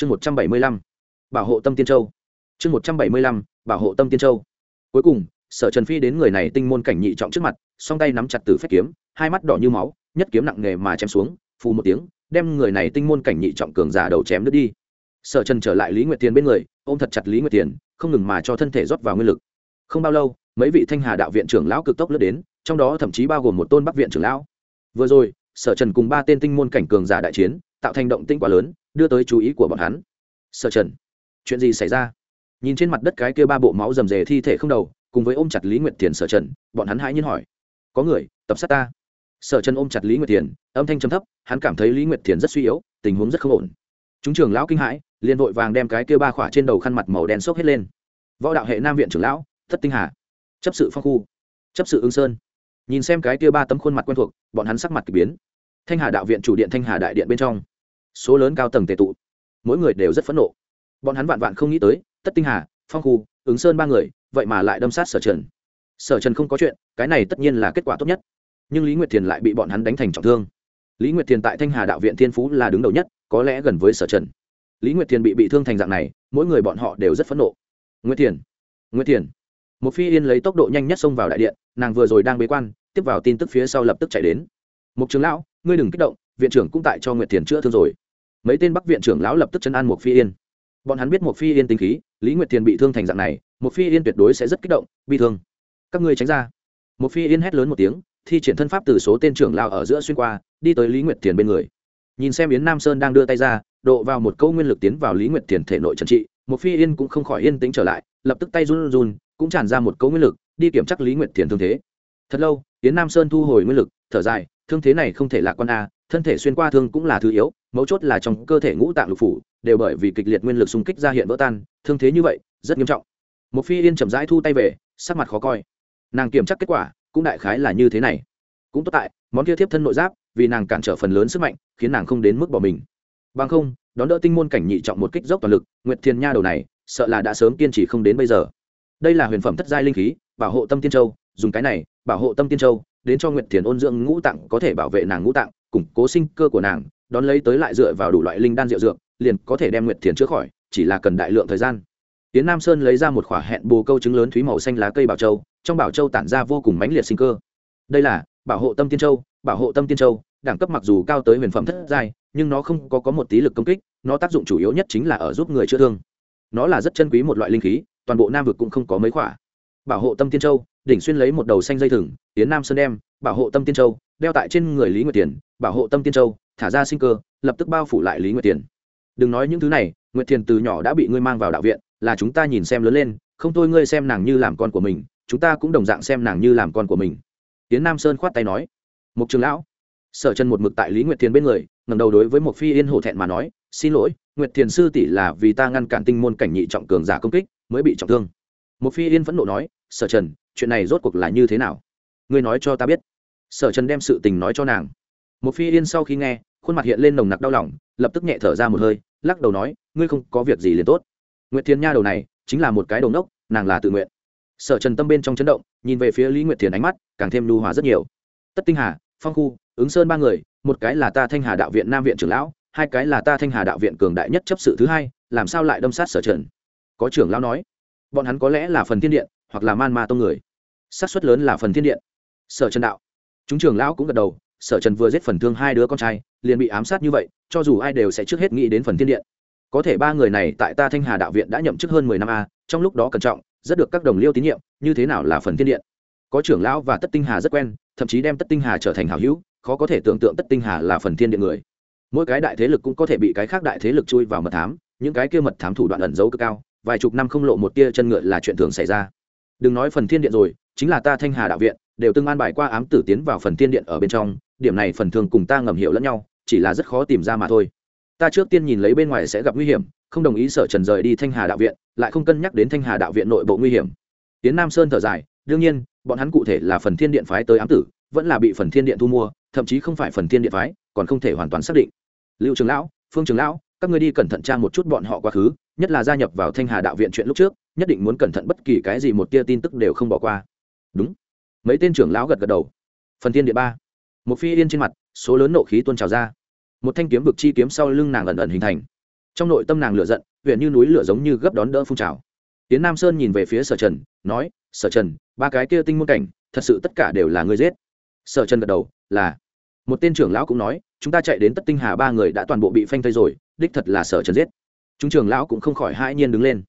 chương một trăm bảy mươi lăm, bảo hộ tâm tiên châu. Chương một trăm bảy mươi lăm, bảo hộ tâm tiên châu. Cuối cùng, sở trần phi đến người này tinh môn cảnh nhị trọng trước mặt, song tay nắm chặt từ phép kiếm, hai mắt đỏ như máu, nhất kiếm nặng nề mà chém xuống, phù một tiếng, đem người này tinh môn cảnh nhị trọng cường giả đầu chém đứt đi. Sở trần trở lại lý nguyệt tiền bên người, ôm thật chặt lý nguyệt tiền, không ngừng mà cho thân thể rót vào nguyên lực. Không bao lâu, mấy vị thanh hà đạo viện trưởng lão cực tốc lướt đến, trong đó thậm chí bao gồm một tôn bắc viện trưởng lão. Vừa rồi, sở trần cùng ba tên tinh môn cảnh cường giả đại chiến tạo thành động tĩnh quá lớn, đưa tới chú ý của bọn hắn. Sở trần, chuyện gì xảy ra? Nhìn trên mặt đất cái kia ba bộ máu rầm rề thi thể không đầu, cùng với ôm chặt lý nguyệt tiền sở trần, bọn hắn hãi nhiên hỏi, có người, tập sát ta? Sở trần ôm chặt lý nguyệt tiền âm thanh trầm thấp, hắn cảm thấy lý nguyệt tiền rất suy yếu, tình huống rất không ổn. Chúng trưởng lão kinh hãi, liền vội vàng đem cái kia ba khỏa trên đầu khăn mặt màu đen xốc hết lên. Võ đạo hệ nam viện trưởng lão, thất tinh hà, chấp sự phong khu, chấp sự ương sơn. Nhìn xem cái kia ba tấm khuôn mặt quen thuộc, bọn hắn sắc mặt k ỳ biến thanh hà đạo viện chủ điện thanh hà đại điện bên trong. Số lớn cao tầng tệ tụ. Mỗi người đều rất phẫn nộ. Bọn hắn vạn vạn không nghĩ tới, tất tinh hà, phong khu, ứng sơn ba người, vậy mà lại đâm sát sở trần. Sở trần không có chuyện, cái này tất nhiên là kết quả tốt nhất. Nhưng lý nguyệt thiền lại bị bọn hắn đánh thành trọng thương. Lý nguyệt thiền tại thanh hà đạo viện thiên phú là đứng đầu nhất, có lẽ gần với sở trần. Lý nguyệt thiền bị bị thương thành dạng này, mỗi người bọn họ đều rất phẫn nộ. Nguyệt thiền nguyệt thiền. Một phi yên lấy tốc độ nhanh nhất xông vào đại điện, nàng vừa rồi đang bế quan, tiếp vào tin tức phía sau lập tức chạy đến. Mục trường lão ngươi đừng kích động, viện trưởng cũng tại cho nguyệt thiền chữa thương rồi. Mấy tên bắc viện trưởng lão lập tức chấn an một phi yên. Bọn hắn biết một phi yên tính khí, lý nguyệt thiền bị thương thành dạng này một phi yên tuyệt đối sẽ rất kích động bị thương. Các ngươi tránh ra. Một phi yên hét lớn một tiếng, thi triển thân pháp từ số tên trưởng lao ở giữa xuyên qua, đi tới lý nguyệt thiền bên người. Nhìn xem yến nam sơn đang đưa tay ra, độ vào một câu nguyên lực tiến vào lý nguyệt thiền thể nội trần trị một phi yên cũng không khỏi yên tĩnh trở lại, lập tức tay run run, cũng tràn ra một câu nguyên lực, đi kiểm tra lý nguyệt thiền thương thế. Thật lâu, yến nam sơn thu hồi nguyên lực, thở dài thương thế này không thể lạc quan a, thân thể xuyên qua thương cũng là thứ yếu, mấu chốt là trong cơ thể ngũ tạng lục phủ đều bởi vì kịch liệt nguyên lực xung kích ra hiện vỡ tan, thương thế như vậy, rất nghiêm trọng. Một phi yên chậm rãi thu tay về, sắc mặt khó coi. Nàng kiểm tra kết quả, cũng đại khái là như thế này. Cũng tốt tại, món kia tiếp thân nội giáp, vì nàng cản trở phần lớn sức mạnh, khiến nàng không đến mức bỏ mình. Bằng không, đón đỡ tinh môn cảnh nhị trọng một kích dốc toàn lực, nguyệt thiên nha đầu này, sợ là đã sớm kiên trì không đến bây giờ. Đây là huyền phẩm thất giai linh khí, bảo hộ tâm tiên châu, dùng cái này, bảo hộ tâm tiên châu đến cho nguyệt thiền ôn dưỡng ngũ tạng có thể bảo vệ nàng ngũ tạng củng cố sinh cơ của nàng đón lấy tới lại dựa vào đủ loại linh đan rượu dược liền có thể đem nguyệt thiền chữa khỏi chỉ là cần đại lượng thời gian. Tiến nam sơn lấy ra một khỏa hẹn bồ câu trứng lớn thúy màu xanh lá cây bảo châu trong bảo châu tản ra vô cùng mãnh liệt sinh cơ. Đây là bảo hộ tâm tiên châu bảo hộ tâm tiên châu đẳng cấp mặc dù cao tới huyền phẩm thất giai nhưng nó không có, có một tí lực công kích nó tác dụng chủ yếu nhất chính là ở giúp người chữa thương. Nó là rất chân quý một loại linh khí toàn bộ nam vực cũng không có mấy khỏa. Bảo hộ tâm tiên châu đỉnh xuyên lấy một đầu xanh dây thừng, tiến nam sơn đem, bảo hộ tâm tiên châu, đeo tại trên người lý nguyệt tiền, bảo hộ tâm tiên châu, thả ra sinh cơ, lập tức bao phủ lại lý nguyệt tiền. Đừng nói những thứ này, nguyệt tiền từ nhỏ đã bị ngươi mang vào đạo viện, là chúng ta nhìn xem lớn lên, không thôi ngươi xem nàng như làm con của mình, chúng ta cũng đồng dạng xem nàng như làm con của mình. Tiến nam sơn khoát tay nói, mục trường lão. Sở chân một mực tại lý nguyệt thiền bên người ngầm đầu đối với một phi yên hổ thẹn mà nói, xin lỗi, nguyệt thiền sư tỷ là vì ta ngăn cản tinh môn cảnh nhị trọng cường giả công kích, mới bị trọng thương. Một phi yên phẫn nộ nói, sở trần chuyện này rốt cuộc là như thế nào? Ngươi nói cho ta biết. Sở trần đem sự tình nói cho nàng. Một phi yên sau khi nghe, khuôn mặt hiện lên nồng nặc đau lòng, lập tức nhẹ thở ra một hơi, lắc đầu nói, ngươi không có việc gì liền tốt. Nguyệt Thiên nha đầu này, chính là một cái đầu nốc nàng là tự nguyện. Sở trần tâm bên trong chấn động, nhìn về phía lý nguyệt thiền ánh mắt, càng thêm lưu hòa rất nhiều. Tất tinh hà, phong khu, ứng sơn ba người, một cái là ta thanh hà đạo viện nam viện trưởng lão, hai cái là ta thanh hà đạo viện cường đại nhất chấp sự thứ hai, làm sao lại đâm sát sở trần? Có trưởng lão nói. Bọn hắn có lẽ là phần thiên điện hoặc là man ma tông người. Xác suất lớn là phần thiên điện. Sở trần đạo. Chúng trưởng lão cũng gật đầu, sở trần vừa giết phần thương hai đứa con trai, liền bị ám sát như vậy, cho dù ai đều sẽ trước hết nghĩ đến phần thiên điện. Có thể ba người này tại ta thanh hà đạo viện đã nhậm chức hơn mười năm a, trong lúc đó cẩn trọng, rất được các đồng liêu tín nhiệm, như thế nào là phần thiên điện? Có trưởng lão và tất tinh hà rất quen, thậm chí đem tất tinh hà trở thành hảo hữu, khó có thể tưởng tượng tất tinh hà là phần thiên điện người. Mỗi cái đại thế lực cũng có thể bị cái khác đại thế lực chui vào mật thám, những cái kia mật thám thủ đoạn ẩn giấu cực cao, vài chục năm không lộ một tia chân ngựa là chuyện thường xảy ra đừng nói phần thiên điện rồi, chính là ta thanh hà đạo viện, đều từng an bài qua ám tử tiến vào phần thiên điện ở bên trong, điểm này phần thường cùng ta ngầm hiểu lẫn nhau, chỉ là rất khó tìm ra mà thôi. Ta trước tiên nhìn lấy bên ngoài sẽ gặp nguy hiểm, không đồng ý sở trần rời đi thanh hà đạo viện, lại không cân nhắc đến thanh hà đạo viện nội bộ nguy hiểm. Tiến nam sơn thở dài, đương nhiên, bọn hắn cụ thể là phần thiên điện phái tới ám tử, vẫn là bị phần thiên điện thu mua, thậm chí không phải phần thiên điện phái, còn không thể hoàn toàn xác định. Lưu trường lão, phương trường lão, các người đi cẩn thận tra một chút bọn họ quá khứ, nhất là gia nhập vào thanh hà đạo viện chuyện lúc trước nhất định muốn cẩn thận bất kỳ cái gì một tia tin tức đều không bỏ qua. Đúng. Mấy tên trưởng lão gật gật đầu. Phần thiên địa ba. Một phi yên trên mặt, số lớn nộ khí tuôn trào ra. Một thanh kiếm vực chi kiếm sau lưng nàng ẩn ẩn hình thành. Trong nội tâm nàng lửa giận, huyện như núi lửa giống như gấp đón đỡ phun trào. Tiến nam sơn nhìn về phía sở trần, nói, sở trần, ba cái kia tinh môn cảnh, thật sự tất cả đều là người giết. Sở trần gật đầu, là. Một tên trưởng lão cũng nói, chúng ta chạy đến tất tinh hà ba người đã toàn bộ bị phanh thây rồi, đích thật là sở trần giết. Chúng trưởng lão cũng không khỏi hãi nhiên đứng lên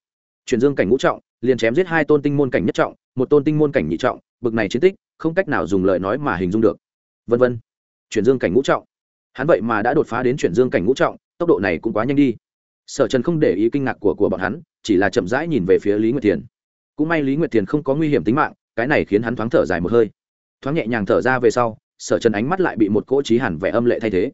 chuyển dương cảnh ngũ trọng, liền chém giết hai tôn tinh môn cảnh nhất trọng, một tôn tinh môn cảnh nhị trọng, bực này chiến tích, không cách nào dùng lời nói mà hình dung được. Vân vân. Chuyển dương cảnh ngũ trọng. Hắn vậy mà đã đột phá đến chuyển dương cảnh ngũ trọng, tốc độ này cũng quá nhanh đi. Sở trần không để ý kinh ngạc của của bọn hắn, chỉ là chậm rãi nhìn về phía lý nguyệt thiền. Cũng may lý nguyệt thiền không có nguy hiểm tính mạng, cái này khiến hắn thoáng thở dài một hơi. Thoáng nhẹ nhàng thở ra về sau, sở trần ánh mắt lại bị một cỗ trí hẳn vẻ âm lệ thay thế.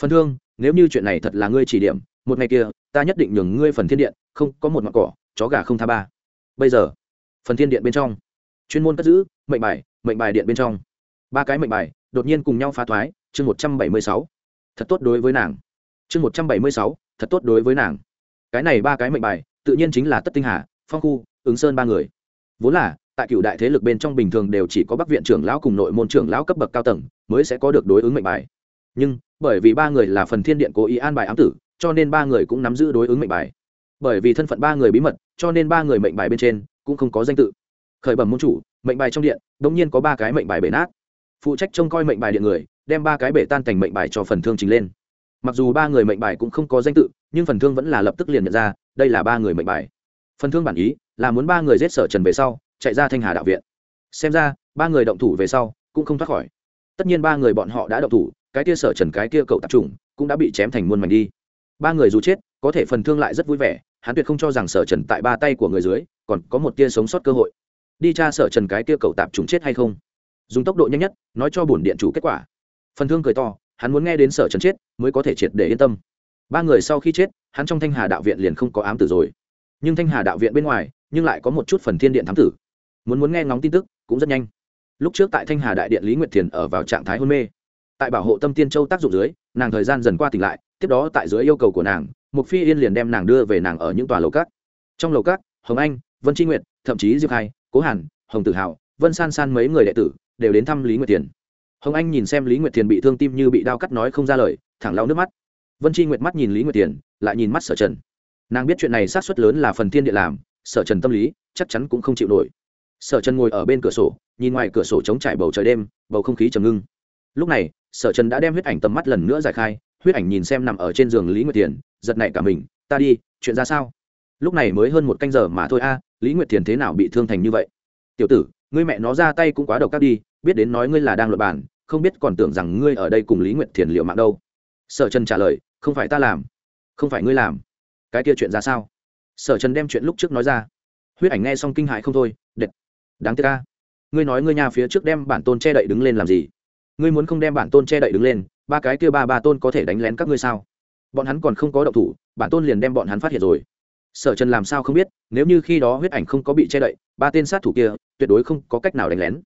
Phần thương, nếu như chuyện này thật là ngươi chỉ điểm, một ngày kia, ta nhất định nhường ngươi phần thiên điện không có một mặt cỏ chó gà không tha ba. Bây giờ, phần thiên điện bên trong, chuyên môn cất giữ, mệnh bài mệnh bài điện bên trong. Ba cái mệnh bài đột nhiên cùng nhau phá thoái, chương một trăm bảy mươi sáu. Thật tốt đối với nàng. Chương một trăm bảy mươi sáu, thật tốt đối với nàng. Cái này ba cái mệnh bài tự nhiên chính là tất tinh hà, phong khu, ứng sơn ba người. Vốn là, tại cựu đại thế lực bên trong bình thường đều chỉ có bắc viện trưởng lão cùng nội môn trưởng lão cấp bậc cao tầng mới sẽ có được đối ứng mệnh bài. Nhưng, bởi vì ba người là phần thiên điện cố ý an bài ám tử, cho nên ba người cũng nắm giữ đối ứng mệnh bài bởi vì thân phận ba người bí mật, cho nên ba người mệnh bài bên trên cũng không có danh tự. Khởi bẩm môn chủ, mệnh bài trong điện đ ỗ n g nhiên có ba cái mệnh bài bể nát. Phụ trách trông coi mệnh bài điện người, đem ba cái bể tan thành mệnh bài cho phần thương trình lên. Mặc dù ba người mệnh bài cũng không có danh tự, nhưng phần thương vẫn là lập tức liền nhận ra, đây là ba người mệnh bài. Phần thương bản ý là muốn ba người giết sở trần về sau, chạy ra thanh hà đạo viện. Xem ra, ba người động thủ về sau cũng không thoát khỏi. Tất nhiên ba người bọn họ đã động thủ, cái kia sở trần cái kia cậu tạp trùng cũng đã bị chém thành muôn mảnh đi. Ba người dù chết, có thể phần thương lại rất vui vẻ hắn tuyệt không cho rằng sở trần tại ba tay của người dưới còn có một tia sống sót cơ hội. Đi tra sở trần cái tia cầu tạp trùng chết hay không? Dùng tốc độ nhanh nhất, nói cho bổn điện chủ kết quả. Phần thương cười to, hắn muốn nghe đến sở trần chết mới có thể triệt để yên tâm. Ba người sau khi chết, hắn trong thanh hà đạo viện liền không có ám tử rồi. Nhưng thanh hà đạo viện bên ngoài, nhưng lại có một chút phần thiên điện thám tử. Muốn muốn nghe ngóng tin tức, cũng rất nhanh. Lúc trước tại thanh hà đại điện lý nguyệt thiền ở vào trạng thái hôn mê. Tại bảo hộ tâm tiên châu tác dụng dưới, nàng thời gian dần qua tỉnh lại, tiếp đó tại dưới yêu cầu của nàng mục phi yên liền đem nàng đưa về nàng ở những tòa lầu cát trong lầu cát hồng anh vân tri nguyệt thậm chí diệp Hải, cố hàn hồng tử hào vân san san mấy người đệ tử đều đến thăm lý nguyệt tiền hồng anh nhìn xem lý nguyệt tiền bị thương tim như bị đau cắt nói không ra lời thẳng lau nước mắt. Vân tri nguyệt mắt nhìn lý nguyệt tiền lại nhìn mắt sở trần. Nàng biết chuyện này sát xuất lớn là phần thiên địa làm sở trần tâm lý chắc chắn cũng không chịu nổi. Sở trần ngồi ở bên cửa sổ nhìn ngoài cửa sổ trống trải bầu trời đêm bầu không khí trầm ngưng. Lúc này sở trần đã đem huyết ảnh tầm mắt lần nữa giải khai huyết ảnh nhìn xem nằm ở trên giường lý nguyệt Tiền giật nảy cả mình, ta đi, chuyện ra sao? Lúc này mới hơn một canh giờ mà thôi a, lý nguyệt thiền thế nào bị thương thành như vậy? Tiểu tử, ngươi mẹ nó ra tay cũng quá độc các đi, biết đến nói ngươi là đang luật bản không biết còn tưởng rằng ngươi ở đây cùng lý nguyệt thiền liệu mạng đâu. Sở trần trả lời, không phải ta làm, không phải ngươi làm. Cái kia chuyện ra sao? Sở trần đem chuyện lúc trước nói ra. Huyết ảnh nghe xong kinh hại không thôi, đệt, đáng tiếc ca ngươi nói ngươi nhà phía trước đem bản tôn che đậy đứng lên làm gì? Ngươi muốn không đem bản tôn che đậy đứng lên, ba cái kia ba ba tôn có thể đánh lén các ngươi sao? Bọn hắn còn không có động thủ, bản tôn liền đem bọn hắn phát hiện rồi. Sở trần làm sao không biết, nếu như khi đó huyết ảnh không có bị che đậy, ba tên sát thủ kia tuyệt đối không có cách nào đánh lén.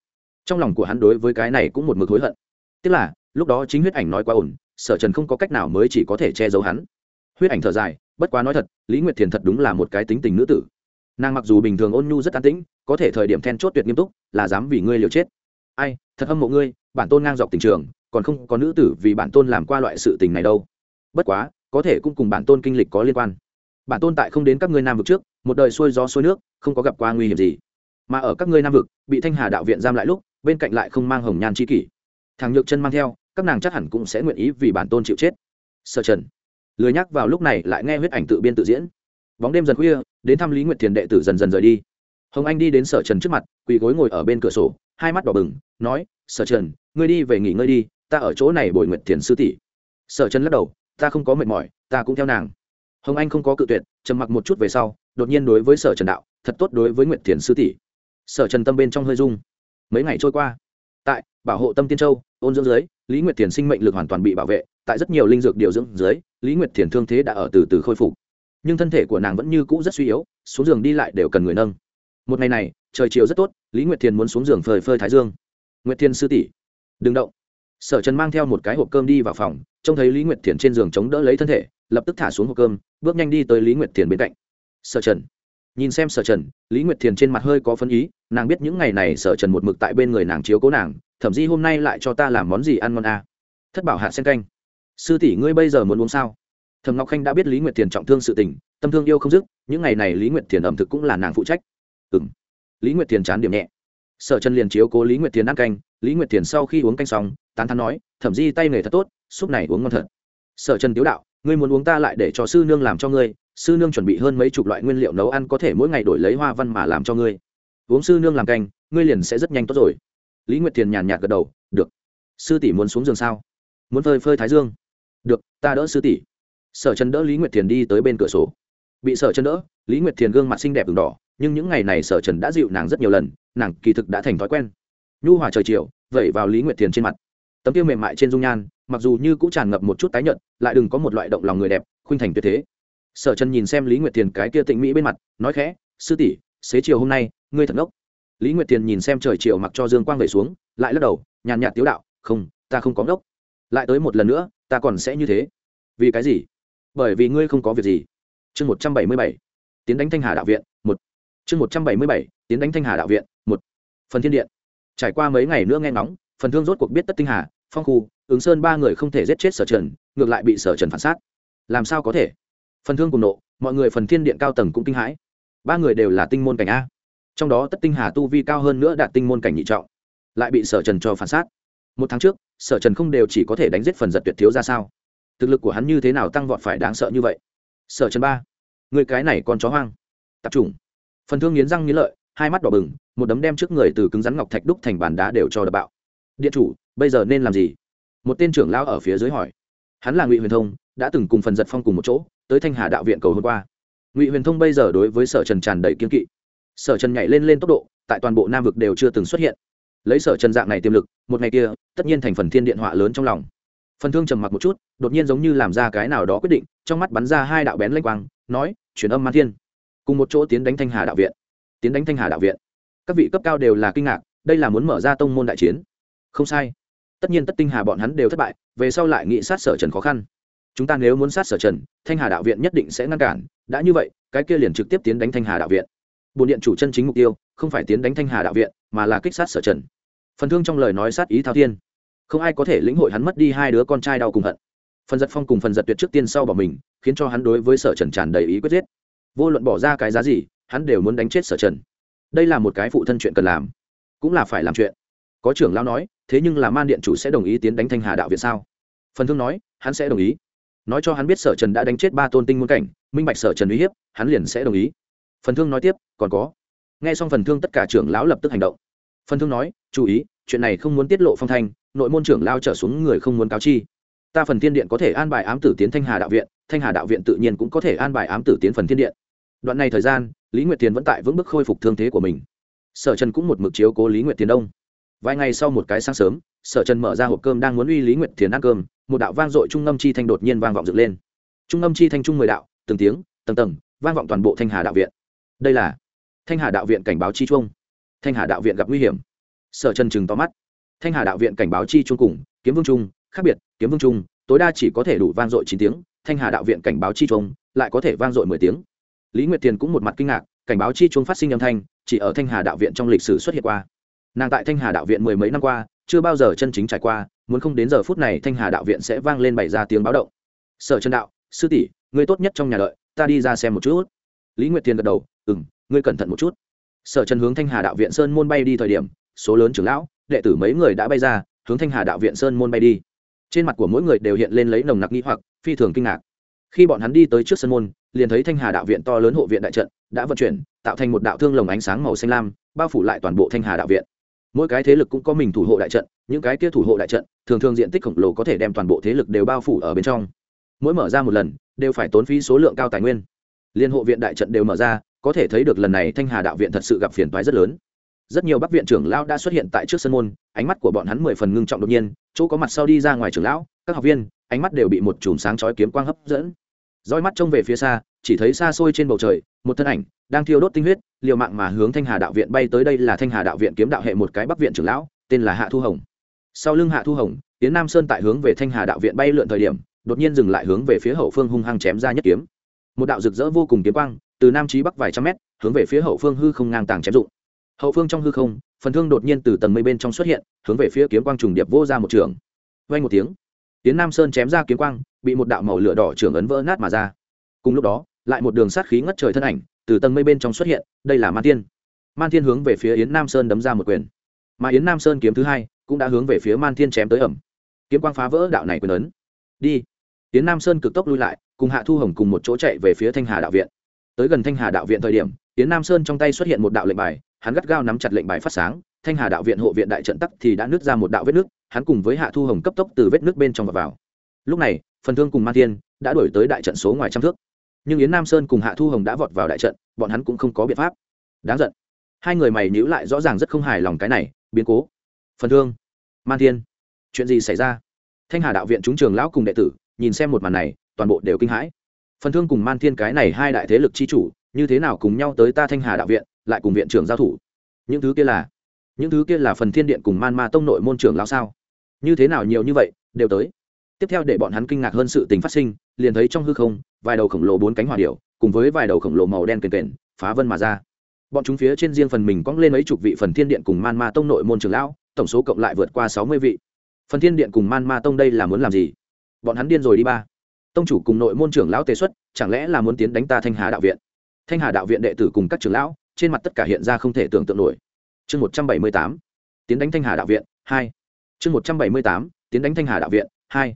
Trong lòng của hắn đối với cái này cũng một mực hối hận. Tức là, lúc đó chính huyết ảnh nói quá ổn, sở trần không có cách nào mới chỉ có thể che giấu hắn. Huyết ảnh thở dài, bất quá nói thật, lý nguyệt thiền thật đúng là một cái tính tình nữ tử. Nàng mặc dù bình thường ôn nhu rất an tĩnh, có thể thời điểm then chốt tuyệt nghiêm túc, là dám vì ngươi liều chết. Ai, thật hâm mộ ngươi, bản tôn ngang dọc tình trường, còn không có nữ tử vì bản tôn làm qua loại sự tình này đâu. Bất quá có thể cũng cùng bản tôn kinh lịch có liên quan. Bản tôn tại không đến các ngươi nam vực trước, một đời xuôi gió xuôi nước, không có gặp qua nguy hiểm gì. Mà ở các ngươi nam vực, bị thanh hà đạo viện giam lại lúc, bên cạnh lại không mang hồng nhan c h i kỷ. Thằng nhược chân mang theo, các nàng chắc hẳn cũng sẽ nguyện ý vì bản tôn chịu chết. Sợ trần. Lười nhắc vào lúc này lại nghe huyết ảnh tự biên tự diễn. Bóng đêm dần khuya, đến thăm lý nguyệt thiền đệ tử dần dần rời đi. Hồng anh đi đến sở trần trước mặt, quỳ gối ngồi ở bên cửa sổ, hai mắt đỏ bừng, nói, sở trần, ngươi đi về nghỉ ngơi đi, ta ở chỗ này bồi nguyệt thiền sư tỷ. Sở trần lắc đầu ta không có mệt mỏi, ta cũng theo nàng. Hồng anh không có cự tuyệt, trầm mặc một chút về sau, đột nhiên đối với sở trần đạo, thật tốt đối với nguyệt thiền sư tỷ. Sở trần tâm bên trong hơi dung mấy ngày trôi qua, tại bảo hộ tâm tiên châu, ôn dưỡng dưới, lý nguyệt thiền sinh mệnh lực hoàn toàn bị bảo vệ, tại rất nhiều linh dược điều dưỡng dưới, lý nguyệt thiền thương thế đã ở từ từ khôi phục. Nhưng thân thể của nàng vẫn như cũ rất suy yếu, xuống giường đi lại đều cần người nâng. Một ngày này, trời chiều rất tốt, lý nguyệt thiền muốn xuống giường phơi phơi thái dương. Nguyệt thiền sư tỷ, đừng động sở trần mang theo một cái hộp cơm đi vào phòng, trông thấy lý nguyệt thiền trên giường chống đỡ lấy thân thể, lập tức thả xuống hộp cơm, bước nhanh đi tới lý nguyệt thiền bên cạnh. Sở trần. Nhìn xem sở trần, lý nguyệt thiền trên mặt hơi có phấn ý, nàng biết những ngày này sở trần một mực tại bên người nàng chiếu cố nàng, thậm chí hôm nay lại cho ta làm món gì ăn ngon à. thất bảo Hạ sen canh. Sư tỷ, ngươi bây giờ muốn uống sao? Thầm ngọc khanh đã biết lý nguyệt thiền trọng thương sự tình, tâm thương yêu không dứt, những ngày này lý nguyệt thiền ẩm thực cũng là nàng phụ trách. Ừ m lý nguyệt thiền chán điểm nhẹ. Sở trần liền chiếu cố lý nguyệt thiền ăn canh lý nguyệt thiền sau khi uống canh xong, tán thắn nói, thẩm di tay nghề thật tốt, súp này uống ngon thật. Sở trần tiếu đạo, ngươi muốn uống ta lại để cho sư nương làm cho ngươi, sư nương chuẩn bị hơn mấy chục loại nguyên liệu nấu ăn có thể mỗi ngày đổi lấy hoa văn mà làm cho ngươi. Uống sư nương làm canh, ngươi liền sẽ rất nhanh tốt rồi. Lý nguyệt thiền nhàn nhạt gật đầu, được. Sư tỷ muốn xuống giường sao? Muốn phơi phơi thái dương. Được, ta đỡ sư tỷ. Sở trần đỡ lý nguyệt thiền đi tới bên cửa sổ. Bị sở trần đỡ, lý nguyệt thiền gương mặt xinh đẹp v đỏ, nhưng những ngày này sở trần đã dịu nàng rất nhiều lần, nàng kỳ thực đã thành thói quen nhu hòa trời chiều, vẩy vào lý nguyệt thiền trên mặt. Tấm tiêu mềm mại trên dung nhan, mặc dù như cũng tràn ngập một chút tái nhợt, lại đừng có một loại động lòng người đẹp, khuynh thành tuyệt thế. Sở trần nhìn xem lý nguyệt thiền cái kia tịnh mỹ bên mặt, nói khẽ, sư tỷ, xế chiều hôm nay, ngươi thật ngốc. Lý nguyệt thiền nhìn xem trời chiều mặc cho dương quang về xuống, lại lắc đầu, nhàn nhạt tiếu đạo, không, ta không có ngốc. Lại tới một lần nữa, ta còn sẽ như thế. Vì cái gì? Bởi vì ngươi không có việc gì. Chương một trăm bảy mươi bảy, tiến đánh thanh hà đạo viện, một. Chương một trăm bảy mươi bảy, tiến đánh thanh hà đạo viện, một. Phần thiên điện trải qua mấy ngày nữa nghe ngóng, phần thương rốt cuộc biết tất tinh hà, phong khu, ứng sơn ba người không thể giết chết sở trần, ngược lại bị sở trần phản sát. Làm sao có thể? Phần thương cùng nộ, mọi người phần thiên điện cao tầng cũng kinh hãi. Ba người đều là tinh môn cảnh a. Trong đó tất tinh hà tu vi cao hơn nữa đạt tinh môn cảnh nhị trọng, lại bị sở trần cho phản sát. Một tháng trước, sở trần không đều chỉ có thể đánh giết phần giật tuyệt thiếu ra sao? Thực lực của hắn như thế nào tăng vọt phải đáng sợ như vậy? Sở trần ba, người cái này còn chó hoang. Tập trung. Phần thương nghiến răng nghiến lợi hai mắt đỏ bừng, một đấm đem trước người từ cứng rắn ngọc thạch đúc thành bàn đá đều cho đập bạo. Điện chủ, bây giờ nên làm gì? Một tên trưởng lão ở phía dưới hỏi. Hắn là ngụy huyền thông, đã từng cùng phần giật phong cùng một chỗ, tới thanh hà đạo viện cầu hôm qua. Ngụy huyền thông bây giờ đối với sở trần tràn đầy kiên kỵ. Sở trần nhảy lên lên tốc độ, tại toàn bộ nam vực đều chưa từng xuất hiện. Lấy sở trần dạng này tiềm lực, một ngày kia, tất nhiên thành phần thiên điện họa lớn trong lòng. Phần thương trầm mặc một chút, đột nhiên giống như làm ra cái nào đó quyết định, trong mắt bắn ra hai đạo bén lanh quang, nói truyền âm man thiên. Cùng một chỗ tiến đánh thanh hà đạo viện tiến đánh thanh hà đạo viện. Các vị cấp cao đều là kinh ngạc, đây là muốn mở ra tông môn đại chiến. Không sai. Tất nhiên tất tinh hà bọn hắn đều thất bại, về sau lại nghị sát sở trần khó khăn. Chúng ta nếu muốn sát sở trần, thanh hà đạo viện nhất định sẽ ngăn cản. Đã như vậy, cái kia liền trực tiếp tiến đánh thanh hà đạo viện. Bồn điện chủ chân chính mục tiêu, không phải tiến đánh thanh hà đạo viện, mà là kích sát sở trần. Phần thương trong lời nói sát ý thao thiên. Không ai có thể lĩnh hội hắn mất đi hai đứa con trai đau cùng hận. Phần giật phong cùng phần giật tuyệt trước tiên sau bỏ mình, khiến cho hắn đối với sở trần tràn đầy ý quyết giết. Vô luận bỏ ra cái giá gì hắn đều muốn đánh chết sở trần. Đây là một cái phụ thân chuyện cần làm, cũng là phải làm chuyện. Có trưởng lão nói, thế nhưng là man điện chủ sẽ đồng ý tiến đánh thanh hà đạo viện sao? Phần thương nói, hắn sẽ đồng ý. Nói cho hắn biết sở trần đã đánh chết ba tôn tinh muôn cảnh, minh bạch sở trần uy hiếp, hắn liền sẽ đồng ý. Phần thương nói tiếp, còn có. Nghe xong phần thương tất cả trưởng lão lập tức hành động. Phần thương nói, chú ý, chuyện này không muốn tiết lộ phong thanh, nội môn trưởng lao trở xuống người không muốn cáo chi. Ta phần thiên điện có thể an bài ám tử tiến thanh hà đạo viện, thanh hà đạo viện tự nhiên cũng có thể an bài ám tử tiến phần thiên điện đoạn này thời gian, lý nguyệt tiền vẫn tại vững bước khôi phục thương thế của mình. Sở trần cũng một mực chiếu cố lý nguyệt tiền đông. Vài ngày sau một cái sáng sớm, sở trần mở ra hộp cơm đang muốn uy lý nguyệt thiền ăn cơm, một đạo vang dội trung ngâm chi thanh đột nhiên vang vọng dựng lên. Trung ngâm chi thanh trung mười đạo, từng tiếng, tầng tầng, vang vọng toàn bộ thanh hà đạo viện. Đây là thanh hà đạo viện cảnh báo chi trung thanh hà đạo viện gặp nguy hiểm. Sở trần chừng to mắt. Thanh hà đạo viện cảnh báo chi trung cùng kiếm vương trung, khác biệt, kiếm vương trung, tối đa chỉ có thể đủ vang dội chín tiếng, thanh hà đạo viện cảnh báo chi trung lại có thể vang dội mười tiếng lý nguyệt thiền cũng một mặt kinh ngạc, cảnh báo chi chuông phát sinh âm thanh, chỉ ở thanh hà đạo viện trong lịch sử xuất hiện qua. Nàng tại thanh hà đạo viện mười mấy năm qua, chưa bao giờ chân chính trải qua, muốn không đến giờ phút này thanh hà đạo viện sẽ vang lên bảy ra tiếng báo động. Sở trần đạo, sư tỷ, ngươi tốt nhất trong nhà đợi, ta đi ra xem một chút. Lý nguyệt thiền gật đầu ừ m ngươi cẩn thận một chút. Sở trần hướng thanh hà đạo viện sơn môn bay đi thời điểm, số lớn trưởng lão, đệ tử mấy người đã bay ra, hướng thanh hà đạo viện sơn môn bay đi. Trên mặt của mỗi người đều hiện lên lấy nồng nặc nghi hoặc, phi thường kinh ngạc khi bọn hắn đi tới trước sân môn, liền thấy thanh hà đạo viện to lớn hộ viện đại trận đã vận chuyển, tạo thành một đạo thương lồng ánh sáng màu xanh lam, bao phủ lại toàn bộ thanh hà đạo viện. Mỗi cái thế lực cũng có mình thủ hộ đại trận, những cái kia thủ hộ đại trận, thường thường diện tích khổng lồ có thể đem toàn bộ thế lực đều bao phủ ở bên trong. Mỗi mở ra một lần, đều phải tốn phí số lượng cao tài nguyên. Liên hộ viện đại trận đều mở ra, có thể thấy được lần này thanh hà đạo viện thật sự gặp phiền toái rất lớn. Rất nhiều bắc viện trưởng lão đã xuất hiện tại trước sân môn, ánh mắt của bọn hắn mười phần ngưng trọng đột nhiên, chỗ có mặt sau đi ra ngoài trưởng lão, các học viên, ánh mắt đều bị một chùm sáng chói kiếm quang hấp dẫn roi mắt trông về phía xa, chỉ thấy xa xôi trên bầu trời, một thân ảnh đang thiêu đốt tinh huyết, liều mạng mà hướng thanh hà đạo viện bay tới đây là thanh hà đạo viện kiếm đạo hệ một cái bắc viện trưởng lão, tên là hạ thu hồng. Sau lưng hạ thu hồng tiến nam sơn tại hướng về thanh hà đạo viện bay lượn thời điểm, đột nhiên dừng lại hướng về phía hậu phương hung hăng chém ra nhất kiếm. Một đạo rực rỡ vô cùng kiếm quang, từ nam trí bắc vài trăm mét, hướng về phía hậu phương hư không ngang tàng chém dụng. Hậu phương trong hư không, phần thương đột nhiên từ tầng mây bên trong xuất hiện, hướng về phía kiếm quang trùng điệp vô ra một trường. Vang một tiếng tiến nam sơn chém ra kiếm quang, bị một đạo màu lửa đỏ trưởng ấn vỡ nát mà ra. Cùng lúc đó, lại một đường sát khí ngất trời thân ảnh, từ tầng mây bên trong xuất hiện, đây là man thiên. Man thiên hướng về phía yến nam sơn đấm ra một quyền. Mà yến nam sơn kiếm thứ hai, cũng đã hướng về phía man thiên chém tới ẩm. Kiếm quang phá vỡ đạo này quyền ấn. Đi. Yến nam sơn cực tốc lui lại, cùng hạ thu hồng cùng một chỗ chạy về phía thanh hà đạo viện. Tới gần thanh hà đạo viện thời điểm, yến nam sơn trong tay xuất hiện một đạo lệnh bài, hắn gắt gao nắm chặt lệnh bài phát sáng, thanh hà đạo viện hộ viện đại trận tắc thì đã nứt ra một đạo vết nước hắn cùng với hạ thu hồng cấp tốc từ vết nước bên trong và vào. Lúc này, phần thương cùng man thiên đã đổi tới đại trận số ngoài trăm thước. Nhưng yến nam sơn cùng hạ thu hồng đã vọt vào đại trận, bọn hắn cũng không có biện pháp. Đáng giận. Hai người mày nhữ lại rõ ràng rất không hài lòng cái này, biến cố. Phần thương, man thiên, chuyện gì xảy ra? Thanh hà đạo viện chúng trường lão cùng đệ tử, nhìn xem một màn này, toàn bộ đều kinh hãi. Phần thương cùng man thiên cái này hai đại thế lực chi chủ, như thế nào cùng nhau tới ta thanh hà đạo viện, lại cùng viện trưởng giao thủ? Những thứ kia là, những thứ kia là phần thiên điện cùng man ma tông nội môn trưởng lão sao? Như thế nào nhiều như vậy, đều tới. Tiếp theo để bọn hắn kinh ngạc hơn sự tình phát sinh, liền thấy trong hư không, vài đầu khổng lồ bốn cánh hỏa điệu cùng với vài đầu khổng lồ màu đen kền kền, phá vân mà ra. Bọn chúng phía trên riêng phần mình cong lên mấy chục vị phần thiên điện cùng man ma tông nội môn trưởng lão, tổng số cộng lại vượt qua sáu mươi vị. Phần thiên điện cùng man ma tông đây là muốn làm gì? Bọn hắn điên rồi đi ba. Tông chủ cùng nội môn trưởng lão tề xuất, chẳng lẽ là muốn tiến đánh ta thanh hà đạo viện? Thanh hà đạo viện đệ tử cùng các trưởng lão, trên mặt tất cả hiện ra không thể tưởng tượng nổi. Chương một trăm bảy mươi tám. Tiến đánh thanh hà đạo viện, hai chương một trăm bảy mươi tám, tiến đánh thanh hà đạo viện, hai.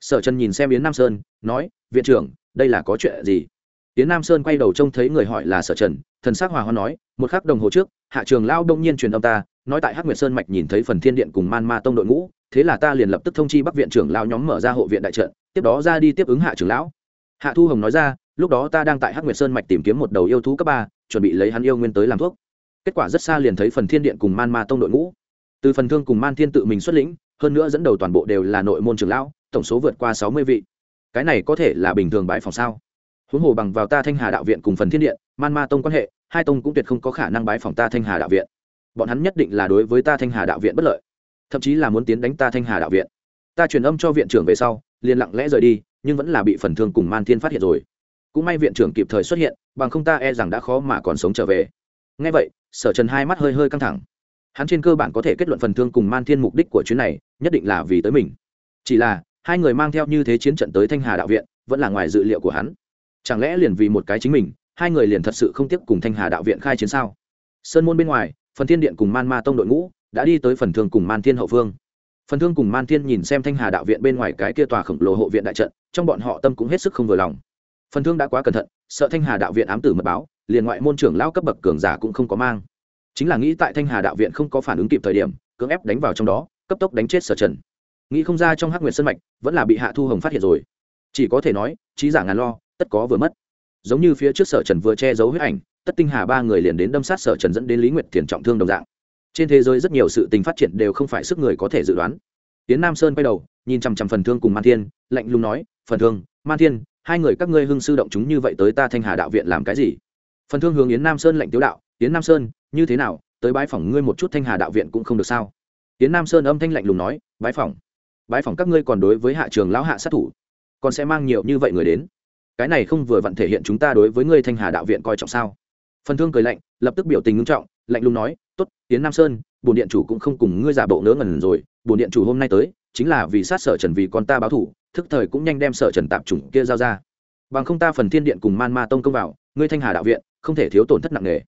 Sở trần nhìn xem yến nam sơn, nói, viện trưởng, đây là có chuyện gì? Yến nam sơn quay đầu trông thấy người hỏi là sở trần, thần s á c hòa hoa nói, một khắc đồng hồ trước, hạ trường lao đông nhiên truyền ông ta, nói tại hắc nguyệt sơn mạch nhìn thấy phần thiên điện cùng man ma tông đội ngũ, thế là ta liền lập tức thông chi bắc viện trưởng lao nhóm mở ra hộ viện đại trận, tiếp đó ra đi tiếp ứng hạ trưởng lão. Hạ thu hồng nói ra, lúc đó ta đang tại hắc nguyệt sơn mạch tìm kiếm một đầu yêu thú cấp ba, chuẩn bị lấy hắn yêu nguyên tới làm thuốc. Kết quả rất xa liền thấy phần thiên điện cùng man ma tông đội ngũ từ phần thương cùng man thiên tự mình xuất lĩnh, hơn nữa dẫn đầu toàn bộ đều là nội môn trưởng lão, tổng số vượt qua sáu mươi vị. Cái này có thể là bình thường bãi phòng sao? Huống hồ bằng vào ta thanh hà đạo viện cùng phần thiên điện, man ma tông quan hệ, hai tông cũng tuyệt không có khả năng bãi phòng ta thanh hà đạo viện. Bọn hắn nhất định là đối với ta thanh hà đạo viện bất lợi, thậm chí là muốn tiến đánh ta thanh hà đạo viện. Ta truyền âm cho viện trưởng về sau, liền lặng lẽ rời đi, nhưng vẫn là bị phần thương cùng man thiên phát hiện rồi. Cũng may viện trưởng kịp thời xuất hiện, bằng không ta e rằng đã khó mà còn sống trở về. Ngay vậy, sở trần hai mắt hơi hơi căng thẳng hắn trên cơ bản có thể kết luận phần thương cùng man thiên mục đích của chuyến này, nhất định là vì tới mình. Chỉ là, hai người mang theo như thế chiến trận tới thanh hà đạo viện, vẫn là ngoài dự liệu của hắn. Chẳng lẽ liền vì một cái chính mình, hai người liền thật sự không tiếp cùng thanh hà đạo viện khai chiến sao? Sơn môn bên ngoài, phần thiên điện cùng man ma tông đội ngũ đã đi tới phần thương cùng man thiên hậu phương. Phần thương cùng man thiên nhìn xem thanh hà đạo viện bên ngoài cái kia tòa khổng lồ hộ viện đại trận, trong bọn họ tâm cũng hết sức không vừa lòng. Phần thương đã quá cẩn thận, sợ thanh hà đạo viện ám tử mật báo, liền ngoại môn trưởng lao cấp bậc cường giả cũng không có mang chính là nghĩ tại thanh hà đạo viện không có phản ứng kịp thời điểm, cưỡng ép đánh vào trong đó, cấp tốc đánh chết sở trần. Nghĩ không ra trong hắc nguyệt sân mạch, vẫn là bị hạ thu hồng phát hiện rồi. Chỉ có thể nói, trí giả ngàn lo, tất có vừa mất. Giống như phía trước sở trần vừa che giấu huyết ảnh, tất tinh hà ba người liền đến đâm sát sở trần dẫn đến lý nguyệt thiền trọng thương đồng dạng. Trên thế giới rất nhiều sự tình phát triển đều không phải sức người có thể dự đoán. Tiến nam sơn quay đầu, nhìn chằm chằm phần thương cùng man thiên, lạnh lùng nói, phần thương, man thiên, hai người các ngươi hưng sư động chúng như vậy tới ta thanh hà đạo viện làm cái gì? Phần thương hướng yến nam sơn lệnh tiếu đạo Tiến nam sơn như thế nào? Tới bái phỏng ngươi một chút thanh hà đạo viện cũng không được sao? Tiến nam sơn âm thanh lạnh lùng nói bái phỏng, bái phỏng các ngươi còn đối với hạ trường lão hạ sát thủ còn sẽ mang nhiều như vậy người đến? Cái này không vừa vặn thể hiện chúng ta đối với ngươi thanh hà đạo viện coi trọng sao? Phần thương cười lạnh lập tức biểu tình ngưng trọng lạnh lùng nói tốt tiến nam sơn bồn điện chủ cũng không cùng ngươi giả bộ ngớ ngẩn rồi. Bồn điện chủ hôm nay tới chính là vì sát sở trần vì con ta báo thủ thức thời cũng nhanh đem sở trần tạp chủng kia giao ra. Bằng không ta phần thiên điện cùng man ma tông công vào ngươi thanh hà đạo viện không thể thiếu tổn thất nặng nề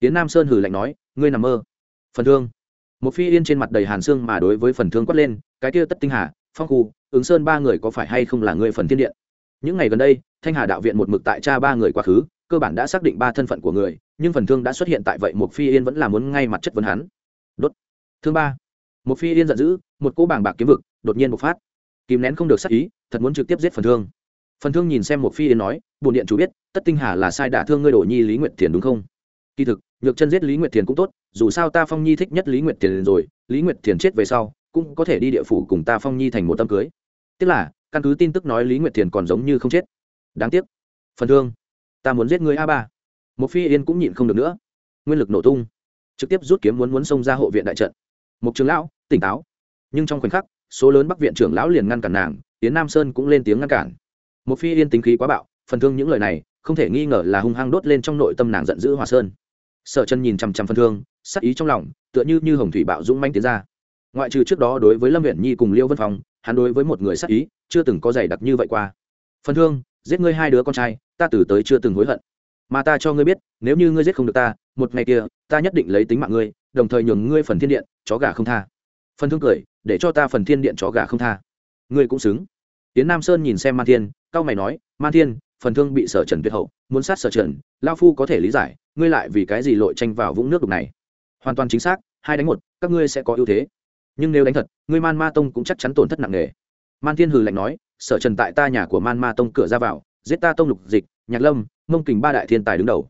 tiến nam sơn hừ lạnh nói, ngươi nằm mơ. Phần thương. Một phi yên trên mặt đầy hàn xương mà đối với phần thương quát lên, cái kia tất tinh hà, phong khu, ứng sơn ba người có phải hay không là ngươi phần thiên điện? Những ngày gần đây, thanh hà đạo viện một mực tại cha ba người quá khứ, cơ bản đã xác định ba thân phận của người, nhưng phần thương đã xuất hiện tại vậy một phi yên vẫn là muốn ngay mặt chất vấn hắn. Đốt. Thương ba. Một phi yên giận dữ, một cỗ bảng bạc kiếm vực đột nhiên bộc phát. Kìm nén không được sắc ý, thật muốn trực tiếp giết phần thương. Phần thương nhìn xem một phi yên nói bồn điện chủ biết, tất tinh hà là sai đả thương ngươi đổ nhi lý nguyệt thiền đúng không? Kỳ thực, nhược chân giết lý nguyệt thiền cũng tốt, dù sao ta phong nhi thích nhất lý nguyệt thiền rồi, lý nguyệt thiền chết về sau, cũng có thể đi địa phủ cùng ta phong nhi thành một tâm cưới. Tức là, căn cứ tin tức nói lý nguyệt thiền còn giống như không chết. Đáng tiếc. Phần thương. Ta muốn giết người a ba. Một phi yên cũng nhịn không được nữa. Nguyên lực nổ tung. Trực tiếp rút kiếm muốn muốn xông ra hộ viện đại trận. Một trường lão, tỉnh táo. Nhưng trong khoảnh khắc, số lớn bắc viện trưởng lão liền ngăn cản nàng tiến nam sơn cũng lên tiếng ngăn cản. Một phi yên tính khí quá bạo, phần thương những lời này, không thể nghi ngờ là hung hăng đốt lên trong nội tâm nàng giận dữ hòa sơn. Sở chân nhìn chằm chằm phân thương, sắc ý trong lòng, tựa như như hồng thủy bạo dũng manh tiến ra. Ngoại trừ trước đó đối với lâm viện nhi cùng liêu vân phong, hắn đối với một người sát ý chưa từng có dày đặc như vậy qua. Phân thương, giết ngươi hai đứa con trai, ta từ tới chưa từng hối hận. Mà ta cho ngươi biết, nếu như ngươi giết không được ta, một ngày kia, ta nhất định lấy tính mạng ngươi, đồng thời nhường ngươi phần thiên điện, chó gà không tha. Phân thương cười, để cho ta phần thiên điện chó gà không tha. Ngươi cũng xứng. Tiến nam sơn nhìn xem man thiên cao mày nói man thiên phần thương bị sở trần tuyệt hậu, muốn sát sở trần, lao phu có thể lý giải, ngươi lại vì cái gì lội tranh vào vũng nước đục này? Hoàn toàn chính xác, hai đánh một, các ngươi sẽ có ưu thế. Nhưng nếu đánh thật, ngươi man ma tông cũng chắc chắn tổn thất nặng nề. Man thiên hừ lạnh nói, sở trần tại ta nhà của man ma tông cửa ra vào, giết ta tông lục dịch, nhạc lâm, mông kình ba đại thiên tài đứng đầu.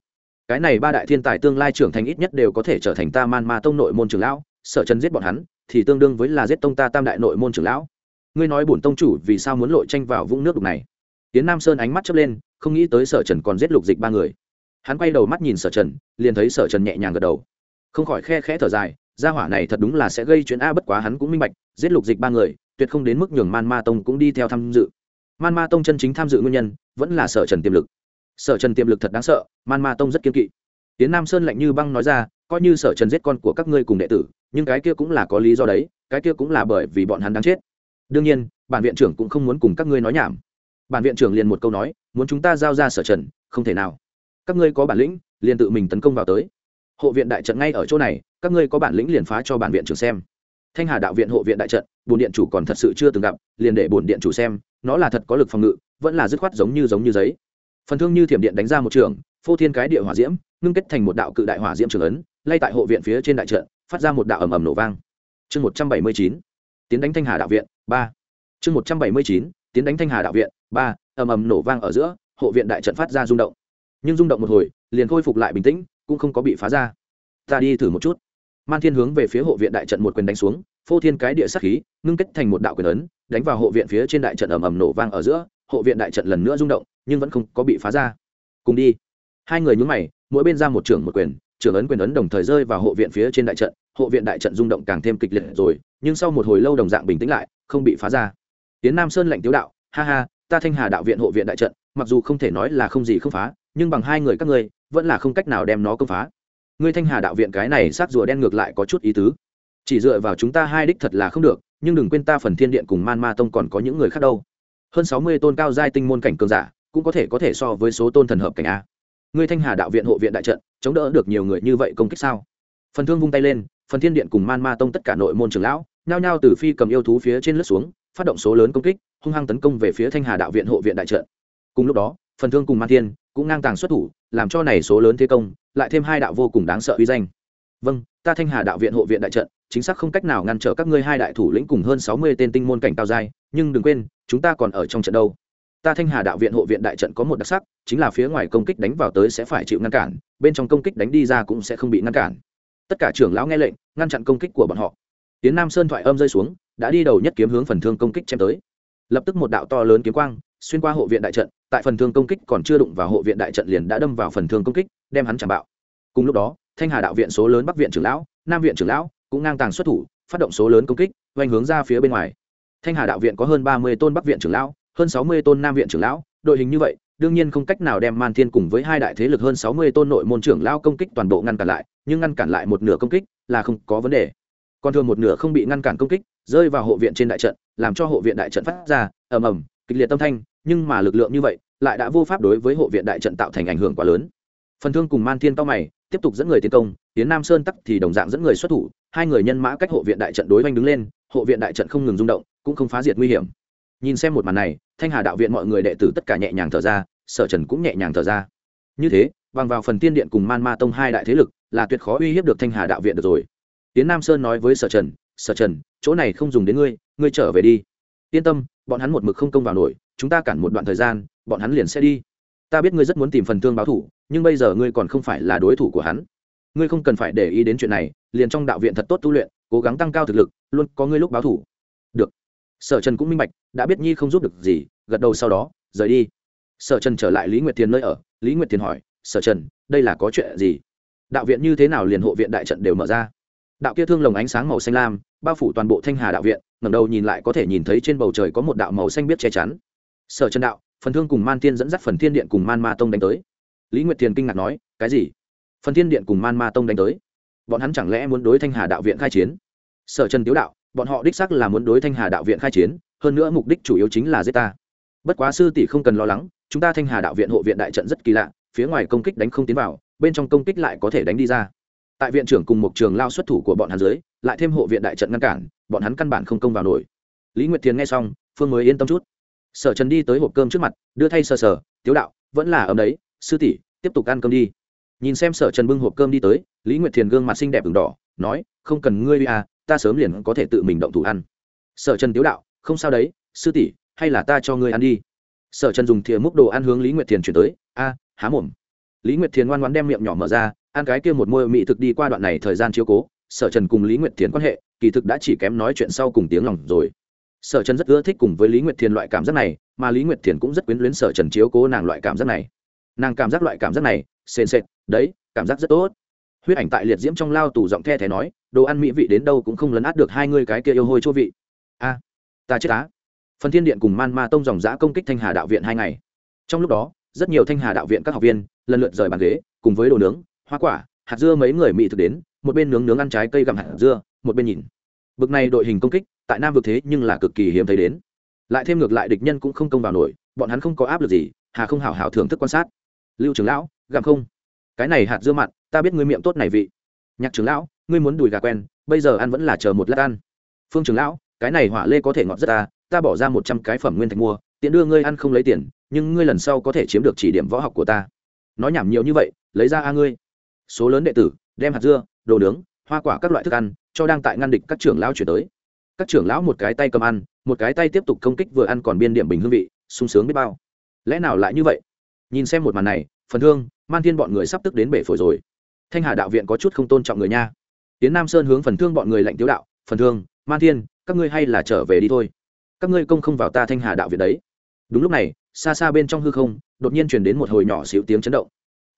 Cái này ba đại thiên tài tương lai trưởng thành ít nhất đều có thể trở thành ta man ma tông nội môn trưởng lão, sở trần giết bọn hắn, thì tương đương với là giết tông ta tam đại nội môn trưởng lão. Ngươi nói bổn tông chủ vì sao muốn lội tranh vào vũng nước đục này? Tiến nam sơn ánh mắt chớp lên, không nghĩ tới sở trần còn giết lục dịch ba người. Hắn quay đầu mắt nhìn sở trần, liền thấy sở trần nhẹ nhàng gật đầu. Không khỏi khe khẽ thở dài, gia hỏa này thật đúng là sẽ gây chuyện a, bất quá hắn cũng minh bạch, giết lục dịch ba người, tuyệt không đến mức nhường man ma tông cũng đi theo tham dự. Man ma tông chân chính tham dự nguyên nhân, vẫn là sở trần tiềm lực. Sở trần tiềm lực thật đáng sợ, man ma tông rất kiên kỵ. Tiến nam sơn lạnh như băng nói ra, coi như sở trần giết con của các ngươi cùng đệ tử, nhưng cái kia cũng là có lý do đấy, cái kia cũng là bởi vì bọn hắn đáng chết. Đương nhiên, bản viện trưởng cũng không muốn cùng các ngươi nói nhảm bản viện trưởng liền một câu nói, muốn chúng ta giao ra sở trần, không thể nào. Các ngươi có bản lĩnh, liền tự mình tấn công vào tới. Hộ viện đại trận ngay ở chỗ này, các ngươi có bản lĩnh liền phá cho bản viện trưởng xem. Thanh hà đạo viện hộ viện đại trận bồn điện chủ còn thật sự chưa từng gặp, liền để bồn điện chủ xem, nó là thật có lực phòng ngự, vẫn là dứt khoát giống như giống như giấy. Phần thương như thiểm điện đánh ra một trường, phô thiên cái địa hỏa diễm, ngưng kết thành một đạo cự đại hỏa diễm trường ấn, lay tại hộ viện phía trên đại trận, phát ra một đạo ầm ầm nổ vang. Chương một trăm bảy mươi chín, tiến đánh thanh hà đạo viện ba. Chương một trăm bảy mươi chín, tiến đánh thanh hà đạo viện ba, ầm ầm nổ vang ở giữa, hộ viện đại trận phát ra rung động. Nhưng rung động một hồi, liền khôi phục lại bình tĩnh, cũng không có bị phá ra. Ta đi thử một chút. Man thiên hướng về phía hộ viện đại trận một quyền đánh xuống, phô thiên cái địa sắc khí, ngưng kết thành một đạo quyền ấn, đánh vào hộ viện phía trên đại trận ầm ầm nổ vang ở giữa, hộ viện đại trận lần nữa rung động, nhưng vẫn không có bị phá ra. Cùng đi. Hai người nhún mày, mỗi bên ra một trưởng một quyền, trưởng ấn quyền ấn đồng thời rơi vào hộ viện phía trên đại trận, hộ viện đại trận rung động càng thêm kịch liệt rồi, nhưng sau một hồi lâu đồng dạng bình tĩnh lại, không bị phá ra. Tiến nam sơn lệnh tiếu đạo, ha ha ta thanh hà đạo viện hộ viện đại trận, mặc dù không thể nói là không gì không phá, nhưng bằng hai người các ngươi, vẫn là không cách nào đem nó công phá. Ngươi thanh hà đạo viện cái này sát rùa đen ngược lại có chút ý tứ. Chỉ dựa vào chúng ta hai đích thật là không được, nhưng đừng quên ta phần thiên điện cùng man ma tông còn có những người khác đâu. Hơn sáu mươi tôn cao giai tinh môn cảnh cường giả, cũng có thể có thể so với số tôn thần hợp cảnh a. Ngươi thanh hà đạo viện hộ viện đại trận, chống đỡ được nhiều người như vậy công kích sao? Phần thương vung tay lên, phần thiên điện cùng man ma tông tất cả nội môn trưởng lão, nhao nhao từ phi cầm yêu thú phía trên lướt xuống phát động số lớn công kích, hung hăng tấn công về phía thanh hà đạo viện hộ viện đại trận. Cùng lúc đó, phần thương cùng man thiên cũng ngang tàng xuất thủ, làm cho này số lớn thế công lại thêm hai đạo vô cùng đáng sợ uy danh. Vâng ta thanh hà đạo viện hộ viện đại trận, chính xác không cách nào ngăn trở các ngươi hai đại thủ lĩnh cùng hơn sáu mươi tên tinh môn cảnh cao giai, nhưng đừng quên, chúng ta còn ở trong trận đâu. Ta thanh hà đạo viện hộ viện đại trận có một đặc sắc, chính là phía ngoài công kích đánh vào tới sẽ phải chịu ngăn cản, bên trong công kích đánh đi ra cũng sẽ không bị ngăn cản. Tất cả trưởng lão nghe lệnh, ngăn chặn công kích của bọn họ. Tiến nam sơn thoại âm rơi xuống đã đi đầu nhất kiếm hướng phần thương công kích chém tới. Lập tức một đạo to lớn kiếm quang xuyên qua hộ viện đại trận, tại phần thương công kích còn chưa đụng vào hộ viện đại trận liền đã đâm vào phần thương công kích, đem hắn chạm bạo. Cùng lúc đó, thanh hà đạo viện số lớn bắc viện trưởng lão, nam viện trưởng lão cũng ngang tàng xuất thủ, phát động số lớn công kích, oanh hướng ra phía bên ngoài. Thanh hà đạo viện có hơn ba mươi tôn bắc viện trưởng lão, hơn sáu mươi tôn nam viện trưởng lão, đội hình như vậy, đương nhiên không cách nào đem man thiên cùng với hai đại thế lực hơn sáu mươi tôn nội môn trưởng lão công kích toàn bộ ngăn cản lại, nhưng ngăn cản lại một nửa công kích là không có vấn đề. Còn thường một nửa không bị ngăn cản công kích rơi vào hộ viện trên đại trận, làm cho hộ viện đại trận phát ra ầm ầm, kịch liệt tâm thanh, nhưng mà lực lượng như vậy lại đã vô pháp đối với hộ viện đại trận tạo thành ảnh hưởng quá lớn. Phần thương cùng man thiên cao mày, tiếp tục dẫn người tiến công, tiến nam sơn tắc thì đồng dạng dẫn người xuất thủ, hai người nhân mã cách hộ viện đại trận đối oanh đứng lên, hộ viện đại trận không ngừng rung động, cũng không phá diệt nguy hiểm. Nhìn xem một màn này, thanh hà đạo viện mọi người đệ tử tất cả nhẹ nhàng thở ra, sở trần cũng nhẹ nhàng thở ra. Như thế, bằng vào phần tiên điện cùng man ma tông hai đại thế lực, là tuyệt khó uy hiếp được thanh hà đạo viện được rồi. Tiến nam sơn nói với sở trần sở trần, chỗ này không dùng đến ngươi ngươi trở về đi. Yên tâm, bọn hắn một mực không công vào nổi, chúng ta cản một đoạn thời gian, bọn hắn liền sẽ đi. Ta biết ngươi rất muốn tìm phần thương báo thủ, nhưng bây giờ ngươi còn không phải là đối thủ của hắn. Ngươi không cần phải để ý đến chuyện này, liền trong đạo viện thật tốt tu luyện, cố gắng tăng cao thực lực, luôn có ngươi lúc báo thủ. Được. Sở trần cũng minh bạch, đã biết nhi không giúp được gì, gật đầu sau đó, rời đi. Sở trần trở lại lý nguyệt thiền nơi ở. Lý nguyệt thiền hỏi, sở trần, đây là có chuyện gì? Đạo viện như thế nào liền hộ viện đại trận đều mở ra. Đạo kia thương lồng ánh sáng màu xanh lam bao phủ toàn bộ thanh hà đạo viện, ngẩng đầu nhìn lại có thể nhìn thấy trên bầu trời có một đạo màu xanh biết che chắn. Sở trần đạo, phần thương cùng man tiên dẫn dắt phần thiên điện cùng man ma tông đánh tới. Lý nguyệt thiền kinh ngạc nói, cái gì? Phần thiên điện cùng man ma tông đánh tới? Bọn hắn chẳng lẽ muốn đối thanh hà đạo viện khai chiến? Sở trần tiếu đạo, bọn họ đích xác là muốn đối thanh hà đạo viện khai chiến, hơn nữa mục đích chủ yếu chính là giết ta. Bất quá sư tỷ không cần lo lắng, chúng ta thanh hà đạo viện hộ viện đại trận rất kỳ lạ, phía ngoài công kích đánh không tiến vào, bên trong công kích lại có thể đánh đi ra. Tại viện trưởng cùng một trường lao xuất thủ của bọn hắn dưới lại thêm hộ viện đại trận ngăn cản, bọn hắn căn bản không công vào nổi. Lý nguyệt thiền nghe xong, phương mới yên tâm chút. Sở trần đi tới hộp cơm trước mặt, đưa thay sờ sờ, tiếu đạo, vẫn là ấm đấy, sư tỷ, tiếp tục ăn cơm đi. Nhìn xem sở trần bưng hộp cơm đi tới, lý nguyệt thiền gương mặt xinh đẹp v n g đỏ, nói, không cần ngươi à ta sớm liền có thể tự mình động thủ ăn. Sở trần tiếu đạo, không sao đấy, sư tỷ, hay là ta cho ngươi ăn đi. Sở trần dùng thìa múc đồ ăn hướng lý nguyệt thiền chuyển tới, a, há mồm. Lý nguyệt thiền ngoan ngoan đem miệng nhỏ mở ra, ăn cái kia một môi mị thực đi qua đoạn này thời gian chiếu cố sở trần cùng lý nguyệt thiền quan hệ, kỳ thực đã chỉ kém nói chuyện sau cùng tiếng lòng rồi. Sở trần rất ưa thích cùng với lý nguyệt thiền loại cảm giác này, mà lý nguyệt thiền cũng rất quyến luyến sở trần chiếu cố nàng loại cảm giác này. Nàng cảm giác loại cảm giác này, sền sệt, đấy, cảm giác rất tốt. Huyết ảnh tại liệt diễm trong lao tù giọng the thé nói, đồ ăn mỹ vị đến đâu cũng không lấn át được hai ngươi cái kia yêu hôi chỗ vị. A, ta chết á. Phần thiên điện cùng man ma tông dòng giã công kích thanh hà đạo viện hai ngày. Trong lúc đó, rất nhiều thanh hà đạo viện các học viên lần lượt rời bàn ghế, cùng với đồ nướng, hoa quả, hạt dưa mấy người mỹ thực đến một bên nướng nướng ăn trái cây gặm hạt dưa, một bên nhìn. Bực này đội hình công kích, tại nam vực thế nhưng là cực kỳ hiếm thấy đến. Lại thêm ngược lại địch nhân cũng không công vào nổi, bọn hắn không có áp lực gì, hà không hảo hảo thưởng thức quan sát. Lưu trưởng lão, gặm không? Cái này hạt dưa mặn, ta biết ngươi miệng tốt này vị. Nhạc trưởng lão, ngươi muốn đùi gà quen, bây giờ ăn vẫn là chờ một lát ăn. Phương trưởng lão, cái này hỏa lê có thể ngọt rất ta ta bỏ ra một trăm cái phẩm nguyên thạch mua, tiện đưa ngươi ăn không lấy tiền, nhưng ngươi lần sau có thể chiếm được chỉ điểm võ học của ta. Nói nhảm nhiều như vậy, lấy ra a ngươi. Số lớn đệ tử, đem hạt dưa đồ nướng, hoa quả các loại thức ăn, cho đang tại ngăn địch các trưởng lão chuyển tới. Các trưởng lão một cái tay cầm ăn, một cái tay tiếp tục công kích vừa ăn còn biên điểm bình hương vị, sung sướng biết bao. Lẽ nào lại như vậy? Nhìn xem một màn này, phần thương man thiên bọn người sắp tức đến bể phổi rồi. Thanh hà đạo viện có chút không tôn trọng người nha. Tiến nam sơn hướng phần thương bọn người lạnh tiếu đạo, phần thương, man thiên, các ngươi hay là trở về đi thôi. Các ngươi công không vào ta thanh hà đạo viện đấy. Đúng lúc này, xa xa bên trong hư không, đột nhiên truyền đến một hồi nhỏ xíu tiếng chấn động.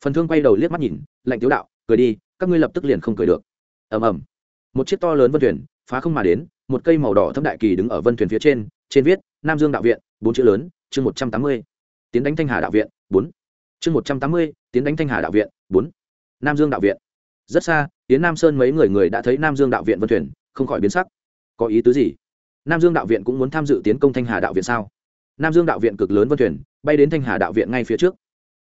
Phần thương quay đầu liếc mắt nhìn, lạnh tiếu đạo, cười đi các ngươi lập tức liền không cười được. Ầm ầm. Một chiếc to lớn vân thuyền phá không mà đến, một cây màu đỏ thâm đại kỳ đứng ở vân thuyền phía trên trên viết, nam dương đạo viện, bốn chữ lớn, chương một trăm tám mươi. Tiến đánh thanh hà đạo viện, bốn. Chương một trăm tám mươi, tiến đánh thanh hà đạo viện, bốn. Nam dương đạo viện. Rất xa tiến nam sơn mấy người người đã thấy nam dương đạo viện vân thuyền, không khỏi biến sắc. Có ý tứ gì? Nam dương đạo viện cũng muốn tham dự tiến công thanh hà đạo viện sao? Nam dương đạo viện cực lớn vân thuyền, bay đến thanh hà đạo viện ngay phía trước.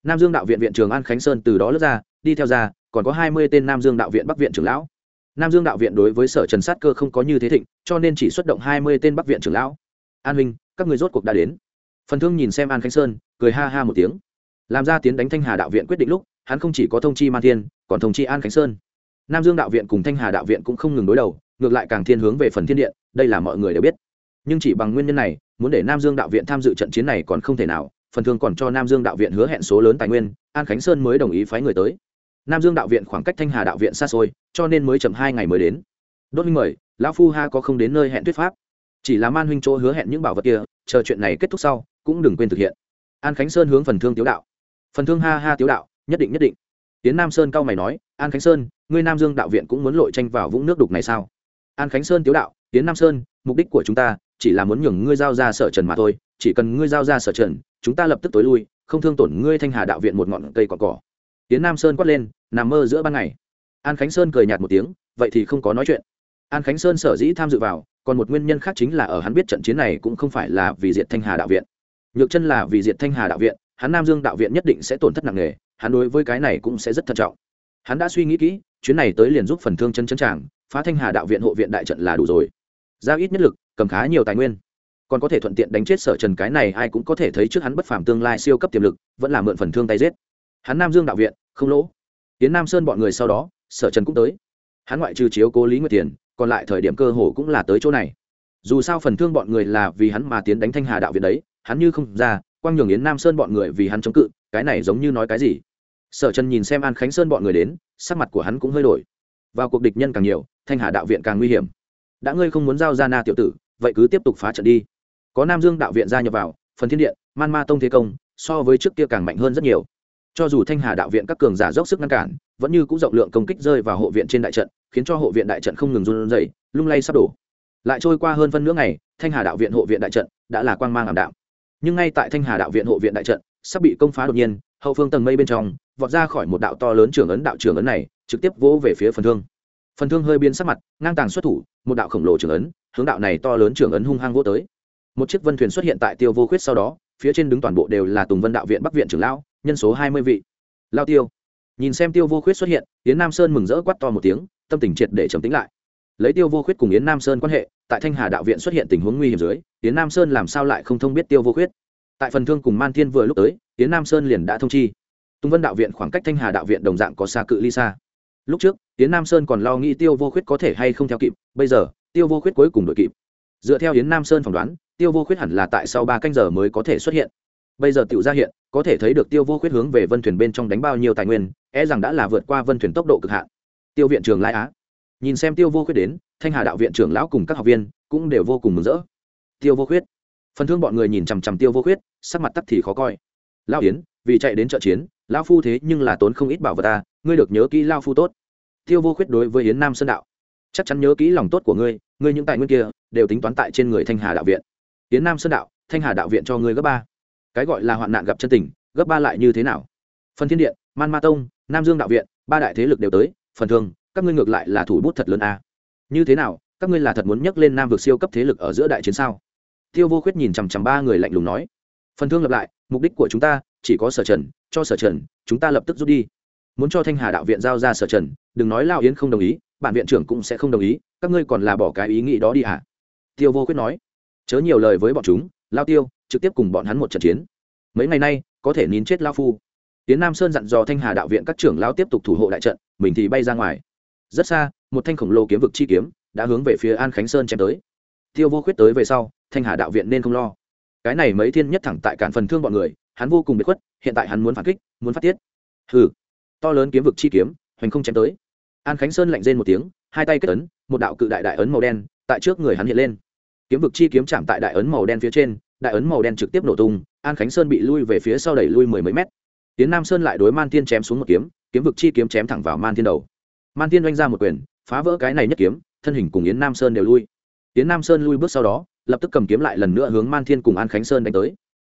Nam dương đạo viện viện trường an khánh sơn từ đó lướt ra, đi theo ra còn có hai mươi tên nam dương đạo viện bắc viện trưởng lão. Nam dương đạo viện đối với sở trần sát cơ không có như thế thịnh, cho nên chỉ xuất động hai mươi tên bắc viện trưởng lão. An huynh, các người rốt cuộc đã đến. Phần thương nhìn xem an khánh sơn, cười ha ha một tiếng. Làm ra tiến đánh thanh hà đạo viện quyết định lúc, hắn không chỉ có thông chi man thiên, còn thông chi an khánh sơn. Nam dương đạo viện cùng thanh hà đạo viện cũng không ngừng đối đầu, ngược lại càng thiên hướng về phần thiên điện, đây là mọi người đều biết. Nhưng chỉ bằng nguyên nhân này, muốn để nam dương đạo viện tham dự trận chiến này còn không thể nào, phần thương còn cho nam dương đạo viện hứa hẹn số lớn tài nguyên, an khánh sơn mới đồng ý phái người tới nam dương đạo viện khoảng cách thanh hà đạo viện xa xôi, cho nên mới chậm hai ngày mới đến. Đốt huynh mời, lão phu ha có không đến nơi hẹn thuyết pháp. Chỉ là man huynh chỗ hứa hẹn những bảo vật kia, chờ chuyện này kết thúc sau, cũng đừng quên thực hiện. An khánh sơn hướng phần thương tiếu đạo. Phần thương ha ha tiếu đạo, nhất định nhất định. Tiến nam sơn cao mày nói, an khánh sơn, ngươi nam dương đạo viện cũng muốn lội tranh vào vũng nước đục này sao? An khánh sơn tiếu đạo, tiến nam sơn, mục đích của chúng ta, chỉ là muốn nhường ngươi giao ra sở trần mà thôi, chỉ cần ngươi giao ra sở trần, chúng ta lập tức tối lui, không thương tổn ngươi thanh hà đạo viện một ngọn cây cỏ cỏ tiến nam sơn quát lên, nằm mơ giữa ban ngày. An khánh sơn cười nhạt một tiếng, vậy thì không có nói chuyện. An khánh sơn sở dĩ tham dự vào, còn một nguyên nhân khác chính là ở hắn biết trận chiến này cũng không phải là vì diệt thanh hà đạo viện. Nhược chân là vì diệt thanh hà đạo viện, hắn nam dương đạo viện nhất định sẽ tổn thất nặng nề, hắn đối với cái này cũng sẽ rất thận trọng. Hắn đã suy nghĩ kỹ, chuyến này tới liền giúp phần thương chân chân tràng, phá thanh hà đạo viện hộ viện đại trận là đủ rồi. Giao ít nhất lực, cầm khá nhiều tài nguyên. Còn có thể thuận tiện đánh chết sở trần cái này, ai cũng có thể thấy trước hắn bất phàm tương lai siêu cấp tiềm lực, vẫn là mượn phần thương tay giết. Hắn nam dương đạo viện không lỗ. Tiến nam sơn bọn người sau đó, sở trần cũng tới. Hắn ngoại trừ chiếu cố lý nguyệt tiền, còn lại thời điểm cơ hồ cũng là tới chỗ này. Dù sao phần thương bọn người là vì hắn mà tiến đánh thanh hà đạo viện đấy, hắn như không ra, quang nhường yến nam sơn bọn người vì hắn chống cự, cái này giống như nói cái gì? Sở trần nhìn xem an khánh sơn bọn người đến, sắc mặt của hắn cũng hơi đổi. Vào cuộc địch nhân càng nhiều, thanh hà đạo viện càng nguy hiểm. Đã ngươi không muốn giao ra na tiểu tử, vậy cứ tiếp tục phá trận đi. Có nam dương đạo viện gia nhập vào, phần thiên điện, man ma tông thế công, so với trước kia càng mạnh hơn rất nhiều cho dù thanh hà đạo viện các cường giả dốc sức ngăn cản, vẫn như c ũ rộng lượng công kích rơi vào hộ viện trên đại trận, khiến cho hộ viện đại trận không ngừng run dày lung lay sắp đổ. Lại trôi qua hơn phân nửa ngày, thanh hà đạo viện hộ viện đại trận đã là quang mang ảm đạm. Nhưng ngay tại thanh hà đạo viện hộ viện đại trận, sắp bị công phá đột nhiên, hậu phương tầng mây bên trong, vọt ra khỏi một đạo to lớn trưởng ấn đạo trưởng ấn này, trực tiếp vỗ về phía phần thương. Phần thương hơi biến sắc mặt, ngang tàng xuất thủ, một đạo khổng lồ trưởng ấn, hướng đạo này to lớn trưởng ấn hung hăng vỗ tới. Một chiếc vân thuyền xuất hiện tại tiêu vô khuyết sau đó phía trên đứng toàn bộ đều là tùng vân đạo viện bắc viện trưởng lão, nhân số hai mươi vị. Lao tiêu. Nhìn xem tiêu vô khuyết xuất hiện, yến nam sơn mừng rỡ quắt to một tiếng, tâm tình triệt để trầm tính lại. Lấy tiêu vô khuyết cùng yến nam sơn quan hệ, tại thanh hà đạo viện xuất hiện tình huống nguy hiểm dưới, yến nam sơn làm sao lại không thông biết tiêu vô khuyết? Tại phần thương cùng man thiên vừa lúc tới, yến nam sơn liền đã thông chi. Tùng vân đạo viện khoảng cách thanh hà đạo viện đồng dạng có xa cự ly xa. Lúc trước, yến nam sơn còn lo nghĩ tiêu vô khuyết có thể hay không theo kịp, bây giờ, tiêu vô khuyết cuối cùng đội kịp. Dựa theo yến nam sơn phỏng đoán tiêu vô khuyết hẳn là tại sau ba canh giờ mới có thể xuất hiện. Bây giờ tiểu ra hiện, có thể thấy được tiêu vô khuyết hướng về vân thuyền bên trong đánh bao nhiêu tài nguyên e rằng đã là vượt qua vân thuyền tốc độ cực hạn. Tiêu viện trường lai á. Nhìn xem tiêu vô khuyết đến, thanh hà đạo viện trưởng lão cùng các học viên cũng đều vô cùng mừng rỡ. Tiêu vô khuyết. Phần thương bọn người nhìn chằm chằm tiêu vô khuyết, sắc mặt tắt thì khó coi. Lao yến, vì chạy đến trợ chiến lao phu thế nhưng là tốn không ít bảo vật ta, ngươi được nhớ kỹ lao phu tốt. Tiêu vô khuyết đối với yến nam sơn đạo. Chắc chắn nhớ kỹ lòng tốt của ngươi ngươi những tài nguyên kia đều tính toán tại trên người thanh hà đạo viện. Tiến nam sơn đạo thanh hà đạo viện cho ngươi gấp ba. Cái gọi là hoạn nạn gặp chân tình gấp ba lại như thế nào? Phần thiên điện man ma tông nam dương đạo viện ba đại thế lực đều tới phần thường, các ngươi ngược lại là thủ bút thật lớn a. Như thế nào các ngươi là thật muốn nhắc lên nam vực siêu cấp thế lực ở giữa đại chiến sao? Tiêu vô khuyết nhìn chằm chằm ba người lạnh lùng nói. Phần thương lập lại mục đích của chúng ta chỉ có sở trần cho sở trần chúng ta lập tức rút đi. Muốn cho thanh hà đạo viện giao ra sở trần đừng nói lao yến không đồng ý bản viện trưởng cũng sẽ không đồng ý các ngươi còn là bỏ cái ý nghĩ đó đi ạ à? tiêu vô khuyết nói chớ nhiều lời với bọn chúng, lao tiêu, trực tiếp cùng bọn hắn một trận chiến. Mấy ngày nay, có thể nín chết lao phu. Tiến nam sơn dặn dò thanh hà đạo viện các trưởng lao tiếp tục thủ hộ đại trận, mình thì bay ra ngoài. Rất xa, một thanh khổng lồ kiếm vực chi kiếm đã hướng về phía an khánh sơn chém tới. Tiêu vô khuyết tới về sau, thanh hà đạo viện nên không lo. Cái này mấy thiên nhất thẳng tại cản phần thương bọn người, hắn vô cùng bị khuất, hiện tại hắn muốn phản kích, muốn phát tiết. Hừ. To lớn kiếm vực chi kiếm, hoành không chém tới. An khánh sơn lạnh rên một tiếng, hai tay kết ấn, một đạo cự đại đại ấn màu đen tại trước người hắn hiện lên kiếm vực chi kiếm chạm tại đại ấn màu đen phía trên, đại ấn màu đen trực tiếp nổ tung, an khánh sơn bị lui về phía sau đẩy lui mười mấy mét. Tiến nam sơn lại đối man thiên chém xuống một kiếm kiếm vực chi kiếm chém thẳng vào man thiên đầu. Man thiên oanh ra một quyền, phá vỡ cái này nhất kiếm, thân hình cùng yến nam sơn đều lui. Yến nam sơn lui bước sau đó, lập tức cầm kiếm lại lần nữa hướng man thiên cùng an khánh sơn đánh tới.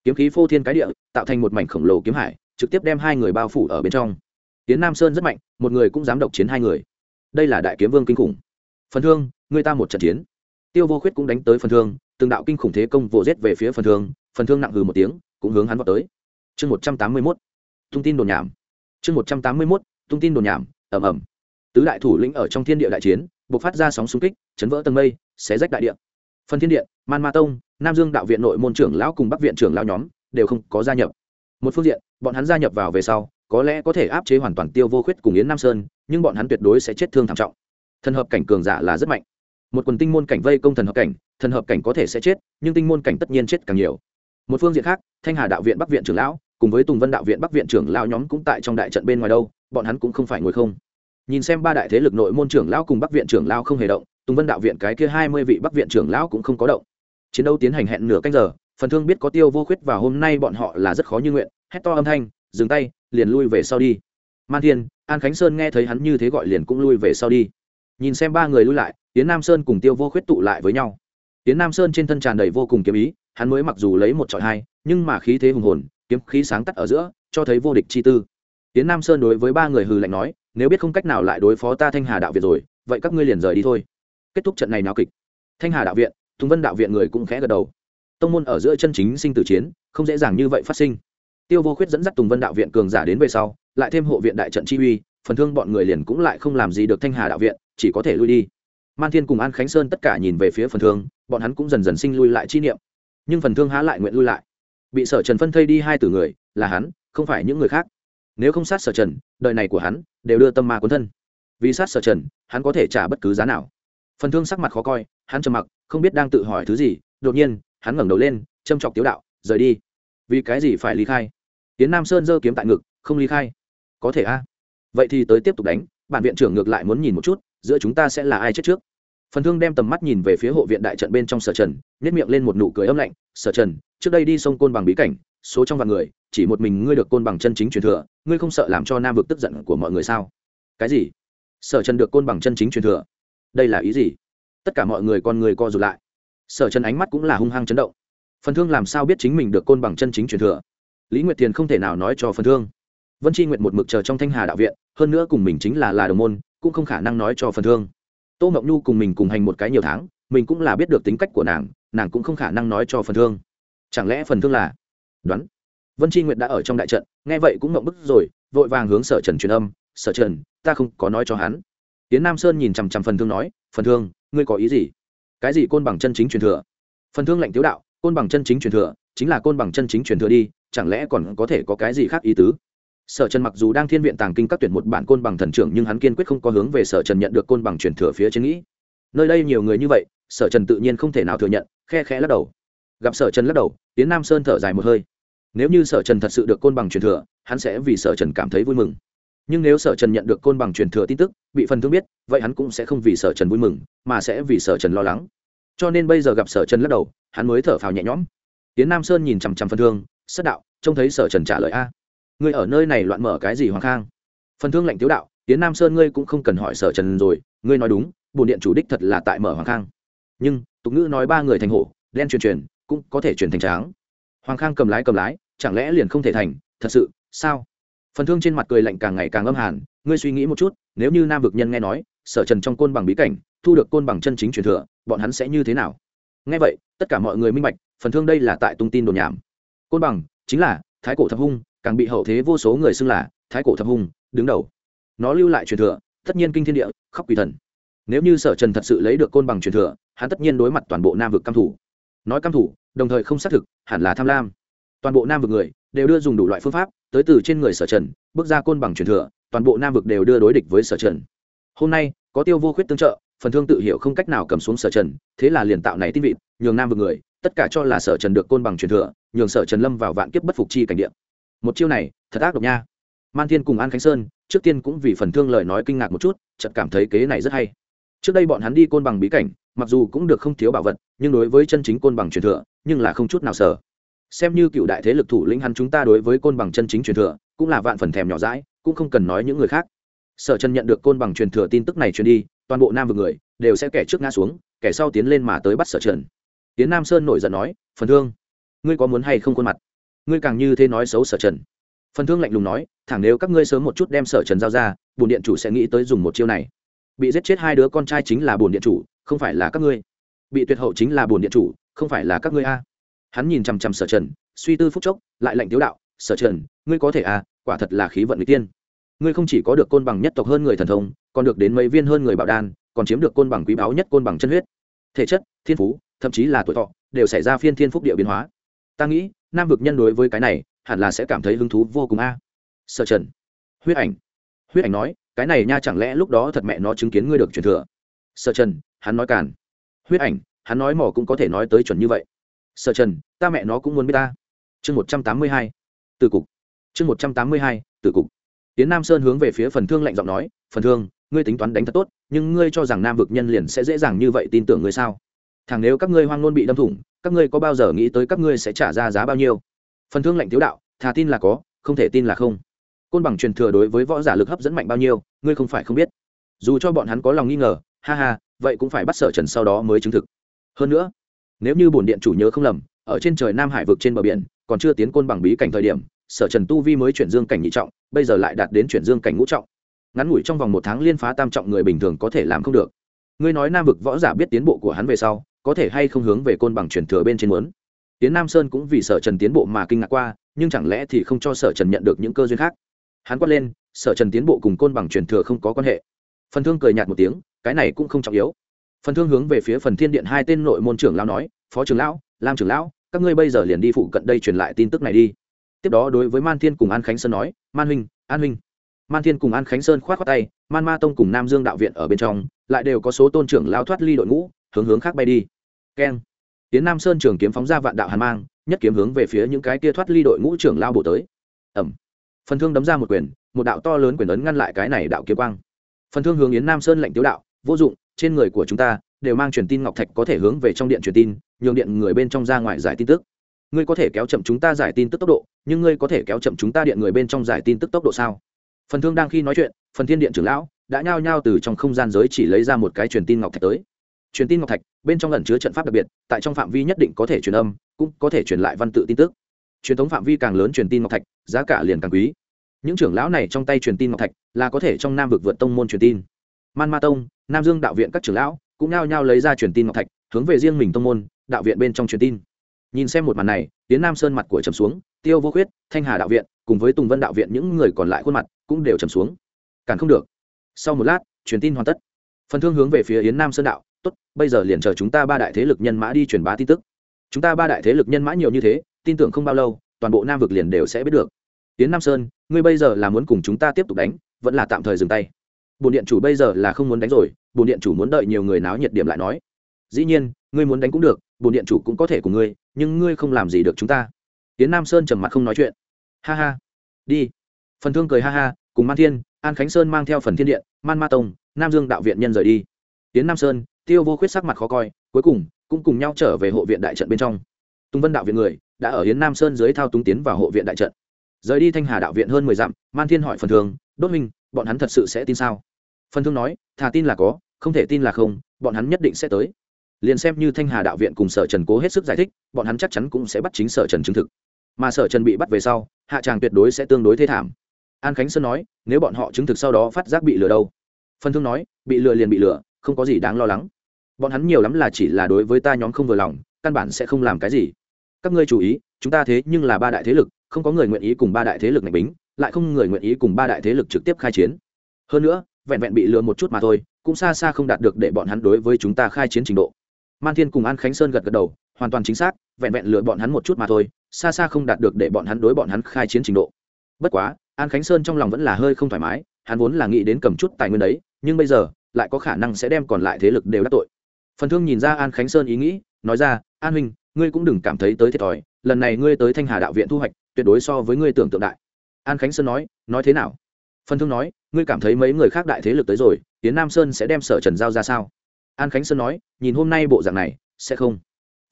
Kiếm khí phô thiên cái địa, tạo thành một mảnh khổng lồ kiếm hải, trực tiếp đem hai người bao phủ ở bên trong. Yến nam sơn rất mạnh, một người cũng dám độc chiến hai người. Đây là đại kiếm vương kinh khủng. Phần thương, người ta một trận chiến tiêu vô khuyết cũng đánh tới phần thương, từng đạo kinh khủng thế công vồ rết về phía phần thương phần thương nặng hừ một tiếng, cũng hướng hắn vào tới. Chương một trăm tám mươi mốt thông tin đồn nhảm. Chương một trăm tám mươi mốt thông tin đồn nhảm ẩm ẩm tứ đại thủ lĩnh ở trong thiên địa đại chiến buộc phát ra sóng xung kích, chấn vỡ tầng mây, xé rách đại địa. Phần thiên điện man ma tông, nam dương đạo viện nội môn trưởng lão cùng bắc viện trưởng lão nhóm đều không có gia nhập. Một phương diện, bọn hắn gia nhập vào về sau, có lẽ có thể áp chế hoàn toàn tiêu vô khuyết cùng yến nam sơn, nhưng bọn hắn tuyệt đối sẽ chết thương thảm trọng. Thân hợp cảnh cường giả là rất mạnh một quần tinh môn cảnh vây công thần hợp cảnh, thần hợp cảnh có thể sẽ chết, nhưng tinh môn cảnh tất nhiên chết càng nhiều. Một phương diện khác, thanh hà đạo viện bắc viện trưởng lão, cùng với tùng vân đạo viện bắc viện trưởng lão nhóm cũng tại trong đại trận bên ngoài đâu, bọn hắn cũng không phải ngồi không. Nhìn xem ba đại thế lực nội môn trưởng lão cùng bắc viện trưởng lão không hề động, tùng vân đạo viện cái kia hai mươi vị bắc viện trưởng lão cũng không có động. Chiến đấu tiến hành hẹn nửa canh giờ, phần thương biết có tiêu vô khuyết và hôm nay bọn họ là rất khó như nguyện, hét to âm thanh, dừng tay, liền lui về sau đi. Man thiên, an khánh sơn nghe thấy hắn như thế gọi liền cũng lui về sau đi. Nhìn xem ba người lui lại tiến nam sơn cùng tiêu vô khuyết tụ lại với nhau. Tiến nam sơn trên thân tràn đầy vô cùng kiếm ý, hắn mới mặc dù lấy một trọi hai, nhưng mà khí thế hùng hồn, kiếm khí sáng tắt ở giữa, cho thấy vô địch chi tư. Tiến nam sơn đối với ba người hừ lạnh nói, nếu biết không cách nào lại đối phó ta thanh hà đạo viện rồi, vậy các ngươi liền rời đi thôi. Kết thúc trận này nào kịch. Thanh hà đạo viện, tùng vân đạo viện người cũng khẽ gật đầu. Tông môn ở giữa chân chính sinh tử chiến, không dễ dàng như vậy phát sinh. Tiêu vô khuyết dẫn dắt tùng vân đạo viện cường giả đến về sau, lại thêm hộ viện đại trận chi uy, phần thương bọn người liền cũng lại không làm gì được thanh hà đạo viện, chỉ có thể lui đi man thiên cùng an khánh sơn tất cả nhìn về phía phần thương, bọn hắn cũng dần dần sinh lui lại chi niệm. Nhưng phần thương há lại nguyện lui lại. Bị sở trần phân thây đi hai từ người, là hắn, không phải những người khác. Nếu không sát sở trần, đời này của hắn đều đưa tâm ma cuốn thân. Vì sát sở trần, hắn có thể trả bất cứ giá nào. Phần thương sắc mặt khó coi, hắn trầm mặc, không biết đang tự hỏi thứ gì, đột nhiên, hắn ngẩng đầu lên, châm chọc tiếu đạo, rời đi. Vì cái gì phải ly khai? Tiến nam sơn giơ kiếm tại ngực, không ly khai. Có thể a. Vậy thì tới tiếp tục đánh, bản viện trưởng ngược lại muốn nhìn một chút, giữa chúng ta sẽ là ai chết trước? Phần thương đem tầm mắt nhìn về phía hộ viện đại trận bên trong sở trần nhét miệng lên một nụ cười âm lạnh, sở trần, trước đây đi sông côn bằng bí cảnh, số trong vạn người, chỉ một mình ngươi được côn bằng chân chính truyền thừa, ngươi không sợ làm cho nam vực tức giận của mọi người sao? Cái gì? Sở trần được côn bằng chân chính truyền thừa. Đây là ý gì? Tất cả mọi người con người co rụt lại. Sở trần ánh mắt cũng là hung hăng chấn động. Phần thương làm sao biết chính mình được côn bằng chân chính truyền thừa? Lý nguyệt thiền không thể nào nói cho phần thương. Vân tri nguyện một mực chờ trong thanh hà đạo viện, hơn nữa cùng mình chính là là đồng môn, cũng không khả năng nói cho phần thương tô mộng nhu cùng mình cùng hành một cái nhiều tháng, mình cũng là biết được tính cách của nàng nàng cũng không khả năng nói cho phần thương. Chẳng lẽ phần thương là? Đoán. Vân tri nguyệt đã ở trong đại trận, nghe vậy cũng mộng bức rồi, vội vàng hướng sở trần truyền âm, sở trần, ta không có nói cho hắn. Tiến nam sơn nhìn chằm chằm phần thương nói, phần thương, ngươi có ý gì? Cái gì côn bằng chân chính truyền thừa? Phần thương lệnh tiếu đạo, côn bằng chân chính truyền thừa, chính là côn bằng chân chính truyền thừa đi, chẳng lẽ còn có thể có cái gì khác ý tứ? Sở trần mặc dù đang thiên viện tàng kinh các tuyển một bản côn bằng thần trưởng nhưng hắn kiên quyết không có hướng về sở trần nhận được côn bằng truyền thừa phía trên nghĩ nơi đây nhiều người như vậy sở trần tự nhiên không thể nào thừa nhận khe khẽ lắc đầu gặp sở trần lắc đầu tiến nam sơn thở dài một hơi nếu như sở trần thật sự được côn bằng truyền thừa hắn sẽ vì sở trần cảm thấy vui mừng nhưng nếu sở trần nhận được côn bằng truyền thừa tin tức bị phần thương biết vậy hắn cũng sẽ không vì sở trần vui mừng mà sẽ vì sở trần lo lắng cho nên bây giờ gặp sở trần lắc đầu hắn mới thở phào nhẹ nhõm tiến nam sơn nhìn chằm chằm phần thương sất đạo trông thấy sở trần trả lời a ngươi ở nơi này loạn mở cái gì hoàng khang? Phần thương lệnh tiếu đạo tiến nam sơn ngươi cũng không cần hỏi sở trần rồi, ngươi nói đúng bồn điện chủ đích thật là tại mở hoàng khang. Nhưng, tục ngữ nói ba người thành hổ, đen truyền truyền, cũng có thể truyền thành tráng. Hoàng khang cầm lái cầm lái, chẳng lẽ liền không thể thành? Thật sự, sao? Phần thương trên mặt cười lạnh càng ngày càng âm hàn, ngươi suy nghĩ một chút, nếu như nam vực nhân nghe nói, sở trần trong côn bằng bí cảnh, thu được côn bằng chân chính truyền thừa, bọn hắn sẽ như thế nào? Nghe vậy, tất cả mọi người minh bạch, phần thương đây là tại tung tin đồn nhảm. Côn bằng, chính là thái cổ thập hung càng bị hậu thế vô số người xưng là thái cổ thập hùng đứng đầu. Nó lưu lại truyền thừa, tất nhiên kinh thiên địa khóc quỷ thần. Nếu như sở trần thật sự lấy được côn bằng truyền thừa, hắn tất nhiên đối mặt toàn bộ nam vực căm thủ. Nói căm thủ, đồng thời không xác thực, hẳn là tham lam. Toàn bộ nam vực người đều đưa dùng đủ loại phương pháp, tới từ trên người sở trần, bước ra côn bằng truyền thừa, toàn bộ nam vực đều đưa đối địch với sở trần. Hôm nay, có tiêu vô khuyết tương trợ, phần thương tự hiểu không cách nào cầm xuống sở trần, thế là liền tạo này tin vịt, nhường nam vực người, tất cả cho là sở trần được côn bằng truyền thừa, nhường sở trần lâm vào vạn kiếp bất phục chi cảnh điện một chiêu này, thật ác độc nha. Man thiên cùng an khánh sơn, trước tiên cũng vì phần thương lời nói kinh ngạc một chút, chợt cảm thấy kế này rất hay. Trước đây bọn hắn đi côn bằng bí cảnh, mặc dù cũng được không thiếu bảo vật, nhưng đối với chân chính côn bằng truyền thừa, nhưng là không chút nào sở xem như cựu đại thế lực thủ lĩnh hắn chúng ta đối với côn bằng chân chính truyền thừa, cũng là vạn phần thèm nhỏ rãi cũng không cần nói những người khác. Sở chân nhận được côn bằng truyền thừa tin tức này truyền đi, toàn bộ nam vực người đều sẽ kẻ trước ngã xuống, kẻ sau tiến lên mà tới bắt sở trần tiến nam sơn nổi giận nói, phần thương, ngươi có muốn hay không khuôn mặt? Ngươi càng như thế nói xấu sở trần. Phần thương lạnh lùng nói, thẳng nếu các ngươi sớm một chút đem sở trần giao ra bồn điện chủ sẽ nghĩ tới dùng một chiêu này. Bị giết chết hai đứa con trai chính là bồn điện chủ, không phải là các ngươi. Bị tuyệt hậu chính là bồn điện chủ, không phải là các ngươi a. Hắn nhìn chằm chằm sở trần, suy tư phúc chốc, lại lạnh tiếu đạo, sở trần, ngươi có thể à quả thật là khí vận người tiên. Ngươi không chỉ có được côn bằng nhất tộc hơn người thần thông, còn được đến mấy viên hơn người bảo đan, còn chiếm được côn bằng quý báu nhất côn bằng chân huyết. Thể chất, thiên phú, thậm chí là tuổi thọ, đều xảy ra phiên thiên phúc địa biến hóa ta nghĩ, nam vực nhân đối với cái này, hẳn là sẽ cảm thấy hứng thú vô cùng a. Sở trần. Huyết ảnh. Huyết ảnh nói, cái này nha chẳng lẽ lúc đó thật mẹ nó chứng kiến ngươi được truyền thừa? Sở trần, hắn nói càn. Huyết ảnh, hắn nói mỏ cũng có thể nói tới chuẩn như vậy. Sở trần, ta mẹ nó cũng muốn biết ta. Chương một trăm tám mươi hai. Từ cục. Chương một trăm tám mươi hai từ cục. Tiến nam sơn hướng về phía phần thương lạnh giọng nói, phần thương, ngươi tính toán đánh thật tốt, nhưng ngươi cho rằng nam vực nhân liền sẽ dễ dàng như vậy tin tưởng ngươi sao? Thằng nếu các ngươi hoang nôn bị đâm thủng, các ngươi có bao giờ nghĩ tới các ngươi sẽ trả ra giá bao nhiêu? Phần thương lệnh thiếu đạo, thà tin là có, không thể tin là không. Côn bằng truyền thừa đối với võ giả lực hấp dẫn mạnh bao nhiêu, ngươi không phải không biết. Dù cho bọn hắn có lòng nghi ngờ, ha ha, vậy cũng phải bắt sở trần sau đó mới chứng thực. Hơn nữa, nếu như bổn điện chủ nhớ không lầm, ở trên trời nam hải vực trên bờ biển, còn chưa tiến côn bằng bí cảnh thời điểm, sở trần tu vi mới chuyển dương cảnh nhị trọng, bây giờ lại đạt đến chuyển dương cảnh ngũ trọng. Ngắn ngủi trong vòng một tháng liên phá tam trọng người bình thường có thể làm không được. Ngươi nói nam vực võ giả biết tiến bộ của hắn về sau có thể hay không hướng về côn bằng truyền thừa bên trên muốn. Tiến nam sơn cũng vì sở trần tiến bộ mà kinh ngạc qua, nhưng chẳng lẽ thì không cho sở trần nhận được những cơ duyên khác? Hắn quát lên, sở trần tiến bộ cùng côn bằng truyền thừa không có quan hệ. Phần thương cười nhạt một tiếng, cái này cũng không trọng yếu. Phần thương hướng về phía phần thiên điện hai tên nội môn trưởng lão nói, phó trưởng lão, lam trưởng lão, các ngươi bây giờ liền đi phụ cận đây truyền lại tin tức này đi. Tiếp đó đối với man thiên cùng an khánh sơn nói, man huynh, an huynh. Man thiên cùng an khánh sơn k h o á t khoác tay, man ma tông cùng nam dương đạo viện ở bên trong, lại đều có số tôn trưởng lao thoát ly đội ngũ hướng hướng khác bay đi. Keng. Tiến nam sơn trường kiếm phóng ra vạn đạo hàn mang, nhất kiếm hướng về phía những cái kia thoát ly đội ngũ trưởng lao bổ tới. Ẩm phần thương đấm ra một quyền, một đạo to lớn quyền ấn ngăn lại cái này đạo kiếm quang. Phần thương hướng yến nam sơn lệnh tiếu đạo, vô dụng, trên người của chúng ta đều mang truyền tin ngọc thạch có thể hướng về trong điện truyền tin, nhường điện người bên trong ra ngoài giải tin tức. Ngươi có thể kéo chậm chúng ta giải tin tức tốc độ, nhưng ngươi có thể kéo chậm chúng ta điện người bên trong giải tin tức tốc độ sao? Phần thương đang khi nói chuyện, phần thiên điện trưởng lão đã nhao nhao từ trong không gian giới chỉ lấy ra một cái truyền tin ngọc thạch tới truyền tin ngọc thạch, bên trong lần chứa trận pháp đặc biệt, tại trong phạm vi nhất định có thể truyền âm, cũng có thể truyền lại văn tự tin tức. Truyền thống phạm vi càng lớn truyền tin ngọc thạch, giá cả liền càng quý. Những trưởng lão này trong tay truyền tin ngọc thạch là có thể trong nam vực vượt tông môn truyền tin. Man ma tông, nam dương đạo viện các trưởng lão cũng nao nhao lấy ra truyền tin ngọc thạch, hướng về riêng mình tông môn, đạo viện bên trong truyền tin. Nhìn xem một màn này, tiến nam sơn mặt của trầm xuống, tiêu vô khuyết, thanh hà đạo viện, cùng với tùng vân đạo viện những người còn lại khuôn mặt cũng đều trầm xuống. Cản không được. Sau một lát, truyền tin hoàn tất. Phần thương hướng về phía yến nam sơn đạo tốt, bây giờ liền chờ chúng ta ba đại thế lực nhân mã đi truyền bá tin tức. Chúng ta ba đại thế lực nhân mã nhiều như thế, tin tưởng không bao lâu, toàn bộ nam vực liền đều sẽ biết được. Tiến nam sơn, ngươi bây giờ là muốn cùng chúng ta tiếp tục đánh, vẫn là tạm thời dừng tay? Bồn điện chủ bây giờ là không muốn đánh rồi bồn điện chủ muốn đợi nhiều người náo nhiệt điểm lại nói. Dĩ nhiên, ngươi muốn đánh cũng được bồn điện chủ cũng có thể cùng ngươi, nhưng ngươi không làm gì được chúng ta. Tiến nam sơn trầm mặt không nói chuyện. Ha ha, đi. Phần thương cười ha ha, cùng man thiên, an khánh sơn mang theo phần thiên điện, man ma tông, nam dương đạo viện nhân rời đi. Tiến nam sơn tiêu vô khuyết sắc mặt khó coi, cuối cùng, cũng cùng nhau trở về hộ viện đại trận bên trong. Tung vân đạo viện người, đã ở hiến nam sơn dưới thao túng tiến vào hộ viện đại trận. Rời đi thanh hà đạo viện hơn mười dặm, man thiên hỏi phần thương đốt minh bọn hắn thật sự sẽ tin sao? Phần thương nói, thà tin là có, không thể tin là không, bọn hắn nhất định sẽ tới. Liền xem như thanh hà đạo viện cùng sở trần cố hết sức giải thích, bọn hắn chắc chắn cũng sẽ bắt chính sở trần chứng thực. Mà sở trần bị bắt về sau, hạ tràng tuyệt đối sẽ tương đối thê thảm. An khánh sơn nói, nếu bọn họ chứng thực sau đó phát giác bị lừa đâu? Phần thương nói, bị lừa liền bị lừa, không có gì đáng lo lắng bọn hắn nhiều lắm là chỉ là đối với ta nhóm không vừa lòng, căn bản sẽ không làm cái gì. Các ngươi chú ý, chúng ta thế nhưng là ba đại thế lực, không có người nguyện ý cùng ba đại thế lực này bính, lại không người nguyện ý cùng ba đại thế lực trực tiếp khai chiến. Hơn nữa, vẹn vẹn bị lừa một chút mà thôi, cũng xa xa không đạt được để bọn hắn đối với chúng ta khai chiến trình độ. Man thiên cùng an khánh sơn gật gật đầu, hoàn toàn chính xác, vẹn vẹn lừa bọn hắn một chút mà thôi, xa xa không đạt được để bọn hắn đối bọn hắn khai chiến trình độ. Bất quá, an khánh sơn trong lòng vẫn là hơi không thoải mái, hắn vốn là nghĩ đến cầm chút tài nguyên đấy, nhưng bây giờ, lại có khả năng sẽ đem còn lại thế lực đều đắc tội phần thương nhìn ra an khánh sơn ý nghĩ, nói ra, an huynh, ngươi cũng đừng cảm thấy tới thiệt thòi, lần này ngươi tới thanh hà đạo viện thu hoạch, tuyệt đối so với ngươi tưởng tượng đại. An khánh sơn nói nói thế nào? Phần thương nói, ngươi cảm thấy mấy người khác đại thế lực tới rồi tiến nam sơn sẽ đem sở trần giao ra sao? An khánh sơn nói, nhìn hôm nay bộ dạng này, sẽ không.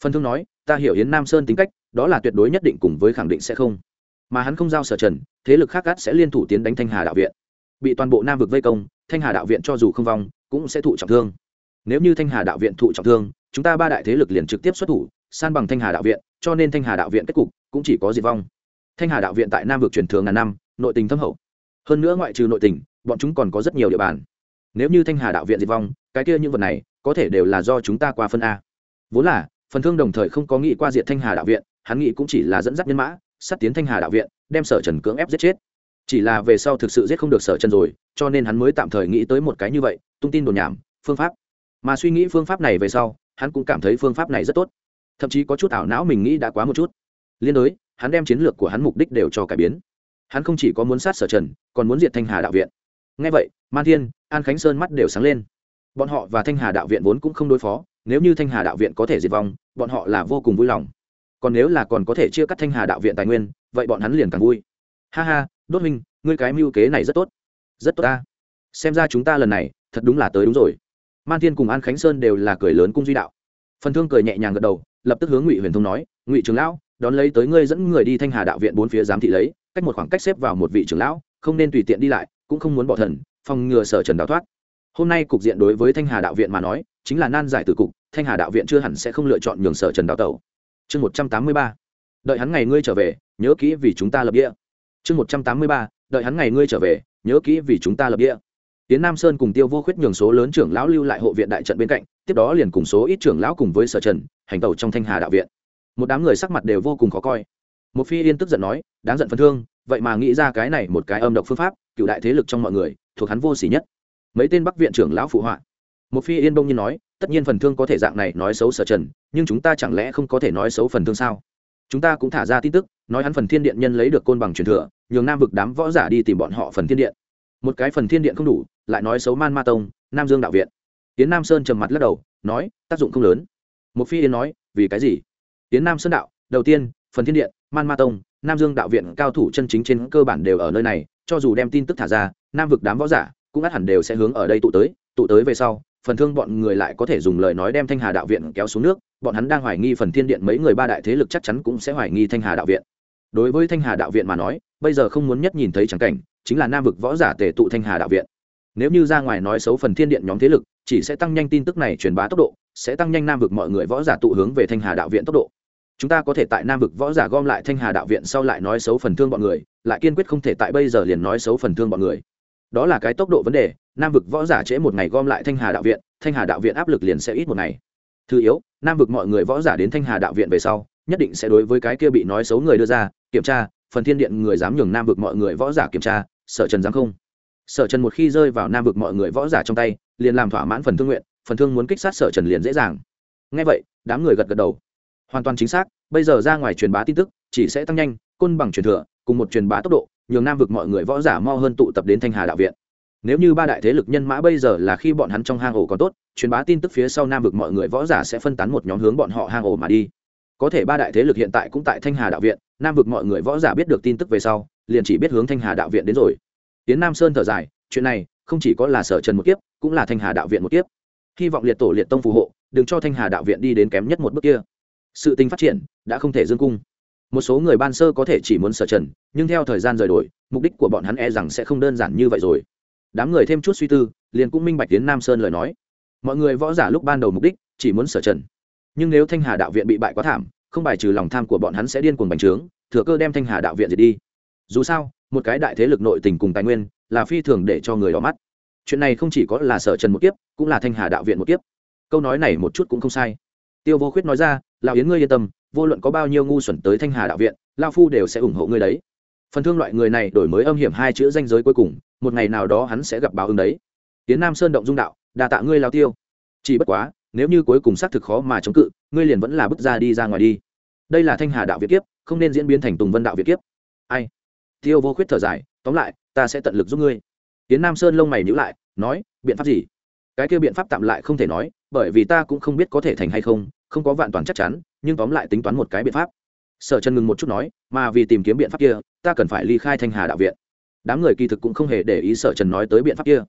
Phần thương nói, ta hiểu yến nam sơn tính cách, đó là tuyệt đối nhất định cùng với khẳng định sẽ không. Mà hắn không giao sở trần, thế lực khác gắt sẽ liên thủ tiến đánh thanh hà đạo viện. Bị toàn bộ nam vực vây công, thanh hà đạo viện cho dù không vong, cũng sẽ thụ trọng thương nếu như thanh hà đạo viện thụ trọng thương, chúng ta ba đại thế lực liền trực tiếp xuất thủ, san bằng thanh hà đạo viện, cho nên thanh hà đạo viện kết cục cũng chỉ có diệt vong. Thanh hà đạo viện tại nam vực truyền thường ngàn năm, nội tình thâm hậu. Hơn nữa ngoại trừ nội tình, bọn chúng còn có rất nhiều địa bàn. Nếu như thanh hà đạo viện diệt vong, cái kia những vật này có thể đều là do chúng ta qua phân a. Vốn là, phần thương đồng thời không có nghĩ qua diệt thanh hà đạo viện, hắn nghĩ cũng chỉ là dẫn dắt nhân mã, sát tiến thanh hà đạo viện, đem sở trần cưỡng ép giết chết. Chỉ là về sau thực sự giết không được sở trần rồi, cho nên hắn mới tạm thời nghĩ tới một cái như vậy, tung tin đồn nhảm, phương pháp mà suy nghĩ phương pháp này về sau, hắn cũng cảm thấy phương pháp này rất tốt. Thậm chí có chút ảo não mình nghĩ đã quá một chút. Liên đối, hắn đem chiến lược của hắn mục đích đều cho cải biến. Hắn không chỉ có muốn sát sở trần, còn muốn diệt thanh hà đạo viện. Ngay vậy, man thiên, an khánh sơn mắt đều sáng lên. Bọn họ và thanh hà đạo viện vốn cũng không đối phó, nếu như thanh hà đạo viện có thể diệt vong, bọn họ là vô cùng vui lòng. Còn nếu là còn có thể chia cắt thanh hà đạo viện tài nguyên, vậy bọn hắn liền càng vui. Ha ha, đốt minh ngươi cái mưu kế này rất tốt. Rất tốt ta. Xem ra chúng ta lần này, thật đúng là tới đúng rồi man thiên cùng an khánh sơn đều là cười lớn cung duy đạo. Phần thương cười nhẹ nhàng gật đầu, lập tức hướng ngụy huyền thông nói, ngụy trưởng lão, đón lấy tới ngươi dẫn người đi thanh hà đạo viện bốn phía giám thị lấy, cách một khoảng cách xếp vào một vị trưởng lão, không nên tùy tiện đi lại, cũng không muốn bỏ thần, phòng ngừa sở trần đào thoát. Hôm nay cục diện đối với thanh hà đạo viện mà nói, chính là nan giải từ cục, thanh hà đạo viện chưa hẳn sẽ không lựa chọn nhường sở trần đào tẩu. Chương một trăm tám mươi ba, đợi hắn ngày ngươi trở về, nhớ kỹ vì chúng ta lập địa. Chương một trăm tám mươi ba, đợi hắn ngày ngươi trở về, nhớ kỹ vì chúng ta lập địa tiến nam sơn cùng tiêu vô khuyết nhường số lớn trưởng lão lưu lại hộ viện đại trận bên cạnh, tiếp đó liền cùng số ít trưởng lão cùng với sở trần, hành tẩu trong thanh hà đạo viện. Một đám người sắc mặt đều vô cùng khó coi. Một phi yên tức giận nói, đáng giận phân thương, vậy mà nghĩ ra cái này một cái âm độc phương pháp, cựu đại thế lực trong mọi người, thuộc hắn vô sỉ nhất. Mấy tên bắc viện trưởng lão phụ họa. Một phi yên bông nhiên nói, tất nhiên phần thương có thể dạng này nói xấu sở trần, nhưng chúng ta chẳng lẽ không có thể nói xấu phần thương sao? Chúng ta cũng thả ra tin tức, nói hắn phần thiên điện nhân lấy được côn bằng truyền thừa, nhường nam vực đám võ giả đi tìm bọn họ phần thiên điện. Một cái phần thiên điện không đủ lại nói xấu man ma tông, nam dương đạo viện. Tiến nam sơn trầm mặt lắc đầu, nói, tác dụng không lớn. Một phi yên nói, vì cái gì? Tiến nam sơn đạo, đầu tiên, phần thiên điện, man ma tông, nam dương đạo viện cao thủ chân chính trên cơ bản đều ở nơi này, cho dù đem tin tức thả ra, nam vực đám võ giả cũng ắt hẳn đều sẽ hướng ở đây tụ tới tụ tới về sau, phần thương bọn người lại có thể dùng lời nói đem thanh hà đạo viện kéo xuống nước, bọn hắn đang hoài nghi phần thiên điện mấy người ba đại thế lực chắc chắn cũng sẽ hoài nghi thanh hà đạo viện. Đối với thanh hà đạo viện mà nói, bây giờ không muốn nhất nhìn thấy trắng cảnh, chính là nam vực võ giả tề tụ thanh hà đạo viện nếu như ra ngoài nói xấu phần thiên điện nhóm thế lực, chỉ sẽ tăng nhanh tin tức này truyền bá tốc độ, sẽ tăng nhanh nam vực mọi người võ giả tụ hướng về thanh hà đạo viện tốc độ. Chúng ta có thể tại nam vực võ giả gom lại thanh hà đạo viện sau lại nói xấu phần thương bọn người, lại kiên quyết không thể tại bây giờ liền nói xấu phần thương bọn người. Đó là cái tốc độ vấn đề, nam vực võ giả trễ một ngày gom lại thanh hà đạo viện, thanh hà đạo viện áp lực liền sẽ ít một ngày. Thứ yếu, nam vực mọi người võ giả đến thanh hà đạo viện về sau, nhất định sẽ đối với cái kia bị nói xấu người đưa ra, kiểm tra, phần thiên điện người dám nhường nam vực mọi người võ giả kiểm tra sở trần dám không? Sở trần một khi rơi vào nam vực mọi người võ giả trong tay, liền làm thỏa mãn phần thương nguyện, phần thương muốn kích sát sở trần liền dễ dàng. Ngay vậy, đám người gật gật đầu. Hoàn toàn chính xác, bây giờ ra ngoài truyền bá tin tức, chỉ sẽ tăng nhanh, côn bằng truyền thừa, cùng một truyền bá tốc độ, nhường nam vực mọi người võ giả mo hơn tụ tập đến thanh hà đạo viện. Nếu như ba đại thế lực nhân mã bây giờ là khi bọn hắn trong hang ổ còn tốt, truyền bá tin tức phía sau nam vực mọi người võ giả sẽ phân tán một nhóm hướng bọn họ hang ổ mà đi. Có thể ba đại thế lực hiện tại cũng tại thanh hà đạo viện, nam vực mọi người võ giả biết được tin tức về sau, liền chỉ biết hướng thanh hà đạo viện đến rồi tiến nam sơn thở dài, chuyện này, không chỉ có là sở trần một kiếp, cũng là thanh hà đạo viện một kiếp. Hy vọng liệt tổ liệt tông phù hộ, đừng cho thanh hà đạo viện đi đến kém nhất một bước kia. Sự tình phát triển, đã không thể dương cung. Một số người ban sơ có thể chỉ muốn sở trần, nhưng theo thời gian rời đổi, mục đích của bọn hắn e rằng sẽ không đơn giản như vậy rồi. Đám người thêm chút suy tư, liền cũng minh bạch tiến nam sơn lời nói. Mọi người võ giả lúc ban đầu mục đích, chỉ muốn sở trần. Nhưng nếu thanh hà đạo viện bị bại quá thảm, không bài trừ lòng tham của bọn hắn sẽ điên cuồng bành trướng, thừa cơ đem thanh hà đạo viện diệt đi. Dù sao một cái đại thế lực nội tình cùng tài nguyên, là phi thường để cho người đỏ mắt. Chuyện này không chỉ có là sở trần một kiếp, cũng là thanh hà đạo viện một kiếp. Câu nói này một chút cũng không sai. Tiêu vô khuyết nói ra, lão yến ngươi yên tâm, vô luận có bao nhiêu ngu xuẩn tới thanh hà đạo viện lao phu đều sẽ ủng hộ ngươi đấy. Phần thương loại người này đổi mới âm hiểm hai chữ danh giới cuối cùng, một ngày nào đó hắn sẽ gặp báo ứng đấy. Tiến nam sơn động dung đạo đà tạ ngươi lao tiêu. Chỉ bất quá, nếu như cuối cùng xác thực khó mà chống cự, ngươi liền vẫn là bước ra đi ra ngoài đi. Đây là thanh hà đạo việt kiếp, không nên diễn biến thành tùng vân đạo việt kiếp. Ai? Tiêu vô khuyết thở dài, tóm lại, ta sẽ tận lực giúp ngươi. Tiến nam sơn lông mày nhữ lại, nói, biện pháp gì? Cái kia biện pháp tạm lại không thể nói, bởi vì ta cũng không biết có thể thành hay không không có vạn toàn chắc chắn, nhưng tóm lại tính toán một cái biện pháp. Sở trần ngừng một chút nói, mà vì tìm kiếm biện pháp kia, ta cần phải ly khai thanh hà đạo viện. Đám người kỳ thực cũng không hề để ý sở trần nói tới biện pháp kia.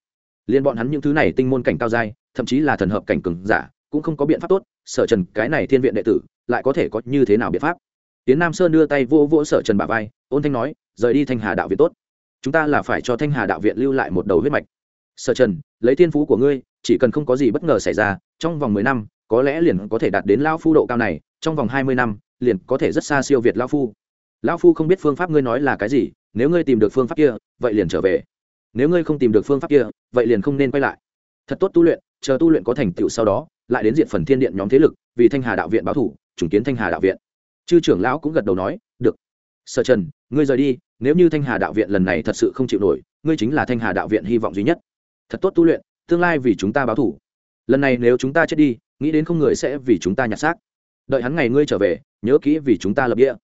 Liên bọn hắn những thứ này tinh môn cảnh cao dai thậm chí là thần hợp cảnh cường giả, cũng không có biện pháp tốt, sở trần, cái này thiên viện đệ tử, lại có thể có như thế nào biện pháp? Tiến nam sơn đưa tay vô vỗ sở trần bà vai, ôn thanh nói rời đi thanh hà đạo viện tốt chúng ta là phải cho thanh hà đạo viện lưu lại một đầu huyết mạch sở trần lấy thiên phú của ngươi chỉ cần không có gì bất ngờ xảy ra trong vòng mười năm có lẽ liền có thể đạt đến lao phu độ cao này trong vòng hai mươi năm liền có thể rất xa siêu việt lao phu lao phu không biết phương pháp ngươi nói là cái gì nếu ngươi tìm được phương pháp kia vậy liền trở về nếu ngươi không tìm được phương pháp kia vậy liền không nên quay lại thật tốt tu luyện chờ tu luyện có thành tựu sau đó lại đến diện phần thiên điện nhóm thế lực vì thanh hà đạo viện báo thủ chủng kiến thanh hà đạo viện chư trưởng lão cũng gật đầu nói được sở trần ngươi rời đi nếu như thanh hà đạo viện lần này thật sự không chịu nổi, ngươi chính là thanh hà đạo viện hy vọng duy nhất. Thật tốt tu luyện, tương lai vì chúng ta báo thủ. Lần này nếu chúng ta chết đi, nghĩ đến không người sẽ vì chúng ta nhặt xác. Đợi hắn ngày ngươi trở về, nhớ kỹ vì chúng ta lập địa.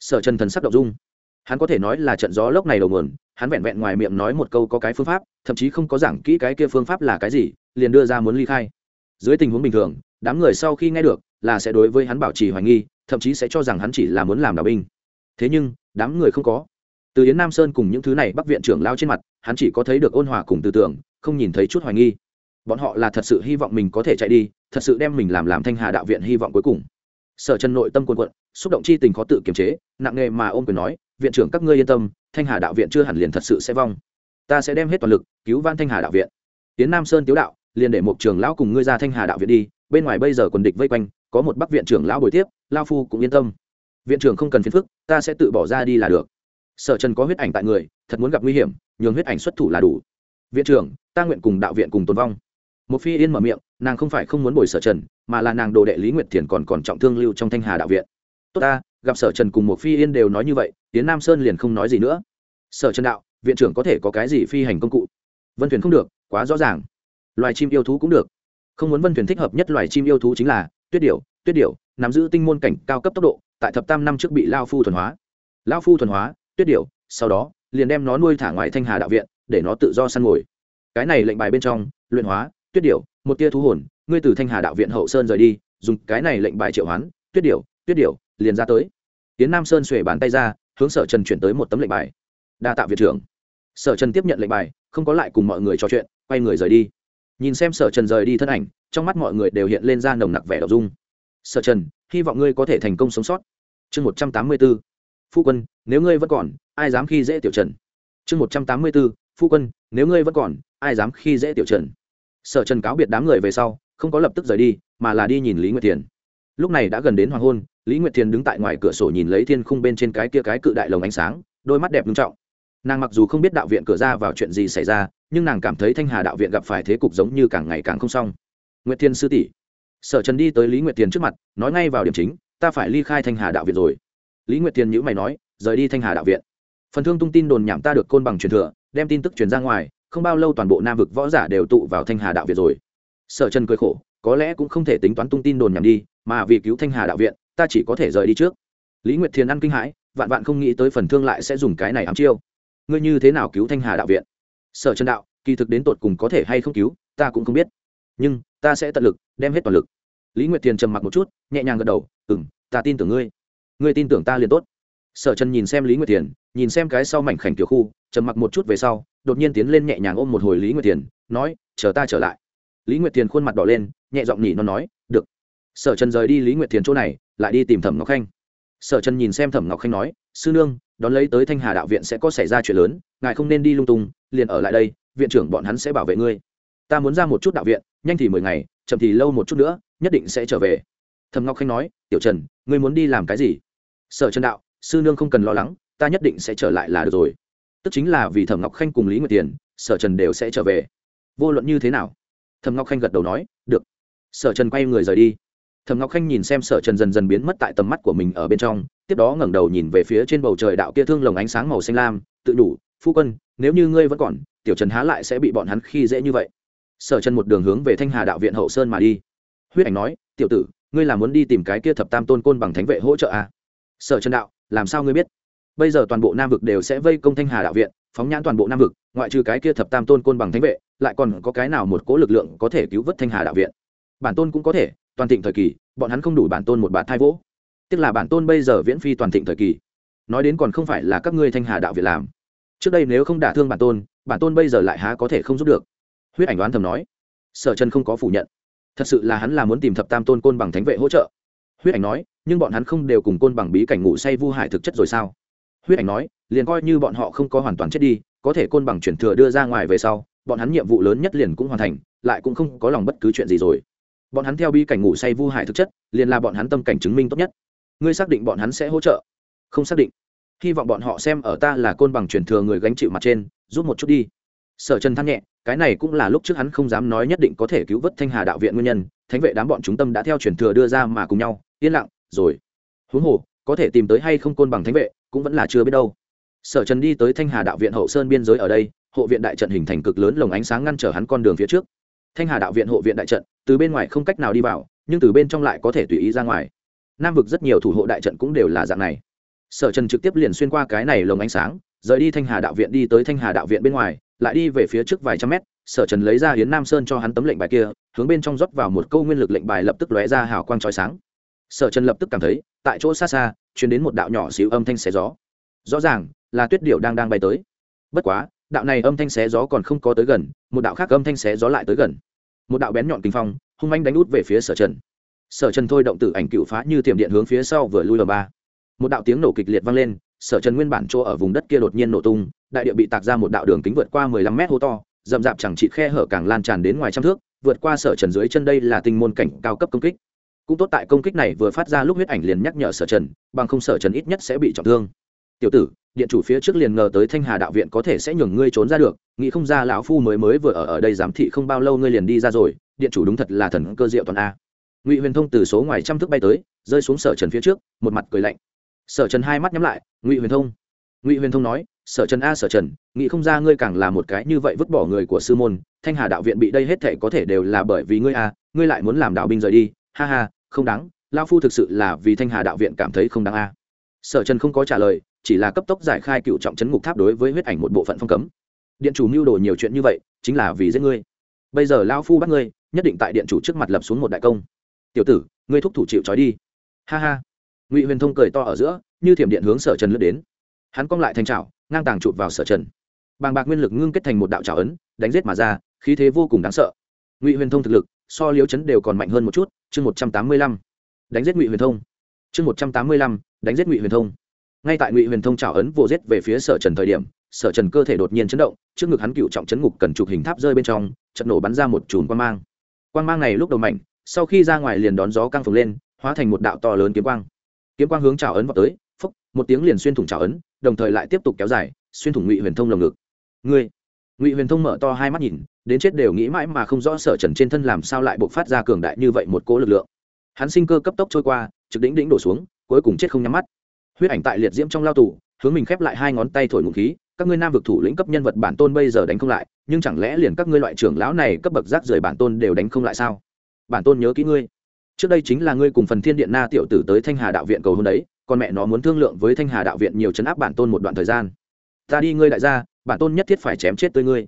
Sở trần thần sắc động dung. Hắn có thể nói là trận gió lốc này đầu nguồn, hắn vẹn vẹn ngoài miệng nói một câu có cái phương pháp, thậm chí không có giảng kỹ cái kia phương pháp là cái gì, liền đưa ra muốn ly khai. Dưới tình huống bình thường, đám người sau khi nghe được, là sẽ đối với hắn bảo trì hoài nghi, thậm chí sẽ cho rằng hắn chỉ là muốn làm đạo binh. Thế nhưng, đám người không có từ yến nam sơn cùng những thứ này bắc viện trưởng lao trên mặt, hắn chỉ có thấy được ôn hòa cùng tư tưởng, không nhìn thấy chút hoài nghi. Bọn họ là thật sự hy vọng mình có thể chạy đi, thật sự đem mình làm làm thanh hà đạo viện hy vọng cuối cùng. Sở chân nội tâm quân quận xúc động chi tình khó tự kiềm chế, nặng nề mà ôm quyền nói, viện trưởng, các ngươi yên tâm, thanh hà đạo viện chưa hẳn liền thật sự sẽ vong. Ta sẽ đem hết toàn lực cứu van thanh hà đạo viện. Tiến nam sơn tiếu đạo, liền để một trường lão cùng ngươi ra thanh hà đạo viện đi, bên ngoài bây giờ quần địch vây quanh, có một bắc viện trưởng lão bồi tiếp lao phu cũng yên tâm. Viện trưởng không cần phiền phức, ta sẽ tự bỏ ra đi là được sở trần có huyết ảnh tại người, thật muốn gặp nguy hiểm, nhường huyết ảnh xuất thủ là đủ. Viện trưởng, ta nguyện cùng đạo viện cùng tồn vong. Một phi yên mở miệng, nàng không phải không muốn bồi sở trần, mà là nàng đồ đệ lý nguyệt thiền còn còn trọng thương lưu trong thanh hà đạo viện. Tốt ta, gặp sở trần cùng một phi yên đều nói như vậy tiến nam sơn liền không nói gì nữa. Sở trần đạo, viện trưởng có thể có cái gì phi hành công cụ? Vân thuyền không được, quá rõ ràng. Loài chim yêu thú cũng được. Không muốn vân thuyền thích hợp nhất loài chim yêu thú chính là tuyết điểu tuyết điểu, nắm giữ tinh môn cảnh cao cấp tốc độ, tại thập tam năm trước bị lao phu thuần hóa. Lao phu thuần hóa tuyết điểu, sau đó, liền đem nó nuôi thả ngoài thanh hà đạo viện, để nó tự do săn ngồi cái này lệnh bài bên trong, luyện hóa, tuyết điểu, một tia thú hồn, ngươi từ thanh hà đạo viện hậu sơn rời đi, dùng cái này lệnh bài triệu hoán, tuyết điểu tuyết điểu, liền ra tới. Tiến nam sơn xuề bàn tay ra, hướng sở trần chuyển tới một tấm lệnh bài. Đa tạ viện trưởng. Sở trần tiếp nhận lệnh bài, không có lại cùng mọi người trò chuyện, quay người rời đi. Nhìn xem sở trần rời đi thân ảnh, trong mắt mọi người đều hiện lên ra nồng nặc vẻ đ ộ dung. Sở trần, hy vọng ngươi có thể thành công sống sót. Chương một trăm tám mươi bốn phu quân, nếu ngươi vẫn còn, ai dám khi dễ tiểu trần? Chương một trăm tám mươi bốn, phu quân, nếu ngươi vẫn còn, ai dám khi dễ tiểu trần? Sở trần cáo biệt đám người về sau, không có lập tức rời đi, mà là đi nhìn lý nguyệt thiền. Lúc này đã gần đến hoàng hôn, lý nguyệt thiền đứng tại ngoài cửa sổ nhìn lấy thiên khung bên trên cái kia cái cự đại lồng ánh sáng, đôi mắt đẹp nghiêm trọng. Nàng mặc dù không biết đạo viện cửa ra vào chuyện gì xảy ra, nhưng nàng cảm thấy thanh hà đạo viện gặp phải thế cục giống như càng ngày càng không xong. Nguyệt thiên sư tỷ. Sở trần đi tới lý nguyệt thiền trước mặt, nói ngay vào điểm chính, ta phải ly khai thanh hà đạo viện rồi lý nguyệt thiền nhữ mày nói, rời đi thanh hà đạo viện. Phần thương tung tin đồn nhảm ta được côn bằng truyền thừa, đem tin tức truyền ra ngoài, không bao lâu toàn bộ nam vực võ giả đều tụ vào thanh hà đạo viện rồi. Sở trần cười khổ, có lẽ cũng không thể tính toán tung tin đồn nhảm đi, mà vì cứu thanh hà đạo viện, ta chỉ có thể rời đi trước. Lý nguyệt thiền ăn kinh hãi, vạn vạn không nghĩ tới phần thương lại sẽ dùng cái này ám chiêu. Ngươi như thế nào cứu thanh hà đạo viện? Sở trần đạo, kỳ thực đến tột cùng có thể hay không cứu, ta cũng không biết. Nhưng, ta sẽ tận lực, đem hết toàn lực. Lý nguyệt thiền trầm mặc một chút, nhẹ nhàng gật đầu ừ m ta tin tưởng ngươi ngươi tin tưởng ta liền tốt. Sở trần nhìn xem lý nguyệt thiền, nhìn xem cái sau mảnh khảnh tiểu khu, trầm mặc một chút về sau, đột nhiên tiến lên nhẹ nhàng ôm một hồi lý nguyệt thiền, nói, chờ ta trở lại. Lý nguyệt thiền khuôn mặt đỏ lên, nhẹ giọng nhỉ nó nói, được. Sở trần rời đi lý nguyệt thiền chỗ này, lại đi tìm thẩm ngọc khanh. Sở trần nhìn xem thẩm ngọc khanh nói, sư nương, đón lấy tới thanh hà đạo viện sẽ có xảy ra chuyện lớn, ngài không nên đi lung tung, liền ở lại đây, viện trưởng bọn hắn sẽ bảo vệ ngươi. Ta muốn ra một chút đạo viện, nhanh thì mười ngày, chậm thì lâu một chút nữa, nhất định sẽ trở về thẩm ngọc khanh nói, tiểu trần, ngươi muốn đi làm cái gì? Sở trần đạo, sư nương không cần lo lắng, ta nhất định sẽ trở lại là được rồi. Tức chính là vì thẩm ngọc khanh cùng lý nguyệt tiền, sở trần đều sẽ trở về. Vô luận như thế nào thẩm ngọc khanh gật đầu nói, được. Sở trần quay người rời đi. Thẩm ngọc khanh nhìn xem sở trần dần dần biến mất tại tầm mắt của mình ở bên trong, tiếp đó ngẩng đầu nhìn về phía trên bầu trời đạo kia thương lồng ánh sáng màu xanh lam, tự đủ, phu quân, nếu như ngươi vẫn còn, tiểu trần há lại sẽ bị bọn hắn khi dễ như vậy. Sở trần một đường hướng về thanh hà đạo viện hậu sơn mà đi. Huyết ảnh nói, tiểu tử ngươi là muốn đi tìm cái kia thập tam tôn côn bằng thánh vệ hỗ trợ à? sở trần đạo, làm sao ngươi biết? Bây giờ toàn bộ nam vực đều sẽ vây công thanh hà đạo viện, phóng nhãn toàn bộ nam vực, ngoại trừ cái kia thập tam tôn côn bằng thánh vệ, lại còn có cái nào một cố lực lượng có thể cứu vớt thanh hà đạo viện? Bản tôn cũng có thể, toàn thịnh thời kỳ, bọn hắn không đủ bản tôn một bạt thai vỗ. Tức là bản tôn bây giờ viễn phi toàn thịnh thời kỳ. Nói đến còn không phải là các ngươi thanh hà đạo viện làm. Trước đây nếu không đả thương bản tôn bản tôn bây giờ lại há có thể không giúp được? Huyết ảnh đoán thầm nói. Sở trần không có phủ nhận thật sự là hắn là muốn tìm thập tam tôn côn bằng thánh vệ hỗ trợ. Huyết ảnh nói, nhưng bọn hắn không đều cùng côn bằng bí cảnh ngủ say vu hải thực chất rồi sao? Huyết ảnh nói, liền coi như bọn họ không có hoàn toàn chết đi, có thể côn bằng chuyển thừa đưa ra ngoài về sau, bọn hắn nhiệm vụ lớn nhất liền cũng hoàn thành, lại cũng không có lòng bất cứ chuyện gì rồi. Bọn hắn theo bi cảnh ngủ say vu hải thực chất, liền là bọn hắn tâm cảnh chứng minh tốt nhất. Ngươi xác định bọn hắn sẽ hỗ trợ? Không xác định. Hy vọng bọn họ xem ở ta là côn bằng chuyển thừa người gánh chịu mặt trên, giúp một chút đi. Sở trần than nhẹ cái này cũng là lúc trước hắn không dám nói nhất định có thể cứu vớt thanh hà đạo viện nguyên nhân, thánh vệ đám bọn chúng tâm đã theo truyền thừa đưa ra mà cùng nhau, yên lặng, rồi. Huống hồ, có thể tìm tới hay không côn bằng thánh vệ, cũng vẫn là chưa biết đâu. Sở trần đi tới thanh hà đạo viện hậu sơn biên giới ở đây, hộ viện đại trận hình thành cực lớn lồng ánh sáng ngăn trở hắn con đường phía trước. Thanh hà đạo viện hộ viện đại trận, từ bên ngoài không cách nào đi vào, nhưng từ bên trong lại có thể tùy ý ra ngoài. Nam vực rất nhiều thủ hộ đại trận cũng đều là dạng này. Sở trần trực tiếp liền xuyên qua cái này lồng ánh sáng, rời đi thanh hà đạo viện đi tới thanh hà đạo viện bên ngoài lại đi về phía trước vài trăm mét, sở trần lấy ra hiến nam sơn cho hắn tấm lệnh bài kia, hướng bên trong rót vào một câu nguyên lực lệnh bài lập tức lóe ra hào quang trói sáng. Sở trần lập tức cảm thấy, tại chỗ xa xa chuyển đến một đạo nhỏ xíu âm thanh xé gió. Rõ ràng, là tuyết điệu đang đang bay tới. Bất quá, đạo này âm thanh xé gió còn không có tới gần, một đạo khác âm thanh xé gió lại tới gần. Một đạo bén nhọn kinh phong, hung manh đánh út về phía sở trần. Sở trần thôi động tử ảnh cựu phá như tiềm điện hướng phía sau vừa lui lờ ba. Một đạo tiếng nổ kịch liệt vang lên sở trần nguyên bản chỗ ở vùng đất kia đột nhiên nổ tung, đại địa bị tạc ra một đạo đường kính vượt qua mười lăm mét hố to, rậm rạp chẳng trị khe hở càng lan tràn đến ngoài trăm thước, vượt qua sở trần dưới chân đây là tinh môn cảnh cao cấp công kích. Cũng tốt tại công kích này vừa phát ra lúc huyết ảnh liền nhắc nhở sở trần, bằng không sở trần ít nhất sẽ bị trọng thương. Tiểu tử, điện chủ phía trước liền ngờ tới thanh hà đạo viện có thể sẽ nhường ngươi trốn ra được, nghĩ không ra lão phu mới mới vừa ở ở đây giám thị không bao lâu ngươi liền đi ra rồi, điện chủ đúng thật là thần cơ diệu toàn a. Ngụy huyền thông từ số ngoài trăm thước bay tới, rơi xuống sở trần phía trước, một mặt cười lạnh sở trần hai mắt nhắm lại, ngụy huyền thông. Ngụy huyền thông nói, sở trần a, sở trần, nghĩ không ra ngươi càng là một cái như vậy vứt bỏ người của sư môn, thanh hà đạo viện bị đây hết thể có thể đều là bởi vì ngươi a, ngươi lại muốn làm đạo binh rời đi. Ha ha, không đáng lao phu thực sự là vì thanh hà đạo viện cảm thấy không đáng a. Sở trần không có trả lời, chỉ là cấp tốc giải khai cựu trọng chấn ngục tháp đối với huyết ảnh một bộ phận phong cấm. Điện chủ mưu đồ nhiều chuyện như vậy, chính là vì giết ngươi. Bây giờ lao phu bắt ngươi, nhất định tại điện chủ trước mặt lập xuống một đại công. Tiểu tử, ngươi thúc thủ chịu trói đi. Ha ha ngụy huyền thông cười to ở giữa như thiểm điện hướng sở trần lướt đến hắn cong lại thành trào ngang tàng chụp vào sở trần bàng bạc nguyên lực ngưng kết thành một đạo trào ấn đánh giết mà ra khí thế vô cùng đáng sợ ngụy huyền thông thực lực so liếu chấn đều còn mạnh hơn một chút chương một trăm tám mươi lăm đánh giết ngụy huyền thông chương một trăm tám mươi lăm đánh giết ngụy huyền thông ngay tại ngụy huyền thông trào ấn vô giết về phía sở trần thời điểm sở trần cơ thể đột nhiên chấn động trước ngực hắn cựu trọng chấn ngục cần chụp hình tháp rơi bên trong trận nổ bắn ra một chùm quan mang quan mang này lúc đầu mạnh sau khi ra ngoài liền đón gió căng phồng lên hóa thành một đạo to lớn kiếm quang kiếm quang hướng trào ấn vào tới, phốc, một tiếng liền xuyên thủng trào ấn, đồng thời lại tiếp tục kéo dài, xuyên thủng ngụy huyền thông lồng ngực. Ngươi, ngụy huyền thông mở to hai mắt nhìn, đến chết đều nghĩ mãi mà không rõ sở trần trên thân làm sao lại buộc phát ra cường đại như vậy một cỗ lực lượng. Hắn sinh cơ cấp tốc trôi qua, trực đỉnh đỉnh đổ xuống, cuối cùng chết không nhắm mắt. Huyết ảnh tại liệt diễm trong lao tù, hướng mình khép lại hai ngón tay thổi ngụ khí, các ngươi nam vực thủ lĩnh cấp nhân vật bản tôn bây giờ đánh không lại, nhưng chẳng lẽ liền các ngươi loại trưởng lão này cấp bậc rác rưởi bản tôn đều đánh không lại sao? Bản tôn nhớ kỹ ngươi trước đây chính là ngươi cùng phần thiên điện na tiểu tử tới thanh hà đạo viện cầu hôn đấy, còn mẹ nó muốn thương lượng với thanh hà đạo viện nhiều chấn áp bản tôn một đoạn thời gian. Ta đi ngươi đại gia, bản tôn nhất thiết phải chém chết tới ngươi.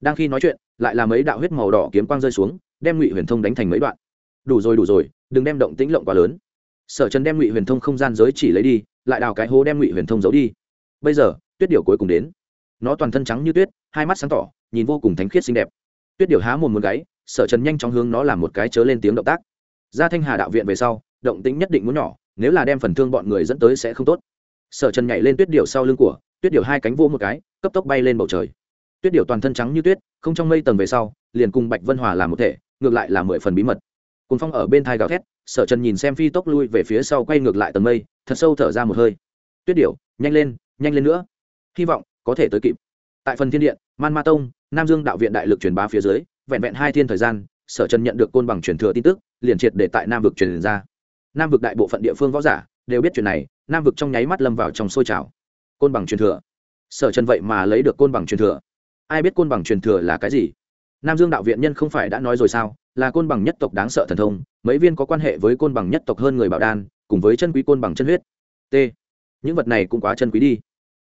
Đang khi nói chuyện, lại là mấy đạo huyết màu đỏ kiếm quang rơi xuống, đem ngụy huyền thông đánh thành mấy đoạn. Đủ rồi đủ rồi, đừng đem động tĩnh lộng quá lớn. Sở trần đem ngụy huyền thông không gian giới chỉ lấy đi, lại đào cái hố đem ngụy huyền thông giấu đi. Bây giờ, tuyết điều cuối cùng đến. Nó toàn thân trắng như tuyết, hai mắt sáng tỏ, nhìn vô cùng thánh khiết xinh đẹp. Tuyết điều há mồm một gáy, sở trần nhanh chóng hướng nó làm một cái chớ lên tiếng động tác ra thanh hà đạo viện về sau, động tĩnh nhất định muốn nhỏ, nếu là đem phần thương bọn người dẫn tới sẽ không tốt. Sở trần nhảy lên tuyết điệu sau lưng của, tuyết điệu hai cánh vô một cái, cấp tốc bay lên bầu trời. Tuyết điệu toàn thân trắng như tuyết, không trong mây tầng về sau, liền cùng bạch vân hòa làm một thể, ngược lại là mười phần bí mật. Cùng phong ở bên thai gào thét, sở trần nhìn xem phi tốc lui về phía sau quay ngược lại tầng mây, thật sâu thở ra một hơi. Tuyết điệu nhanh lên nhanh lên nữa. Hy vọng có thể tới kịp. Tại phần thiên điện man ma tông, nam dương đạo viện đại lực truyền bá phía dưới, vẹn vẹn hai thiên thời gian sở trần nhận được côn bằng truyền thừa tin tức, liền triệt để tại nam vực truyền ra. Nam vực đại bộ phận địa phương võ giả đều biết chuyện này, nam vực trong nháy mắt lâm vào trong sôi trào. Côn bằng truyền thừa. Sở trần vậy mà lấy được côn bằng truyền thừa. Ai biết côn bằng truyền thừa là cái gì? Nam dương đạo viện nhân không phải đã nói rồi sao? Là côn bằng nhất tộc đáng sợ thần thông, mấy viên có quan hệ với côn bằng nhất tộc hơn người bảo đan, cùng với chân quý côn bằng chân huyết. T. Những vật này cũng quá chân quý đi.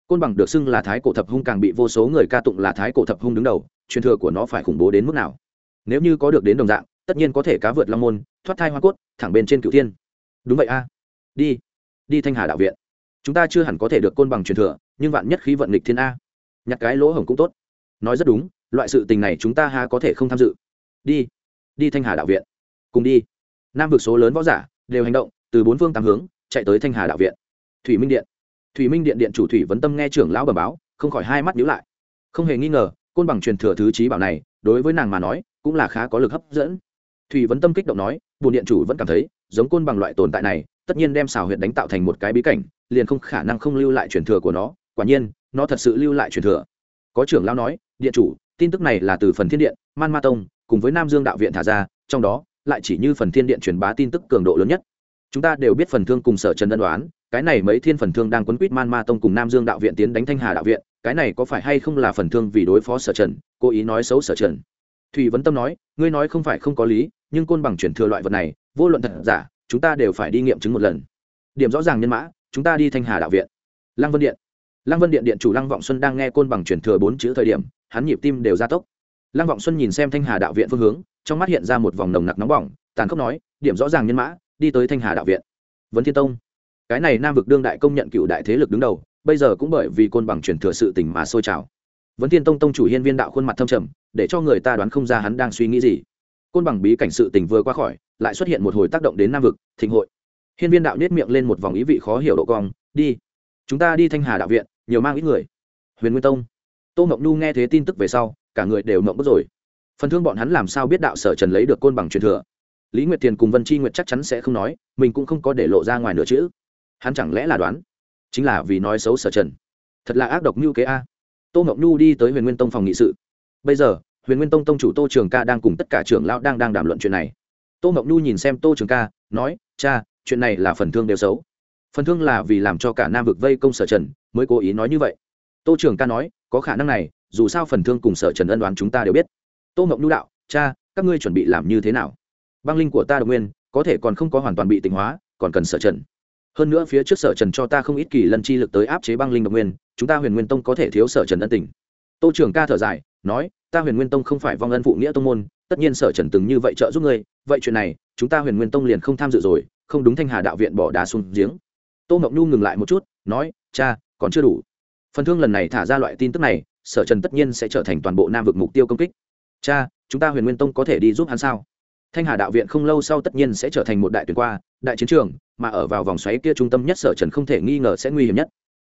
Côn bằng được xưng là thái cổ thập hung càng bị vô số người ca tụng là thái cổ thập hung đứng đầu, truyền thừa của nó phải khủng bố đến mức nào? Nếu như có được đến đồng dạng, tất nhiên có thể cá vượt long môn, thoát thai hoa cốt, thẳng bên trên cửu thiên. Đúng vậy a. Đi đi thanh hà đạo viện. Chúng ta chưa hẳn có thể được côn bằng truyền thừa, nhưng vạn nhất khí vận nghịch thiên a. Nhặt cái lỗ hổng cũng tốt. Nói rất đúng, loại sự tình này chúng ta ha có thể không tham dự. Đi đi thanh hà đạo viện. Cùng đi. Nam vực số lớn võ giả đều hành động, từ bốn phương tám hướng, chạy tới thanh hà đạo viện. Thủy minh điện. Thủy minh điện điện chủ thủy vấn tâm nghe trưởng lão bẩm báo, không khỏi hai mắt nhíu lại. Không hề nghi ngờ, côn bằng truyền thừa thứ trí bảo này đối với nàng mà nói, cũng là khá có lực hấp dẫn. Thủy vấn tâm kích động nói bùn điện chủ vẫn cảm thấy, giống côn bằng loại tồn tại này, tất nhiên đem xào huyện đánh tạo thành một cái bí cảnh, liền không khả năng không lưu lại truyền thừa của nó. Quả nhiên, nó thật sự lưu lại truyền thừa. Có trưởng lao nói, điện chủ, tin tức này là từ phần thiên điện, man ma tông, cùng với nam dương đạo viện thả ra, trong đó, lại chỉ như phần thiên điện truyền bá tin tức cường độ lớn nhất. Chúng ta đều biết phần thương cùng sở trần ân đoán, cái này mấy thiên phần thương đang quấn quýt man ma tông cùng nam dương đạo viện tiến đánh thanh hà đạo viện cái này có phải hay không là phần thương vì đối phó sở trần, cố ý nói xấu sở trần? Thùy vấn tâm nói, ngươi nói không phải không có lý, nhưng côn bằng chuyển thừa loại vật này, vô luận thật giả, chúng ta đều phải đi nghiệm chứng một lần. Điểm rõ ràng nhân mã, chúng ta đi thanh hà đạo viện. Lăng vân điện. Lăng vân điện điện chủ lăng vọng xuân đang nghe côn bằng chuyển thừa bốn chữ thời điểm, hắn nhịp tim đều gia tốc. Lăng vọng xuân nhìn xem thanh hà đạo viện phương hướng, trong mắt hiện ra một vòng nồng nặc nóng bỏng, tàn khốc nói, điểm rõ ràng nhân mã, đi tới thanh hà đạo viện. Vấn thiên tông. Cái này nam vực đương đại công nhận cựu đại thế lực đứng đầu bây giờ cũng bởi vì côn bằng truyền thừa sự tình mà sôi trào. Vấn thiên tông tông chủ hiên viên đạo khuôn mặt thâm trầm, để cho người ta đoán không ra hắn đang suy nghĩ gì. Côn bằng bí cảnh sự tình vừa qua khỏi, lại xuất hiện một hồi tác động đến nam vực, thịnh hội. Hiên viên đạo nết miệng lên một vòng ý vị khó hiểu độ cong, đi, chúng ta đi thanh hà đạo viện, nhiều mang ít người. Huyền nguyên tông. Tô mộng nhu nghe thế tin tức về sau, cả người đều mộng bức rồi. Phần thương bọn hắn làm sao biết đạo sở trần lấy được côn bằng truyền thừa? Lý nguyệt tiền cùng vân chi nguyệt chắc chắn sẽ không nói, mình cũng không có để lộ ra ngoài nữa chứ. hắn chẳng lẽ là đoán? Chính là vì nói xấu sở trần. Thật là ác độc như kế a. Tô ngọc nhu đi tới huyền nguyên tông phòng nghị sự. Bây giờ, huyền nguyên tông tông chủ tô trường ca đang cùng tất cả trưởng lão đang đang đàm luận chuyện này. Tô ngọc nhu nhìn xem tô trường ca, nói, cha, chuyện này là phần thương đều xấu. Phần thương là vì làm cho cả nam vực vây công sở trần, mới cố ý nói như vậy. Tô trường ca nói, có khả năng này, dù sao phần thương cùng sở trần ân đoán chúng ta đều biết. Tô ngọc nhu đạo, cha, các ngươi chuẩn bị làm như thế nào? Băng linh của ta độc nguyên, có thể còn không có hoàn toàn bị tịnh hóa, còn cần sở trần hơn nữa phía trước sở trần cho ta không ít kỳ lần chi lực tới áp chế băng linh độc nguyên, chúng ta huyền nguyên tông có thể thiếu sở trần ân tình. Tô trưởng ca thở dài, nói, ta huyền nguyên tông không phải vong ân phụ nghĩa tông môn, tất nhiên sở trần từng như vậy trợ giúp ngươi, vậy chuyện này, chúng ta huyền nguyên tông liền không tham dự rồi, không đúng thanh hà đạo viện bỏ đá xuống giếng. Tô ngọc nhu ngừng lại một chút, nói, cha, còn chưa đủ. Phần thương lần này thả ra loại tin tức này, sở trần tất nhiên sẽ trở thành toàn bộ nam vực mục tiêu công kích. Cha, chúng ta huyền nguyên tông có thể đi giúp hắn sao? Thanh hà đạo viện không lâu sau tất nhiên sẽ trở thành một đại tuyển qua, đại chiến trường, mà ở vào vòng xoáy kia trung tâm nhất sở trần không thể nghi ngờ sẽ nguy hiểm nhất.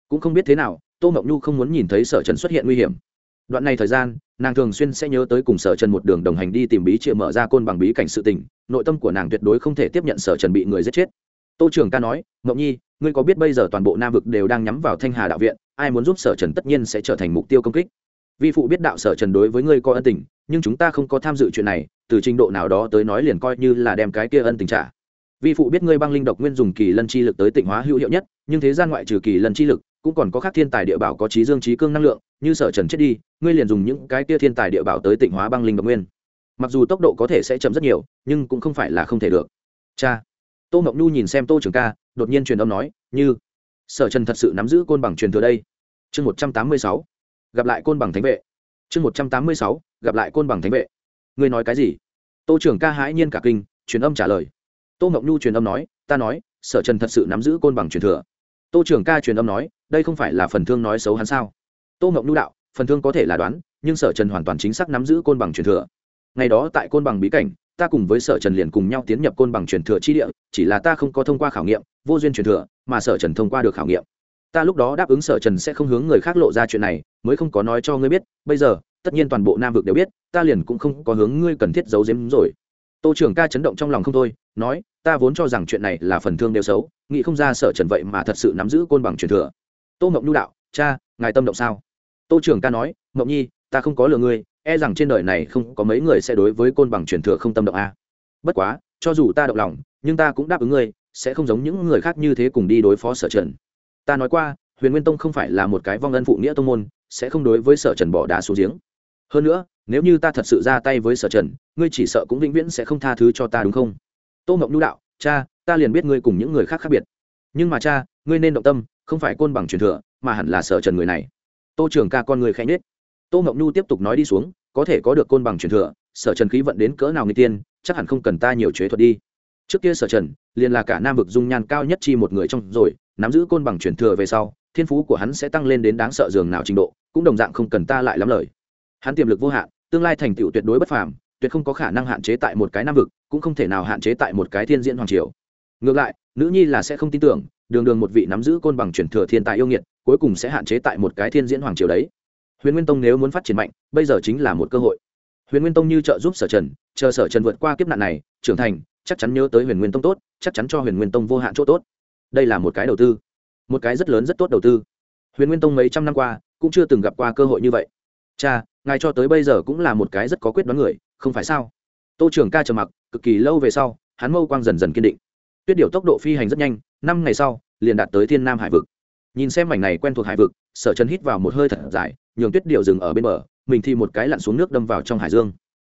Cũng không biết thế nào, tô mộng nhu không muốn nhìn thấy sở trần xuất hiện nguy hiểm. Đoạn này thời gian, nàng thường xuyên sẽ nhớ tới cùng sở trần một đường đồng hành đi tìm bí triệu mở ra côn bằng bí cảnh sự tình, nội tâm của nàng tuyệt đối không thể tiếp nhận sở trần bị người giết chết. Tô trường ca nói, mộng nhi, ngươi có biết bây giờ toàn bộ nam vực đều đang nhắm vào thanh hà đạo viện, ai muốn giúp sở trần tất nhiên sẽ trở thành mục tiêu công kích vi phụ biết đạo sở trần đối với ngươi có ân tình, nhưng chúng ta không có tham dự chuyện này, từ trình độ nào đó tới nói liền coi như là đem cái kia ân tình trả. Vi phụ biết ngươi băng linh độc nguyên dùng kỳ lân chi lực tới tịnh hóa hữu hiệu nhất, nhưng thế gian ngoại trừ kỳ lân chi lực, cũng còn có khác thiên tài địa bảo có trí dương trí cương năng lượng, như sở trần chết đi, ngươi liền dùng những cái kia thiên tài địa bảo tới tịnh hóa băng linh độc nguyên. Mặc dù tốc độ có thể sẽ chậm rất nhiều, nhưng cũng không phải là không thể được. Cha, tô ngọc nhu nhìn xem tô trường ca, đột nhiên truyền âm nói, như, sở trần thật sự nắm giữ côn bằng truyền thừa đây. Chương một trăm tám mươi sáu gặp lại côn bằng thánh vệ. Chương một trăm tám mươi sáu, gặp lại côn bằng thánh vệ. Ngươi nói cái gì? Tô trưởng ca hãi nhiên cả kinh, truyền âm trả lời. Tô ngọc nhu truyền âm nói, ta nói, sở trần thật sự nắm giữ côn bằng truyền thừa. Tô trưởng ca truyền âm nói, đây không phải là phần thương nói xấu hắn sao? Tô ngọc nhu đạo, phần thương có thể là đoán, nhưng sở trần hoàn toàn chính xác nắm giữ côn bằng truyền thừa. Ngày đó tại côn bằng bí cảnh, ta cùng với sở trần liền cùng nhau tiến nhập côn bằng truyền thừa chi địa, chỉ là ta không có thông qua khảo nghiệm, vô duyên truyền thừa, mà sở trần thông qua được khảo nghiệm ta lúc đó đáp ứng sở trần sẽ không hướng người khác lộ ra chuyện này, mới không có nói cho ngươi biết, bây giờ, tất nhiên toàn bộ nam vực đều biết, ta liền cũng không có hướng ngươi cần thiết giấu giếm rồi. Tô trưởng ca chấn động trong lòng không thôi, nói, ta vốn cho rằng chuyện này là phần thương đều xấu, nghĩ không ra sở trần vậy mà thật sự nắm giữ côn bằng truyền thừa. Tô mộng nhu đạo, cha, ngài tâm động sao? Tô trưởng ca nói, mộng nhi, ta không có lừa ngươi e rằng trên đời này không có mấy người sẽ đối với côn bằng truyền thừa không tâm động a. Bất quá, cho dù ta động lòng, nhưng ta cũng đáp ứng ngươi, sẽ không giống những người khác như thế cùng đi đối phó sở trần ta nói qua, huyền nguyên tông không phải là một cái vong ân phụ nghĩa tông môn, sẽ không đối với sở trần bỏ đá xuống giếng. Hơn nữa, nếu như ta thật sự ra tay với sở trần, ngươi chỉ sợ cũng vĩnh viễn sẽ không tha thứ cho ta, đúng không? Tô mộng nhu đạo, cha, ta liền biết ngươi cùng những người khác khác biệt. Nhưng mà cha, ngươi nên động tâm, không phải côn bằng truyền thừa, mà hẳn là sở trần người này. Tô Trường ca con người khẽ nhết tô mộng nhu tiếp tục nói đi xuống, có thể có được côn bằng truyền thừa, sở trần khí vận đến cỡ nào người tiên, chắc hẳn không cần ta nhiều chế thuật đi. Trước kia sở trần liền là cả nam vực dung nhan cao nhất chi một người trong rồi, nắm giữ côn bằng truyền thừa về sau, thiên phú của hắn sẽ tăng lên đến đáng sợ dường nào trình độ, cũng đồng dạng không cần ta lại lắm lời. Hắn tiềm lực vô hạn, tương lai thành tựu tuyệt đối bất phàm, tuyệt không có khả năng hạn chế tại một cái nam vực, cũng không thể nào hạn chế tại một cái thiên diễn hoàng triều. Ngược lại, nữ nhi là sẽ không tin tưởng, đường đường một vị nắm giữ côn bằng truyền thừa thiên tài yêu nghiệt, cuối cùng sẽ hạn chế tại một cái thiên diễn hoàng triều đấy. Huyền nguyên tông nếu muốn phát triển mạnh, bây giờ chính là một cơ hội. Huyền nguyên tông như trợ giúp sở trần, chờ sở trần vượt qua kiếp nạn này, trưởng thành chắc chắn nhớ tới huyền nguyên tông tốt, chắc chắn cho huyền nguyên tông vô hạn chỗ tốt. Đây là một cái đầu tư, một cái rất lớn, rất tốt đầu tư. Huyền nguyên tông mấy trăm năm qua, cũng chưa từng gặp qua cơ hội như vậy. Cha, ngài cho tới bây giờ cũng là một cái rất có quyết đoán người, không phải sao? Tô trưởng ca trầm mặc, cực kỳ lâu về sau, hắn mâu quang dần dần kiên định. Tuyết điệu tốc độ phi hành rất nhanh, năm ngày sau, liền đạt tới thiên nam hải vực. Nhìn xem mảnh này quen thuộc hải vực, sở trần hít vào một hơi thật dài, nhường tuyết điệu dừng ở bên bờ, mình thì một cái lặn xuống nước đâm vào trong hải dương.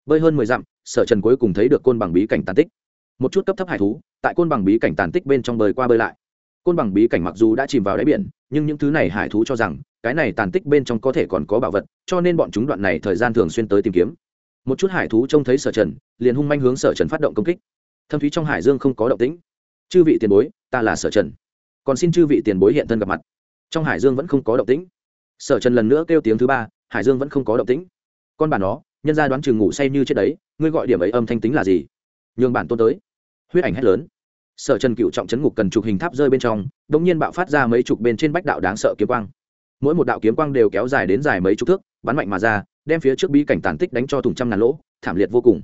Bơi hơn mười dặm, sở trần cuối cùng thấy được côn bằng bí cảnh tàn tích một chút cấp thấp hải thú, tại côn bằng bí cảnh tàn tích bên trong bơi qua bơi lại. Côn bằng bí cảnh mặc dù đã chìm vào đáy biển, nhưng những thứ này hải thú cho rằng, cái này tàn tích bên trong có thể còn có bảo vật, cho nên bọn chúng đoạn này thời gian thường xuyên tới tìm kiếm. Một chút hải thú trông thấy sở trần, liền hung manh hướng sở trần phát động công kích. Thâm thúy trong hải dương không có động tĩnh. Chư vị tiền bối, ta là sở trần. Còn xin chư vị tiền bối hiện thân gặp mặt. Trong hải dương vẫn không có động tĩnh. Sở trần lần nữa kêu tiếng thứ ba, hải dương vẫn không có động tĩnh. Con bản đó nhân ra đoán chừng ngủ say như chết đấy, ngươi gọi điểm ấy âm thanh tính là gì? Nhường bản tôn tới huyết ảnh hét lớn. Sở trần cựu trọng chấn ngục cần chụp hình tháp rơi bên trong đ ỗ n g nhiên bạo phát ra mấy chục bên trên bách đạo đáng sợ kiếm quang. Mỗi một đạo kiếm quang đều kéo dài đến dài mấy chục thước, bắn mạnh mà ra, đem phía trước bí cảnh tàn tích đánh cho thùng trăm ngàn lỗ, thảm liệt vô cùng.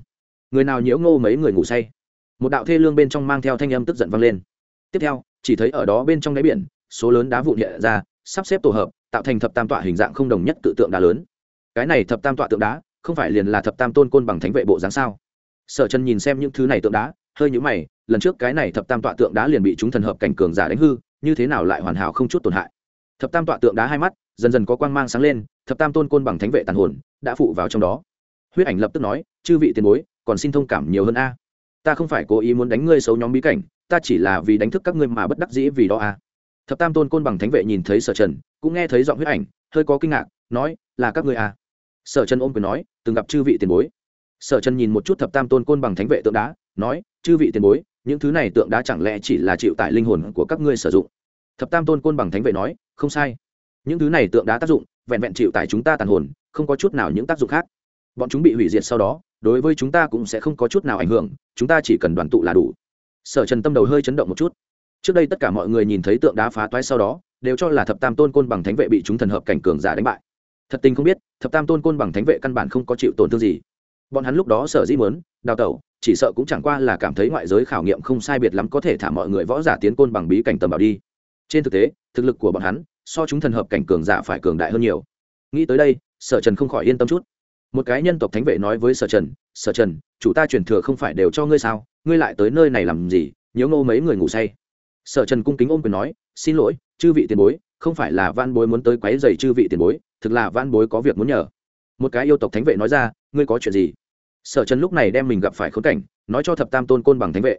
Người nào nhiễu ngô mấy người ngủ say. Một đạo thê lương bên trong mang theo thanh âm tức giận vang lên. Tiếp theo, chỉ thấy ở đó bên trong đáy biển, số lớn đá vụn hiện ra, sắp xếp tổ hợp, tạo thành thập tam tọa hình dạng không đồng nhất tự tượng đá lớn. Cái này thập tam tọa tượng đá, không phải liền là thập tam tôn côn bằng thánh vệ bộ dáng sao? Sở chân nhìn xem những thứ này tượng đá hơi nhũ mày, lần trước cái này thập tam tọa tượng đá liền bị chúng thần hợp cảnh cường giả đánh hư, như thế nào lại hoàn hảo không chút tổn hại. Thập tam tọa tượng đá hai mắt, dần dần có quang mang sáng lên, thập tam tôn côn bằng thánh vệ tàn hồn đã phụ vào trong đó. Huyết ảnh lập tức nói, chư vị tiền bối, còn xin thông cảm nhiều hơn a. Ta không phải cố ý muốn đánh ngươi xấu nhóm bí cảnh, ta chỉ là vì đánh thức các ngươi mà bất đắc dĩ vì đó a. Thập tam tôn côn bằng thánh vệ nhìn thấy sở trần, cũng nghe thấy giọng huyết ảnh, hơi có kinh ngạc, nói, là các ngươi a. Sở trần ôm quyền nói, từng gặp chư vị tiền bối sở trần nhìn một chút thập tam tôn côn bằng thánh vệ tượng đá, nói, chư vị tiền bối, những thứ này tượng đá chẳng lẽ chỉ là chịu tại linh hồn của các ngươi sử dụng? Thập tam tôn côn bằng thánh vệ nói, không sai. Những thứ này tượng đá tác dụng, vẹn vẹn chịu tại chúng ta tàn hồn, không có chút nào những tác dụng khác. Bọn chúng bị hủy diệt sau đó, đối với chúng ta cũng sẽ không có chút nào ảnh hưởng, chúng ta chỉ cần đoàn tụ là đủ. Sở trần tâm đầu hơi chấn động một chút. Trước đây tất cả mọi người nhìn thấy tượng đá phá toái sau đó, đều cho là thập tam tôn côn bằng thánh vệ bị chúng thần hợp cảnh cường giả đánh bại. Thật tình không biết, thập tam tôn côn bằng thánh vệ căn bản không có chịu tổn thương gì bọn hắn lúc đó sở dĩ mớn đào tẩu, chỉ sợ cũng chẳng qua là cảm thấy ngoại giới khảo nghiệm không sai biệt lắm có thể thả mọi người võ giả tiến côn bằng bí cảnh tầm bảo đi. Trên thực tế, thực lực của bọn hắn, so chúng thần hợp cảnh cường giả phải cường đại hơn nhiều. Nghĩ tới đây, sở trần không khỏi yên tâm chút. Một cái nhân tộc thánh vệ nói với sở trần sở trần, chủ ta truyền thừa không phải đều cho ngươi sao? Ngươi lại tới nơi này làm gì? Nhớ ngô mấy người ngủ say. Sở trần cung kính ôm quyền nói, xin lỗi, chư vị tiền bối, không phải là van bối muốn tới quấy dày chư vị tiền bối, thực là van bối có việc muốn nhờ. Một cái yêu tộc thánh vệ nói ra, ngươi có chuyện gì? Sở trần lúc này đem mình gặp phải khốn cảnh nói cho thập tam tôn côn bằng thánh vệ.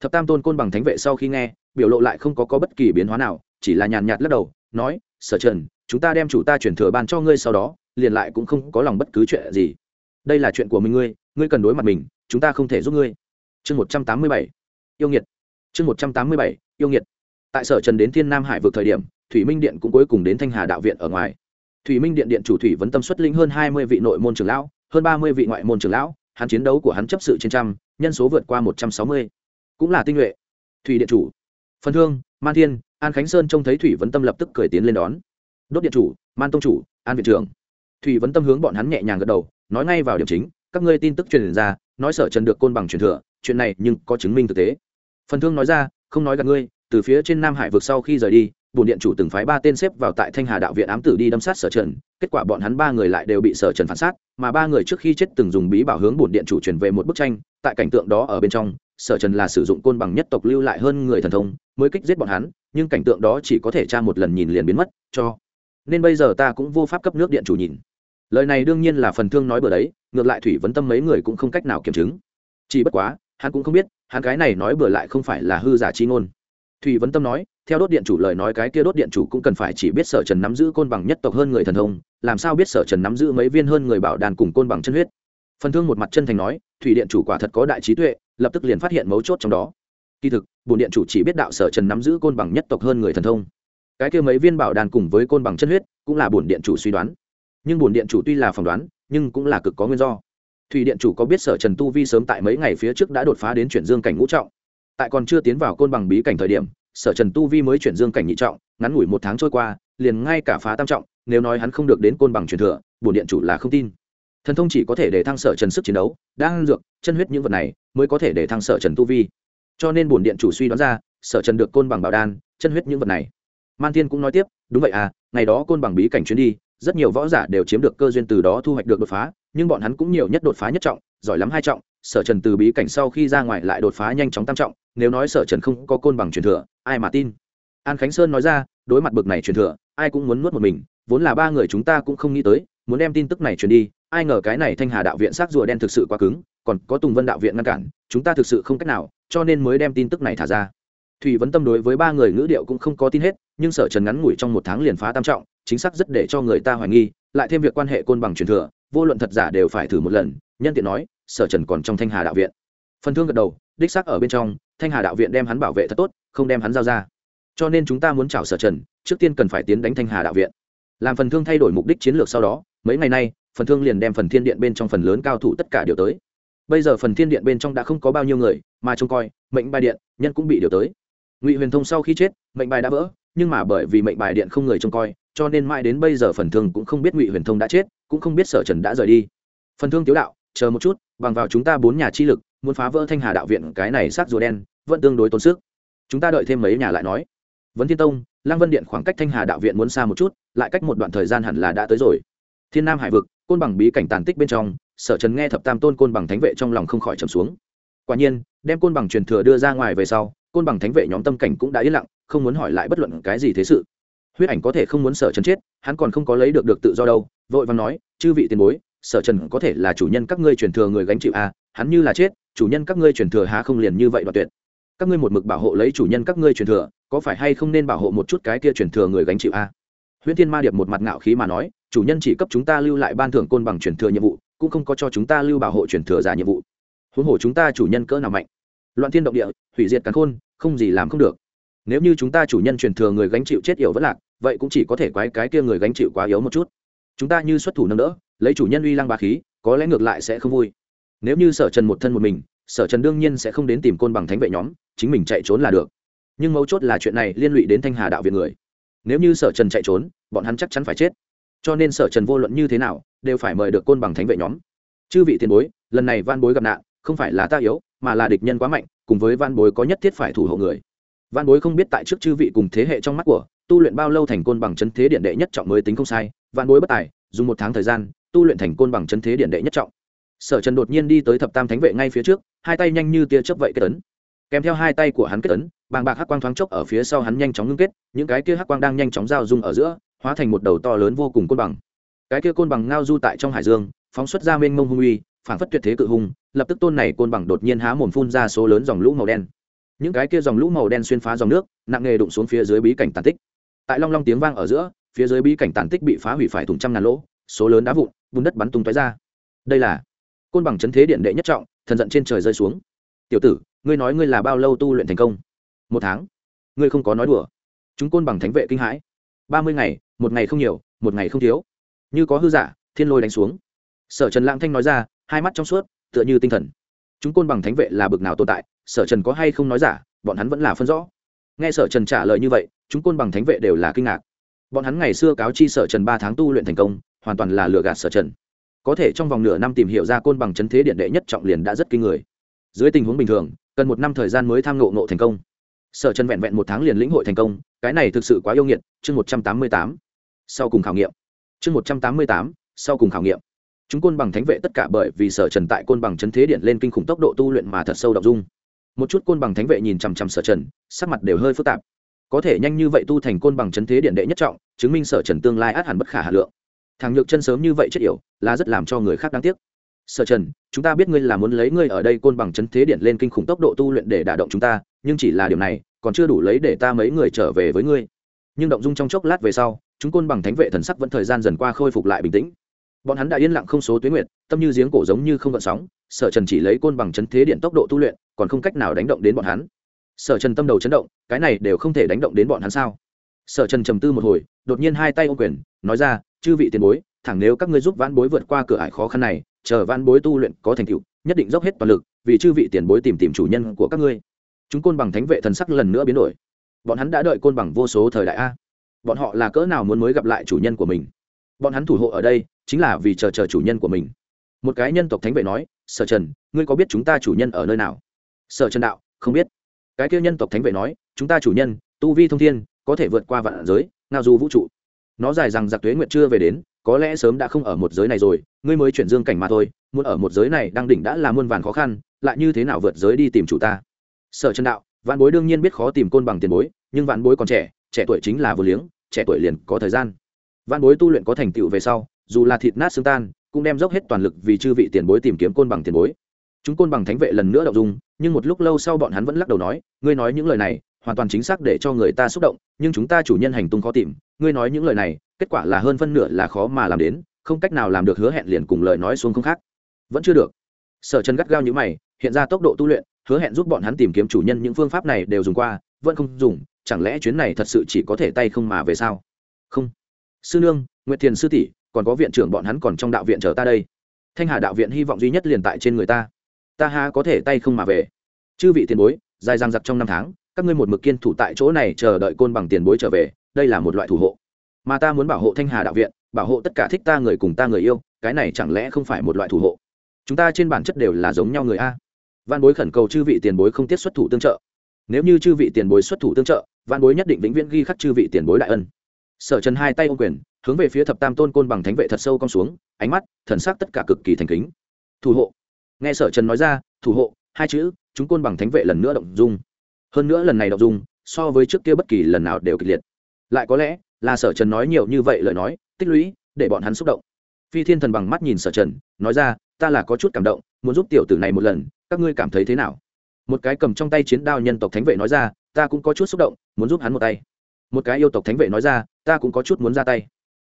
Thập tam tôn côn bằng thánh vệ sau khi nghe biểu lộ lại không có, có bất kỳ biến hóa nào chỉ là nhàn nhạt lắc đầu nói sở trần chúng ta đem chủ ta chuyển thừa ban cho ngươi sau đó liền lại cũng không có lòng bất cứ chuyện gì. Đây là chuyện của mình ngươi ngươi cần đối mặt mình chúng ta không thể giúp ngươi. Chương một trăm tám mươi bảy yêu nghiệt. Chương một trăm tám mươi bảy yêu nghiệt. Tại sở trần đến thiên nam hải vượt thời điểm thủy minh điện cũng cuối cùng đến thanh hà đạo viện ở ngoài. Thủy minh điện điện chủ thủy vấn tâm xuất linh hơn hai mươi vị nội môn trưởng lão hơn ba mươi vị ngoại môn trưởng lão hắn chiến đấu của hắn chấp sự trên trăm, nhân số vượt qua một trăm sáu mươi. Cũng là tinh nhuệ. Thủy điện chủ. Phần thương, man thiên, an khánh sơn trông thấy thủy vấn tâm lập tức cười tiến lên đón. Đốt điện chủ, man tông chủ, an viện trưởng. Thủy vấn tâm hướng bọn hắn nhẹ nhàng gật đầu, nói ngay vào điểm chính, các ngươi tin tức truyền ra, nói sở trần được côn bằng truyền thừa, chuyện này nhưng có chứng minh thực tế. Phần thương nói ra, không nói gặp ngươi, từ phía trên nam hải vượt sau khi rời đi bổn điện chủ từng phái ba tên xếp vào tại thanh hà đạo viện ám tử đi đâm sát sở trần, kết quả bọn hắn ba người lại đều bị sở trần phản sát, mà ba người trước khi chết từng dùng bí bảo hướng bổn điện chủ truyền về một bức tranh, tại cảnh tượng đó ở bên trong, sở trần là sử dụng côn bằng nhất tộc lưu lại hơn người thần thông, mới kích giết bọn hắn, nhưng cảnh tượng đó chỉ có thể tra một lần nhìn liền biến mất, cho nên bây giờ ta cũng vô pháp cấp nước điện chủ nhìn. Lời này đương nhiên là phần thương nói bừa đấy, ngược lại thủy vấn tâm mấy người cũng không cách nào kiểm chứng. Chỉ bất quá, hắn cũng không biết, hắn cái này nói bừa lại không phải là hư giả chi ngôn. Thủy vấn tâm nói theo đốt điện chủ lời nói cái kia đốt điện chủ cũng cần phải chỉ biết sở trần nắm giữ côn bằng nhất tộc hơn người thần thông, làm sao biết sở trần nắm giữ mấy viên hơn người bảo đàn cùng côn bằng chân huyết. Phần thương một mặt chân thành nói, thủy điện chủ quả thật có đại trí tuệ, lập tức liền phát hiện mấu chốt trong đó. Kỳ thực bồn điện chủ chỉ biết đạo sở trần nắm giữ côn bằng nhất tộc hơn người thần thông. Cái kia mấy viên bảo đàn cùng với côn bằng chân huyết, cũng là bồn điện chủ suy đoán. Nhưng bồn điện chủ tuy là phỏng đoán, nhưng cũng là cực có nguyên do. Thủy điện chủ có biết sở trần tu vi sớm tại mấy ngày phía trước đã đột phá đến chuyển dương cảnh ngũ trọng, tại còn chưa tiến vào côn bằng bí cảnh thời điểm sở trần tu vi mới chuyển dương cảnh nhị trọng, ngắn ngủi một tháng trôi qua, liền ngay cả phá tam trọng, nếu nói hắn không được đến côn bằng truyền thừa, bổn điện chủ là không tin. Thần thông chỉ có thể để thăng sở trần sức chiến đấu đang dược, chân huyết những vật này mới có thể để thăng sở trần tu vi. Cho nên bổn điện chủ suy đoán ra, sở trần được côn bằng bảo đan, chân huyết những vật này. Man thiên cũng nói tiếp, đúng vậy à ngày đó côn bằng bí cảnh chuyến đi, rất nhiều võ giả đều chiếm được cơ duyên từ đó thu hoạch được đột phá, nhưng bọn hắn cũng nhiều nhất đột phá nhất trọng, giỏi lắm hai trọng sở trần từ bí cảnh sau khi ra ngoài lại đột phá nhanh chóng tam trọng, nếu nói sở trần không có côn bằng truyền thừa, ai mà tin? An khánh sơn nói ra, đối mặt bực này truyền thừa, ai cũng muốn nuốt một mình, vốn là ba người chúng ta cũng không nghĩ tới, muốn đem tin tức này truyền đi, ai ngờ cái này thanh hà đạo viện xác rùa đen thực sự quá cứng, còn có tùng vân đạo viện ngăn cản, chúng ta thực sự không cách nào, cho nên mới đem tin tức này thả ra. Thủy vấn tâm đối với ba người ngữ điệu cũng không có tin hết, nhưng sở trần ngắn ngủi trong một tháng liền phá tam trọng, chính xác rất để cho người ta hoài nghi, lại thêm việc quan hệ côn bằng truyền thừa, vô luận thật giả đều phải thử một lần, nhân tiện nói sở trần còn trong thanh hà đạo viện. Phần thương gật đầu, đích xác ở bên trong, thanh hà đạo viện đem hắn bảo vệ thật tốt, không đem hắn giao ra. Cho nên chúng ta muốn chảo sở trần, trước tiên cần phải tiến đánh thanh hà đạo viện. Làm phần thương thay đổi mục đích chiến lược sau đó, mấy ngày nay, phần thương liền đem phần thiên điện bên trong phần lớn cao thủ tất cả điều tới. Bây giờ phần thiên điện bên trong đã không có bao nhiêu người, mà trông coi, mệnh bài điện, nhân cũng bị điều tới. Ngụy huyền thông sau khi chết, mệnh bài đã vỡ, nhưng mà bởi vì mệnh bài điện không người trông coi, cho nên mãi đến bây giờ phần thương cũng không biết ngụy huyền thông đã chết, cũng không biết sở trần đã rời đi. Phần thương tiếu đạo chờ một chút, bằng vào chúng ta bốn nhà chi lực, muốn phá vỡ thanh hà đạo viện, cái này xác rùa đen, vẫn tương đối tốn sức. Chúng ta đợi thêm mấy nhà lại nói. Vấn thiên tông, lăng vân điện khoảng cách thanh hà đạo viện muốn xa một chút, lại cách một đoạn thời gian hẳn là đã tới rồi. Thiên nam hải vực, côn bằng bí cảnh tàn tích bên trong, sở trần nghe thập tam tôn côn bằng thánh vệ trong lòng không khỏi trầm xuống. Quả nhiên, đem côn bằng truyền thừa đưa ra ngoài về sau, côn bằng thánh vệ nhóm tâm cảnh cũng đã yên lặng, không muốn hỏi lại bất luận cái gì thế sự. Huyết ảnh có thể không muốn sở trần chết, hắn còn không có lấy được được tự do đâu, vội vàng nói, chư vị tiền bối sở trần có thể là chủ nhân các ngươi truyền thừa người gánh chịu a à, hắn như là chết chủ nhân các ngươi truyền thừa há không liền như vậy đoạt tuyệt. Các ngươi một mực bảo hộ lấy chủ nhân các ngươi truyền thừa có phải hay không nên bảo hộ một chút cái kia truyền thừa người gánh chịu a à? huyễn thiên ma điệp một mặt ngạo khí mà nói chủ nhân chỉ cấp chúng ta lưu lại ban thưởng côn bằng truyền thừa nhiệm vụ cũng không có cho chúng ta lưu bảo hộ truyền thừa giả nhiệm vụ. Huống hồ chúng ta chủ nhân cỡ nào mạnh. Loạn thiên động địa hủy diệt cắn khôn không gì làm không được. Nếu như chúng ta chủ nhân truyền thừa người gánh chịu chết yểu vẫn lạc vậy cũng chỉ có thể quái cái kia người gánh chịu quá yếu một chút. Chúng ta như xuất thủ nâng đỡ lấy chủ nhân uy lăng bá khí, có lẽ ngược lại sẽ không vui. Nếu như sở trần một thân một mình, sở trần đương nhiên sẽ không đến tìm côn bằng thánh vệ nhóm, chính mình chạy trốn là được. Nhưng mấu chốt là chuyện này liên lụy đến thanh hà đạo viện người. Nếu như sở trần chạy trốn, bọn hắn chắc chắn phải chết. Cho nên sở trần vô luận như thế nào, đều phải mời được côn bằng thánh vệ nhóm. Chư vị tiền bối, lần này van bối gặp nạn, không phải là ta yếu, mà là địch nhân quá mạnh, cùng với van bối có nhất thiết phải thủ hộ người. Van bối không biết tại trước chư vị cùng thế hệ trong mắt của, tu luyện bao lâu thành côn bằng chân thế điện đệ nhất trọng mới tính không sai, van bối bất tài, dùng một tháng thời gian tu luyện thành côn bằng chân thế điện đệ nhất trọng. Sở trần đột nhiên đi tới thập tam thánh vệ ngay phía trước, hai tay nhanh như tia chớp vậy kết tấn kèm theo hai tay của hắn kết tấn bàng bạc hắc quang thoáng chốc ở phía sau hắn nhanh chóng ngưng kết, những cái kia hắc quang đang nhanh chóng giao dung ở giữa, hóa thành một đầu to lớn vô cùng côn bằng. Cái kia côn bằng ngao du tại trong hải dương, phóng xuất ra mênh mông hung uy, phản phất tuyệt thế cự hùng. lập tức tôn này côn bằng đột nhiên há mồm phun ra số lớn dòng lũ màu đen. Những cái kia dòng lũ màu đen xuyên phá dòng nước, nặng nghề đụng xuống phía dưới bí cảnh tàn tích. Tại long long tiếng vang ở giữa, phía dưới bí cảnh tàn tích bị phá hủy phải thùng trăm ngàn lỗ, số lớn đá vụn bùn đất bắn tung tói ra. Đây là côn bằng chấn thế điện đệ nhất trọng, thần giận trên trời rơi xuống. Tiểu tử, ngươi nói ngươi là bao lâu tu luyện thành công? Một tháng. Ngươi không có nói đùa. Chúng côn bằng thánh vệ kinh hãi. Ba mươi ngày, một ngày không nhiều, một ngày không thiếu. Như có hư giả, thiên lôi đánh xuống. Sở trần lãng thanh nói ra, hai mắt trong suốt, tựa như tinh thần. Chúng côn bằng thánh vệ là bực nào tồn tại, sở trần có hay không nói giả, bọn hắn vẫn là phân rõ. Nghe sở trần trả lời như vậy, chúng côn bằng thánh vệ đều là kinh ngạc. Bọn hắn ngày xưa cáo chi sở trần ba tháng tu luyện thành công hoàn toàn là lừa gạt sở trần. Có thể trong vòng nửa năm tìm hiểu ra côn bằng chấn thế điện đệ nhất trọng liền đã rất kinh người. Dưới tình huống bình thường, cần một năm thời gian mới tham ngộ ngộ thành công. Sở trần vẹn vẹn một tháng liền lĩnh hội thành công, cái này thực sự quá yêu nghiệt, chương một trăm tám mươi tám. Sau cùng khảo nghiệm. Chương một trăm tám mươi tám, sau cùng khảo nghiệm. Chúng côn bằng thánh vệ tất cả bởi vì sở trần tại côn bằng chấn thế điện lên kinh khủng tốc độ tu luyện mà thật sâu đọc dung. Một chút côn bằng thánh vệ nhìn chằm chằm sở trần, sắc mặt đều hơi phức tạp. Có thể nhanh như vậy tu thành côn bằng chấn thế điện đệ nhất trọng, chứng minh sở trần tương lai át hẳn bất khả hà lượng thằng nhược chân sớm như vậy chết yểu, là rất làm cho người khác đáng tiếc. Sở trần, chúng ta biết ngươi là muốn lấy ngươi ở đây côn bằng chấn thế điện lên kinh khủng tốc độ tu luyện để đả động chúng ta, nhưng chỉ là điều này, còn chưa đủ lấy để ta mấy người trở về với ngươi. Nhưng động dung trong chốc lát về sau, chúng côn bằng thánh vệ thần sắc vẫn thời gian dần qua khôi phục lại bình tĩnh. Bọn hắn đã yên lặng không số tuyến nguyện tâm như giếng cổ giống như không gợn sóng, sở trần chỉ lấy côn bằng chấn thế điện tốc độ tu luyện, còn không cách nào đánh động đến bọn hắn. Sở trần tâm đầu chấn động, cái này đều không thể đánh động đến bọn hắn sao? Sở trần trầm tư một hồi, đột nhiên hai tay ô quyền, nói ra chư vị tiền bối, thẳng nếu các ngươi giúp vãn bối vượt qua cửa ải khó khăn này, chờ vãn bối tu luyện có thành tựu, nhất định dốc hết toàn lực, vì chư vị tiền bối tìm tìm chủ nhân của các ngươi. Chúng côn bằng thánh vệ thần sắc lần nữa biến đổi. Bọn hắn đã đợi côn bằng vô số thời đại a. Bọn họ là cỡ nào muốn mới gặp lại chủ nhân của mình? Bọn hắn thủ hộ ở đây, chính là vì chờ chờ chủ nhân của mình. Một cái nhân tộc thánh vệ nói, sở trần, ngươi có biết chúng ta chủ nhân ở nơi nào? Sở trần đạo, không biết. Cái kia nhân tộc thánh vệ nói, chúng ta chủ nhân, tu vi thông thiên, có thể vượt qua vạn giới, ngao du vũ trụ nó dài rằng giặc tuế nguyệt chưa về đến, có lẽ sớm đã không ở một giới này rồi, ngươi mới chuyển dương cảnh mà thôi, muốn ở một giới này đang đỉnh đã là muôn vàn khó khăn, lại như thế nào vượt giới đi tìm chủ ta? Sở chân đạo, vạn bối đương nhiên biết khó tìm côn bằng tiền bối, nhưng vạn bối còn trẻ trẻ tuổi chính là vừa liếng, trẻ tuổi liền có thời gian. Vạn bối tu luyện có thành tựu về sau, dù là thịt nát xương tan, cũng đem dốc hết toàn lực vì chư vị tiền bối tìm kiếm côn bằng tiền bối. Chúng côn bằng thánh vệ lần nữa đậu dung, nhưng một lúc lâu sau bọn hắn vẫn lắc đầu nói, ngươi nói những lời này hoàn toàn chính xác để cho người ta xúc động, nhưng chúng ta chủ nhân hành tung khó tìm. Ngươi nói những lời này, kết quả là hơn phân nửa là khó mà làm đến, không cách nào làm được hứa hẹn liền cùng lời nói xuống không khác. Vẫn chưa được. Sở chân gắt gao như mày, hiện ra tốc độ tu luyện, hứa hẹn giúp bọn hắn tìm kiếm chủ nhân, những phương pháp này đều dùng qua, vẫn không dùng, chẳng lẽ chuyến này thật sự chỉ có thể tay không mà về sao? Không. Sư nương, nguyệt thiền sư tỷ, còn có viện trưởng bọn hắn còn trong đạo viện chờ ta đây. Thanh hà đạo viện hy vọng duy nhất liền tại trên người ta. Ta ha có thể tay không mà về. Chư vị tiền bối, dài giang dặc trong năm tháng các ngươi một mực kiên thủ tại chỗ này chờ đợi côn bằng tiền bối trở về, đây là một loại thủ hộ. Mà ta muốn bảo hộ thanh hà đạo viện, bảo hộ tất cả thích ta người cùng ta người yêu, cái này chẳng lẽ không phải một loại thủ hộ? Chúng ta trên bản chất đều là giống nhau người a. Văn bối khẩn cầu chư vị tiền bối không tiết xuất thủ tương trợ. Nếu như chư vị tiền bối xuất thủ tương trợ, văn bối nhất định vĩnh viễn ghi khắc chư vị tiền bối đại ân. Sở trần hai tay ô quyền, hướng về phía thập tam tôn côn bằng thánh vệ thật sâu cong xuống, ánh mắt, thần sắc tất cả cực kỳ thành kính. Thủ hộ. Nghe sở trần nói ra, thủ hộ, hai chữ, chúng côn bằng thánh vệ lần nữa động dung hơn nữa lần này đọc dung, so với trước kia bất kỳ lần nào đều kịch liệt. Lại có lẽ là sở trần nói nhiều như vậy lời nói, tích lũy, để bọn hắn xúc động. Phi thiên thần bằng mắt nhìn sở trần, nói ra, ta là có chút cảm động, muốn giúp tiểu tử này một lần, các ngươi cảm thấy thế nào? Một cái cầm trong tay chiến đao nhân tộc thánh vệ nói ra, ta cũng có chút xúc động, muốn giúp hắn một tay. Một cái yêu tộc thánh vệ nói ra, ta cũng có chút muốn ra tay.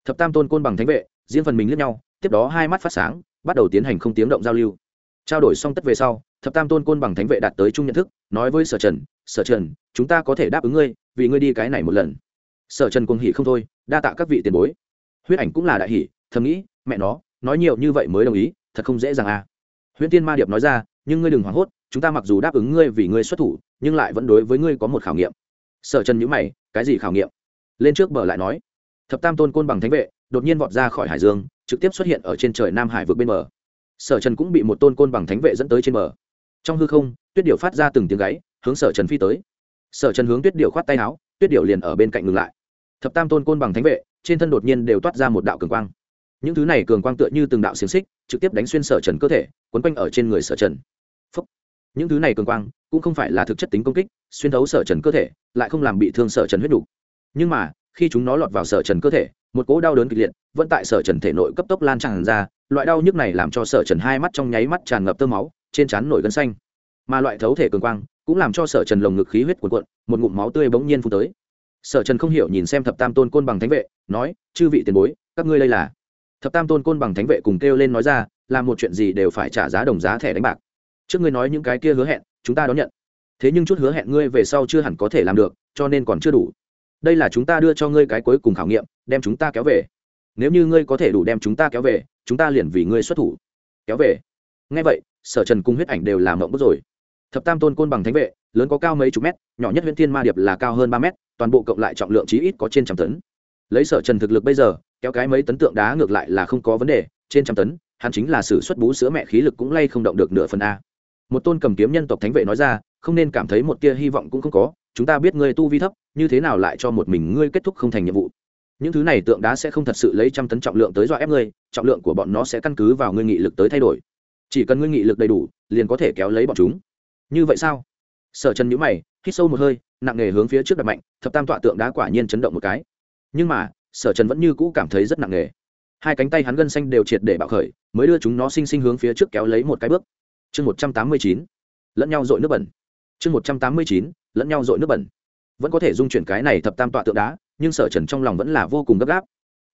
Thập tam tôn côn bằng thánh vệ, diễn phần mình lướt nhau, tiếp đó hai mắt phát sáng, bắt đầu tiến hành không tiếng động giao lưu trao đổi xong tất về sau, thập tam tôn côn bằng thánh vệ đạt tới chung nhận thức, nói với sở trần sở trần, chúng ta có thể đáp ứng ngươi, vì ngươi đi cái này một lần. Sở trần cuồng hỉ không thôi, đa tạ các vị tiền bối. Huyết ảnh cũng là đại hỉ, thầm nghĩ, mẹ nó, nói nhiều như vậy mới đồng ý, thật không dễ dàng à. Huyễn tiên ma điệp nói ra, nhưng ngươi đừng hoảng hốt, chúng ta mặc dù đáp ứng ngươi vì ngươi xuất thủ, nhưng lại vẫn đối với ngươi có một khảo nghiệm. Sở trần nhữ mày, cái gì khảo nghiệm? Lên trước bờ lại nói, thập tam tôn côn bằng thánh vệ đột nhiên vọt ra khỏi hải dương, trực tiếp xuất hiện ở trên trời nam hải vượt bên bờ sở trần cũng bị một tôn côn bằng thánh vệ dẫn tới trên bờ. Trong hư không, tuyết điệu phát ra từng tiếng gáy, hướng sở trần phi tới. Sở trần hướng tuyết điệu khoát tay áo, tuyết điệu liền ở bên cạnh ngừng lại. Thập tam tôn côn bằng thánh vệ, trên thân đột nhiên đều toát ra một đạo cường quang. Những thứ này cường quang tựa như từng đạo xiềng xích, trực tiếp đánh xuyên sở trần cơ thể, quấn quanh ở trên người sở trần. Phúc. những thứ này cường quang, cũng không phải là thực chất tính công kích, xuyên thấu sở trần cơ thể, lại không làm bị thương sở trần huyết đủ. nhưng mà, khi chúng nó lọt vào sở trần cơ thể, một cỗ đau đớn kịch liệt, vẫn tại sở trần thể nội cấp tốc lan tràn ra loại đau nhức này làm cho sở trần hai mắt trong nháy mắt tràn ngập tơ máu, trên trán nổi gân xanh. Mà loại thấu thể cường quang cũng làm cho sở trần lồng ngực khí huyết cuộn cuộn, một ngụm máu tươi bỗng nhiên phun tới. Sở trần không hiểu nhìn xem thập tam tôn côn bằng thánh vệ, nói, chư vị tiền bối, các ngươi đây là? Thập tam tôn côn bằng thánh vệ cùng kêu lên nói ra làm một chuyện gì đều phải trả giá đồng giá thẻ đánh bạc. Trước ngươi nói những cái kia hứa hẹn, chúng ta đón nhận. Thế nhưng chút hứa hẹn ngươi về sau chưa hẳn có thể làm được, cho nên còn chưa đủ. Đây là chúng ta đưa cho ngươi cái cuối cùng khảo nghiệm, đem chúng ta kéo về. Nếu như ngươi có thể đủ đem chúng ta kéo về chúng ta liền vì ngươi xuất thủ. Kéo về. Ngay vậy, sở trần cung huyết ảnh đều làm mộng bức rồi. Thập tam tôn côn bằng thánh vệ, lớn có cao mấy chục mét, nhỏ nhất huyện thiên ma điệp là cao hơn ba mét, toàn bộ cộng lại trọng lượng chí ít có trên trăm tấn. Lấy sở trần thực lực bây giờ, kéo cái mấy tấn tượng đá ngược lại là không có vấn đề, trên trăm tấn, hắn chính là sử xuất bú sữa mẹ khí lực cũng lay không động được nửa phần a. Một tôn cầm kiếm nhân tộc thánh vệ nói ra, không nên cảm thấy một tia hy vọng cũng không có, chúng ta biết ngươi tu vi thấp, như thế nào lại cho một mình ngươi kết thúc không thành nhiệm vụ. Những thứ này tượng đá sẽ không thật sự lấy trăm tấn trọng lượng tới dọa ép ngươi trọng lượng của bọn nó sẽ căn cứ vào ngươi nghị lực tới thay đổi. Chỉ cần ngươi nghị lực đầy đủ, liền có thể kéo lấy bọn chúng. Như vậy sao? Sở trần nhữ mày, hít sâu một hơi, nặng nề hướng phía trước đặt mạnh, thập tam tọa tượng đá quả nhiên chấn động một cái. Nhưng mà, sở trần vẫn như cũ cảm thấy rất nặng nề. Hai cánh tay hắn gân xanh đều triệt để bạo khởi, mới đưa chúng nó sinh sinh hướng phía trước kéo lấy một cái bước. Chương một trăm tám mươi chín, lẫn nhau dội nước bẩn. Chương một trăm tám mươi chín, lẫn nhau dội nước bẩn. Vẫn có thể dung chuyển cái này thập tam tọa tượng đá, nhưng sở trần trong lòng vẫn là vô cùng gấp gáp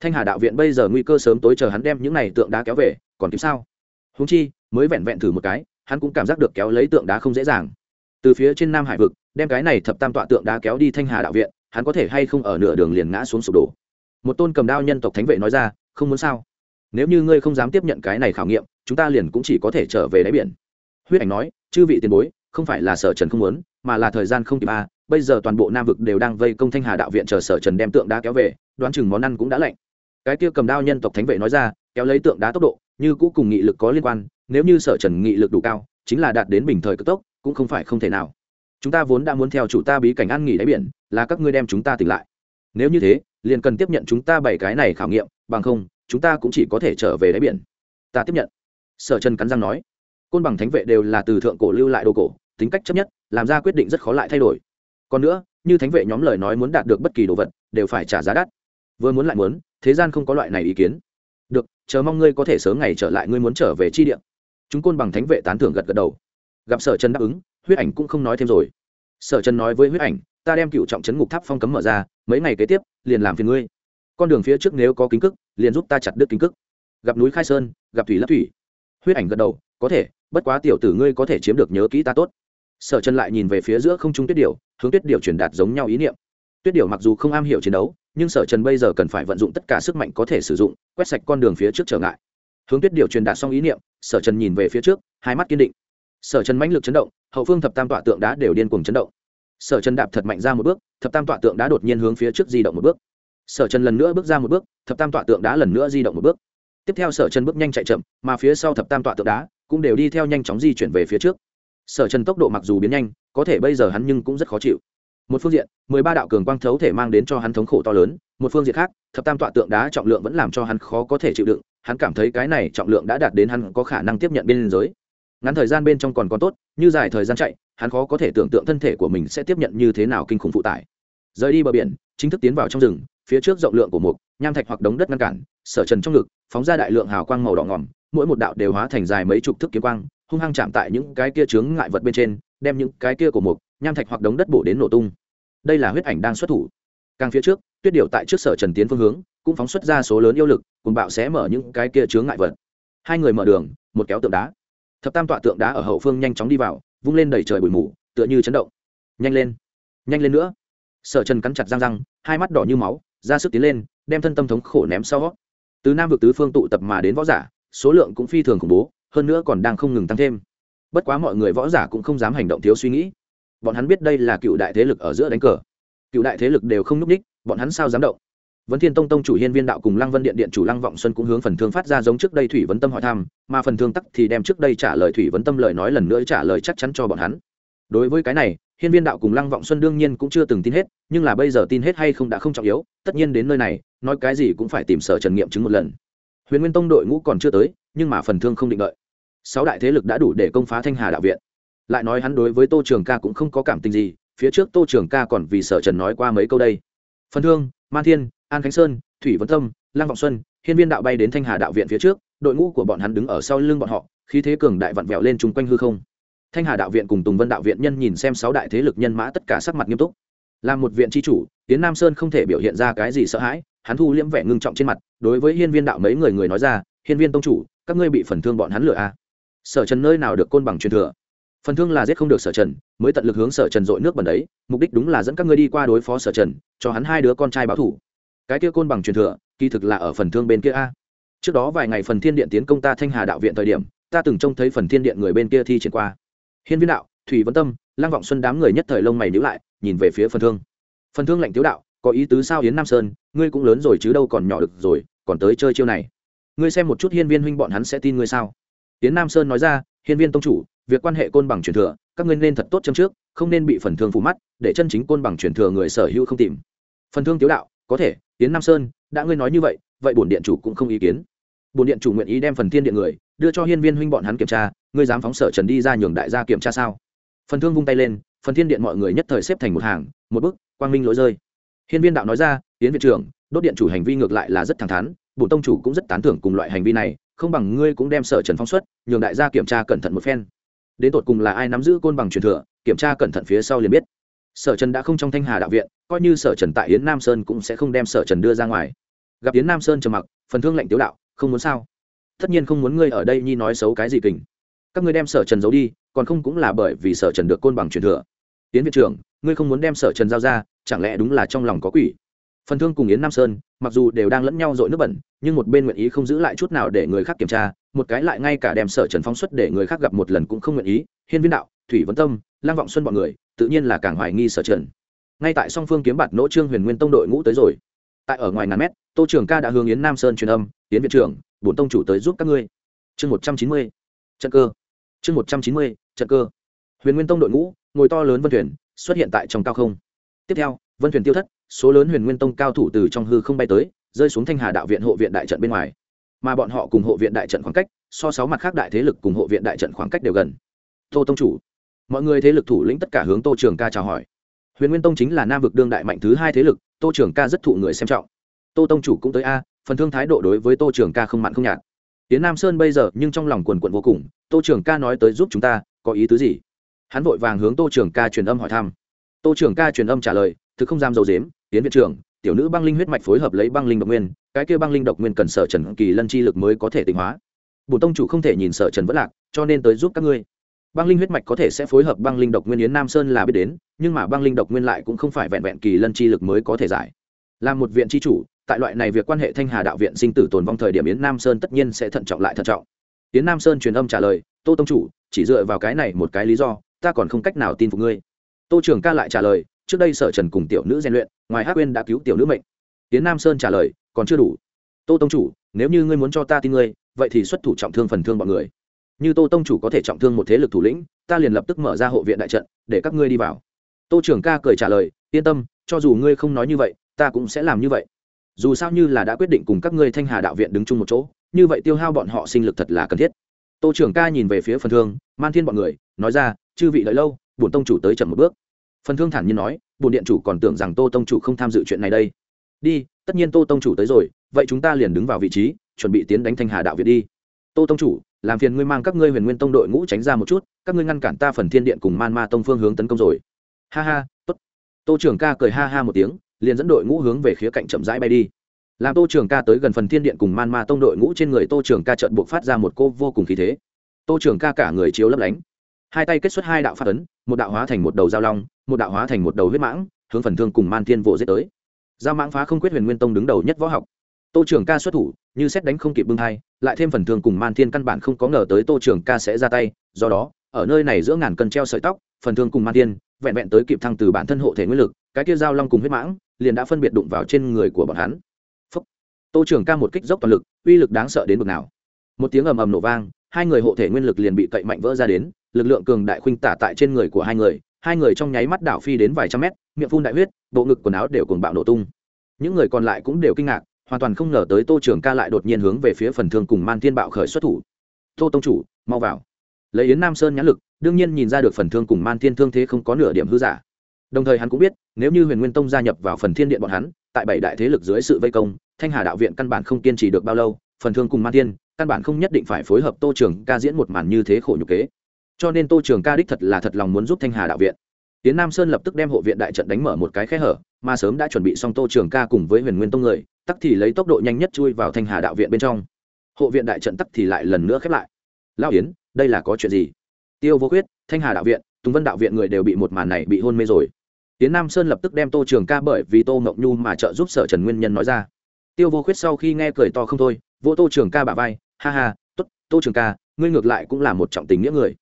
thanh hà đạo viện bây giờ nguy cơ sớm tối chờ hắn đem những này tượng đá kéo về, còn kịp sao? Húng chi, mới vẹn vẹn thử một cái, hắn cũng cảm giác được kéo lấy tượng đá không dễ dàng. Từ phía trên nam hải vực, đem cái này thập tam tọa tượng đá kéo đi thanh hà đạo viện, hắn có thể hay không ở nửa đường liền ngã xuống sụp đổ? Một tôn cầm đao nhân tộc thánh vệ nói ra, không muốn sao? Nếu như ngươi không dám tiếp nhận cái này khảo nghiệm, chúng ta liền cũng chỉ có thể trở về đáy biển. Huyết ảnh nói, chư vị tiền bối, không phải là sở trần không muốn, mà là thời gian không kịp à? bây giờ toàn bộ nam vực đều đang vây công thanh hà đạo viện chờ sở trần đem tượng đá kéo về, đoán chừng món ăn cũng đã lạnh cái kia cầm đao nhân tộc thánh vệ nói ra, kéo lấy tượng đá tốc độ, như cũ cùng nghị lực có liên quan, nếu như sở trần nghị lực đủ cao, chính là đạt đến bình thời cực tốc, cũng không phải không thể nào. Chúng ta vốn đã muốn theo chủ ta bí cảnh ăn nghỉ đáy biển, là các ngươi đem chúng ta tỉnh lại. Nếu như thế, liền cần tiếp nhận chúng ta bảy cái này khảo nghiệm, bằng không, chúng ta cũng chỉ có thể trở về đáy biển. Ta tiếp nhận. Sở trần cắn răng nói. Côn bằng thánh vệ đều là từ thượng cổ lưu lại đồ cổ, tính cách chấp nhất, làm ra quyết định rất khó lại thay đổi. Còn nữa, như thánh vệ nhóm lời nói muốn đạt được bất kỳ đồ vật, đều phải trả giá đắt vừa muốn lại muốn, thế gian không có loại này ý kiến. Được, chờ mong ngươi có thể sớm ngày trở lại, ngươi muốn trở về chi điện chúng côn bằng thánh vệ tán thưởng gật gật đầu. Gặp sở trần đáp ứng, huyết ảnh cũng không nói thêm rồi. Sở trần nói với huyết ảnh, ta đem cựu trọng trấn ngục tháp phong cấm mở ra, mấy ngày kế tiếp, liền làm phiền ngươi. Con đường phía trước nếu có kính cức liền giúp ta chặt đứt kính cức gặp núi khai sơn, gặp thủy lấp thủy. Huyết ảnh gật đầu, có thể, bất quá tiểu tử ngươi có thể chiếm được nhớ kỹ ta tốt. Sở trần lại nhìn về phía giữa không trung tuyết điệu hướng tuyết điệu truyền đạt giống nhau ý niệm. Tuyết điệu mặc dù không am hiểu chiến đấu nhưng sở trần bây giờ cần phải vận dụng tất cả sức mạnh có thể sử dụng, quét sạch con đường phía trước trở ngại. Hướng tuyết điều truyền đạt xong ý niệm, sở trần nhìn về phía trước, hai mắt kiên định. Sở trần mãnh lực chấn động, hậu phương thập tam tọa tượng đá đều điên cuồng chấn động. Sở trần đạp thật mạnh ra một bước, thập tam tọa tượng đá đột nhiên hướng phía trước di động một bước. Sở trần lần nữa bước ra một bước, thập tam tọa tượng đá lần nữa di động một bước. Tiếp theo sở trần bước nhanh chạy chậm, mà phía sau thập tam tọa tượng đá cũng đều đi theo nhanh chóng di chuyển về phía trước. Sở trần tốc độ mặc dù biến nhanh, có thể bây giờ hắn nhưng cũng rất khó chịu một phương diện, mười ba đạo cường quang thấu thể mang đến cho hắn thống khổ to lớn. Một phương diện khác, thập tam tọa tượng đá trọng lượng vẫn làm cho hắn khó có thể chịu đựng. Hắn cảm thấy cái này trọng lượng đã đạt đến hắn có khả năng tiếp nhận bên giới. Ngắn thời gian bên trong còn còn tốt, như dài thời gian chạy, hắn khó có thể tưởng tượng thân thể của mình sẽ tiếp nhận như thế nào kinh khủng phụ tải. Rời đi bờ biển, chính thức tiến vào trong rừng, phía trước rộng lượng của mục, nham thạch hoặc đống đất ngăn cản, sở trần trong ngực, phóng ra đại lượng hào quang màu đỏ ngòm mỗi một đạo đều hóa thành dài mấy chục thước kiếm quang, hung hăng chạm tại những cái kia chướng ngại vật bên trên, đem những cái kia của mục nham thạch hoặc đống đất bổ đến nổ tung. Đây là huyết ảnh đang xuất thủ. Càng phía trước, tuyết điệu tại trước sở trần tiến phương hướng, cũng phóng xuất ra số lớn yêu lực, cùng bạo xé mở những cái kia chướng ngại vật. Hai người mở đường, một kéo tượng đá. Thập tam tọa tượng đá ở hậu phương nhanh chóng đi vào, vung lên đẩy trời bụi mù, tựa như chấn động. Nhanh lên nhanh lên nữa. Sở trần cắn chặt răng răng, hai mắt đỏ như máu, ra sức tiến lên, đem thân tâm thống khổ ném sau từ nam vực tứ phương tụ tập mà đến võ giả, số lượng cũng phi thường khủng bố, hơn nữa còn đang không ngừng tăng thêm. Bất quá mọi người võ giả cũng không dám hành động thiếu suy nghĩ bọn hắn biết đây là cựu đại thế lực ở giữa đánh cờ. Cựu đại thế lực đều không núp ních, bọn hắn sao dám động? Vấn thiên tông tông chủ hiên viên đạo cùng lăng vân điện điện chủ lăng vọng xuân cũng hướng phần thương phát ra giống trước đây thủy vấn tâm hỏi thăm, mà phần thương tắc thì đem trước đây trả lời thủy vấn tâm lời nói lần nữa trả lời chắc chắn cho bọn hắn. Đối với cái này, hiên viên đạo cùng lăng vọng xuân đương nhiên cũng chưa từng tin hết, nhưng là bây giờ tin hết hay không đã không trọng yếu, tất nhiên đến nơi này, nói cái gì cũng phải tìm sở trần nghiệm chứng một lần. Huyền nguyên tông đội ngũ còn chưa tới, nhưng mà phần thương không định đợi. Sáu đại thế lực đã đủ để công phá thanh hà đạo viện lại nói hắn đối với tô trường ca cũng không có cảm tình gì, phía trước tô trường ca còn vì sở trần nói qua mấy câu đây. Phần thương, man thiên, an khánh sơn, thủy vân tâm, lăng vọng xuân, hiên viên đạo bay đến thanh hà đạo viện phía trước, đội ngũ của bọn hắn đứng ở sau lưng bọn họ, khí thế cường đại vặn vẹo lên chung quanh hư không. Thanh hà đạo viện cùng tùng vân đạo viện nhân nhìn xem sáu đại thế lực nhân mã tất cả sắc mặt nghiêm túc. Là một viện tri chủ tiến nam sơn không thể biểu hiện ra cái gì sợ hãi, hắn thu liễm vẻ ngưng trọng trên mặt, đối với hiên viên đạo mấy người người nói ra, hiên viên tông chủ, các ngươi bị phần thương bọn hắn lửa à. sở trần nơi nào được côn bằng truyền thừa? Phần thương là giết không được sở trần, mới tận lực hướng sở trần dội nước bẩn đấy, mục đích đúng là dẫn các ngươi đi qua đối phó sở trần, cho hắn hai đứa con trai báo thủ cái kia côn bằng truyền thừa, kỳ thực là ở phần thương bên kia a. Trước đó vài ngày phần thiên điện tiến công ta thanh hà đạo viện thời điểm, ta từng trông thấy phần thiên điện người bên kia thi triển qua. Hiên viên đạo, thủy vân tâm Lang vọng xuân đám người nhất thời lông mày nhữ lại, nhìn về phía phần thương. Phần thương lệnh tiếu đạo, có ý tứ sao hiến nam sơn, ngươi cũng lớn rồi chứ đâu còn nhỏ được rồi, còn tới chơi chiêu này. Ngươi xem một chút hiên viên huynh bọn hắn sẽ tin ngươi sao? Hiến nam sơn nói ra hiên viên tông chủ, việc quan hệ côn bằng truyền thừa, các ngươi nên thật tốt châm trước, không nên bị phần thương phủ mắt, để chân chính côn bằng truyền thừa người sở hữu không tìm. Phần thương tiếu đạo, có thể tiến nam sơn, đã ngươi nói như vậy vậy bổn điện chủ cũng không ý kiến. Bổn điện chủ nguyện ý đem phần thiên điện người, đưa cho hiên viên huynh bọn hắn kiểm tra, ngươi dám phóng sở trần đi ra nhường đại gia kiểm tra sao? Phần thương vung tay lên, phần thiên điện mọi người nhất thời xếp thành một hàng, một bức, quang minh lỗi rơi. Hiên viên đạo nói ra tiến viện trưởng, đốt điện chủ hành vi ngược lại là rất thẳng thắn, bổn tông chủ cũng rất tán thưởng cùng loại hành vi này không bằng ngươi cũng đem sở trần phóng xuất, nhường đại gia kiểm tra cẩn thận một phen. Đến tột cùng là ai nắm giữ côn bằng truyền thừa, kiểm tra cẩn thận phía sau liền biết. Sở trần đã không trong thanh hà đạo viện, coi như sở trần tại yến nam sơn cũng sẽ không đem sở trần đưa ra ngoài. Gặp yến nam sơn trầm mặc, phần thương lệnh tiếu đạo, không muốn sao? Tất nhiên không muốn ngươi ở đây nhi nói xấu cái gì kình. Các ngươi đem sở trần giấu đi, còn không cũng là bởi vì sở trần được côn bằng truyền thừa. Yến viện trưởng, ngươi không muốn đem sở trần giao ra, chẳng lẽ đúng là trong lòng có quỷ? Phần thương cùng yến nam sơn, mặc dù đều đang lẫn nhau dội nước bẩn, nhưng một bên nguyện ý không giữ lại chút nào để người khác kiểm tra, một cái lại ngay cả đem sở trần phóng xuất để người khác gặp một lần cũng không nguyện ý, hiên viên đạo, thủy vấn tâm lang vọng xuân b ọ n người, tự nhiên là càng hoài nghi sở trần. Ngay tại song phương kiếm bạt nỗ trương huyền nguyên tông đội ngũ tới rồi. Tại ở ngoài ngàn mét, tô trường ca đã hướng yến nam sơn truyền âm, yến viện trưởng, bổn tông chủ tới giúp các ngươi. Chương một trăm chín mươi, trận cơ. Chương một trăm chín mươi, trận cơ. Huyền nguyên tông đội ngũ, ngồi to lớn vân thuyền, xuất hiện tại trong cao không. Tiếp theo vân thuyền tiêu thất, số lớn huyền nguyên tông cao thủ từ trong hư không bay tới, rơi xuống thanh hà đạo viện hộ viện đại trận bên ngoài. Mà bọn họ cùng hộ viện đại trận khoảng cách, so sáu mặt khác đại thế lực cùng hộ viện đại trận khoảng cách đều gần. Tô tông chủ, mọi người thế lực thủ lĩnh tất cả hướng tô trường ca chào hỏi. Huyền nguyên tông chính là nam vực đương đại mạnh thứ hai thế lực, tô trường ca rất thụ người xem trọng. Tô tông chủ cũng tới a, phần thương thái độ đối với tô trường ca không mặn không nhạt. Tiến nam sơn bây giờ, nhưng trong lòng quần quận vô cùng, tô trường ca nói tới giúp chúng ta, có ý tứ gì? Hắn vội vàng hướng tô trường ca truyền âm hỏi thăm. Tô trường ca truyền âm trả lời thực không dám dầu dếm tiến viện trưởng tiểu nữ băng linh huyết mạch phối hợp lấy băng linh độc nguyên, cái kia băng linh độc nguyên cần sở trần kỳ lân chi lực mới có thể tịnh hóa. Bùn tông chủ không thể nhìn sở trần vất lạc, cho nên tới giúp các ngươi. Băng linh huyết mạch có thể sẽ phối hợp băng linh độc nguyên yến nam sơn là biết đến, nhưng mà băng linh độc nguyên lại cũng không phải vẹn vẹn kỳ lân chi lực mới có thể giải. Là một viện chi chủ, tại loại này việc quan hệ thanh hà đạo viện sinh tử tồn vong thời điểm yến nam sơn tất nhiên sẽ thận trọng lại thận trọng. Yến nam sơn truyền âm trả lời, tô tông chủ, chỉ dựa vào cái này một cái lý do, ta còn không cách nào tin phục ngươi. Tô trường ca lại trả lời trước đây sở trần cùng tiểu nữ rèn luyện, ngoài hát quên đã cứu tiểu nữ mệnh. Tiến nam sơn trả lời, còn chưa đủ. Tô tông chủ, nếu như ngươi muốn cho ta tin ngươi, vậy thì xuất thủ trọng thương phần thương bọn người. Như tô tông chủ có thể trọng thương một thế lực thủ lĩnh, ta liền lập tức mở ra hộ viện đại trận, để các ngươi đi vào. Tô trưởng ca cười trả lời, yên tâm, cho dù ngươi không nói như vậy, ta cũng sẽ làm như vậy. Dù sao như là đã quyết định cùng các ngươi thanh hà đạo viện đứng chung một chỗ, như vậy tiêu hao bọn họ sinh lực thật là cần thiết. Tô trưởng ca nhìn về phía phần thương, man thiên bọn người, nói ra, chư vị đợi lâu, bổn tông chủ tới chậm một bước phần thương thản nhiên nói bồn điện chủ còn tưởng rằng tô tông chủ không tham dự chuyện này đây. Đi, tất nhiên tô tông chủ tới rồi, vậy chúng ta liền đứng vào vị trí, chuẩn bị tiến đánh thanh hà đạo viện đi. Tô tông chủ, làm phiền ngươi mang các ngươi huyền nguyên tông đội ngũ tránh ra một chút, các ngươi ngăn cản ta phần thiên điện cùng man ma tông phương hướng tấn công rồi. Ha ha, tốt. Tô trưởng ca cười ha ha một tiếng, liền dẫn đội ngũ hướng về khía cạnh chậm rãi bay đi. Làm tô trưởng ca tới gần phần thiên điện cùng man ma tông đội ngũ trên người tô trưởng ca trợn buộc phát ra một cô vô cùng khí thế. Tô trưởng ca cả người chiếu lấp lánh. Hai tay kết xuất hai đạo phát ấn, một đạo hóa thành một đầu giao long một đạo hóa thành một đầu huyết mãng hướng phần thương cùng man thiên vỗ giết tới. Giao mãng phá không quyết huyền nguyên tông đứng đầu nhất võ học. Tô trưởng ca xuất thủ như xét đánh không kịp bưng thai, lại thêm phần thương cùng man thiên căn bản không có ngờ tới tô trưởng ca sẽ ra tay do đó ở nơi này giữa ngàn cân treo sợi tóc phần thương cùng man thiên vẹn vẹn tới kịp thăng từ bản thân hộ thể nguyên lực cái kia giao long cùng huyết mãng liền đã phân biệt đụng vào trên người của bọn hắn. Phúc. tô trưởng ca một kích dốc toàn lực uy lực đáng sợ đến bực nào. Một tiếng ầm ầm nổ vang hai người hộ thể nguyên lực liền bị cậy mạnh vỡ ra đến lực lượng cường đại khuynh tả tại trên người của hai người hai người trong nháy mắt đảo phi đến vài trăm mét, miệng phun đại huyết, bộ ngực quần áo đều cùng bạo nổ tung. Những người còn lại cũng đều kinh ngạc, hoàn toàn không ngờ tới tô trường ca lại đột nhiên hướng về phía phần thương cùng man thiên bạo khởi xuất thủ. Tô tông chủ, mau vào. Lấy yến nam sơn nhãn lực, đương nhiên nhìn ra được phần thương cùng man thiên thương thế không có nửa điểm hư giả. Đồng thời hắn cũng biết, nếu như huyền nguyên tông gia nhập vào phần thiên điện bọn hắn, tại bảy đại thế lực dưới sự vây công, thanh hà đạo viện căn bản không kiên trì được bao lâu, phần thương cùng man thiên, căn bản không nhất định phải phối hợp tô trường ca diễn một màn như thế khổ nhục kế cho nên tô trường ca đích thật là thật lòng muốn giúp thanh hà đạo viện. Tiến nam sơn lập tức đem hộ viện đại trận đánh mở một cái khe hở, mà sớm đã chuẩn bị xong tô trường ca cùng với huyền nguyên tông người, tắc thì lấy tốc độ nhanh nhất chui vào thanh hà đạo viện bên trong. Hộ viện đại trận tắc thì lại lần nữa khép lại. Lao yến, đây là có chuyện gì? Tiêu vô quyết thanh hà đạo viện, tùng vân đạo viện người đều bị một màn này bị hôn mê rồi. Tiến nam sơn lập tức đem tô trường ca bởi vì tô mộng nhu mà trợ giúp sở trần nguyên nhân nói ra. Tiêu vô khuyết sau khi nghe cười to không thôi vô tô trường ca bả vai, ha ha t ố t tô trường ca, ngươi ngược lại cũng là một trọng tình nghĩa người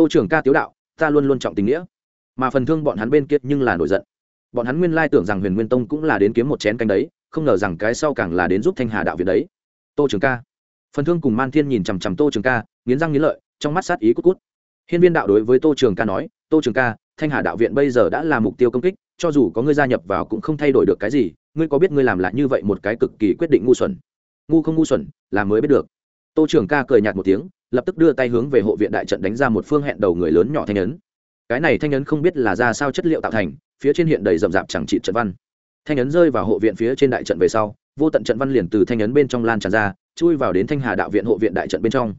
tô trường ca tiếu đạo, ta luôn luôn trọng tình nghĩa. Mà phần thương bọn hắn bên kia nhưng là nổi giận. Bọn hắn nguyên lai tưởng rằng huyền nguyên tông cũng là đến kiếm một chén canh đấy, không ngờ rằng cái sau càng là đến giúp thanh hà đạo viện đấy. Tô trường ca. Phần thương cùng man thiên nhìn chằm chằm tô trường ca, nghiến răng nghiến lợi, trong mắt sát ý cút cút. Hiên viên đạo đối với tô trường ca nói, tô trường ca, thanh hà đạo viện bây giờ đã là mục tiêu công kích, cho dù có ngươi gia nhập vào cũng không thay đổi được cái gì, ngươi có biết ngươi làm lại như vậy một cái cực kỳ quyết định ngu xuẩn? Ngu không ngu xuẩn, là mới biết được. Tô trường ca cười nhạt một tiếng lập tức đưa tay hướng về hộ viện đại trận đánh ra một phương hẹn đầu người lớn nhỏ thanh ấn. Cái này thanh ấn không biết là ra sao chất liệu tạo thành, phía trên hiện đầy rậm rạp chẳng trị trận văn. Thanh ấn rơi vào hộ viện phía trên đại trận về sau, vô tận trận văn liền từ thanh ấn bên trong lan tràn ra, chui vào đến thanh hà đạo viện hộ viện đại trận bên trong.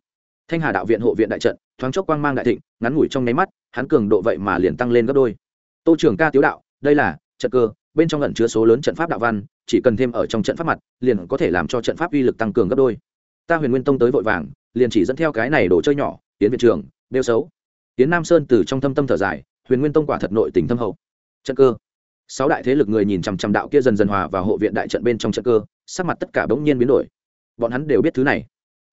Thanh hà đạo viện hộ viện đại trận, thoáng chốc quang mang đại thịnh, ngắn ngủi trong nháy mắt, hắn cường độ vậy mà liền tăng lên gấp đôi. Tô trưởng ca tiếu đạo, đây là trận cơ, bên trong lẩn chứa số lớn trận pháp đạo văn, chỉ cần thêm ở trong trận pháp mặt, liền có thể làm cho trận pháp uy lực tăng cường gấp đôi. Ta huyền nguyên tông tới vội vàng liền chỉ dẫn theo cái này đồ chơi nhỏ tiến viện trường đeo xấu. Tiến nam sơn từ trong thâm tâm thở dài, huyền nguyên tông quả thật nội tình thâm hậu. Trận cơ. Sáu đại thế lực người nhìn chằm chằm đạo kia dần dần hòa vào hộ viện đại trận bên trong trận cơ, sắc mặt tất cả bỗng nhiên biến đổi. Bọn hắn đều biết thứ này.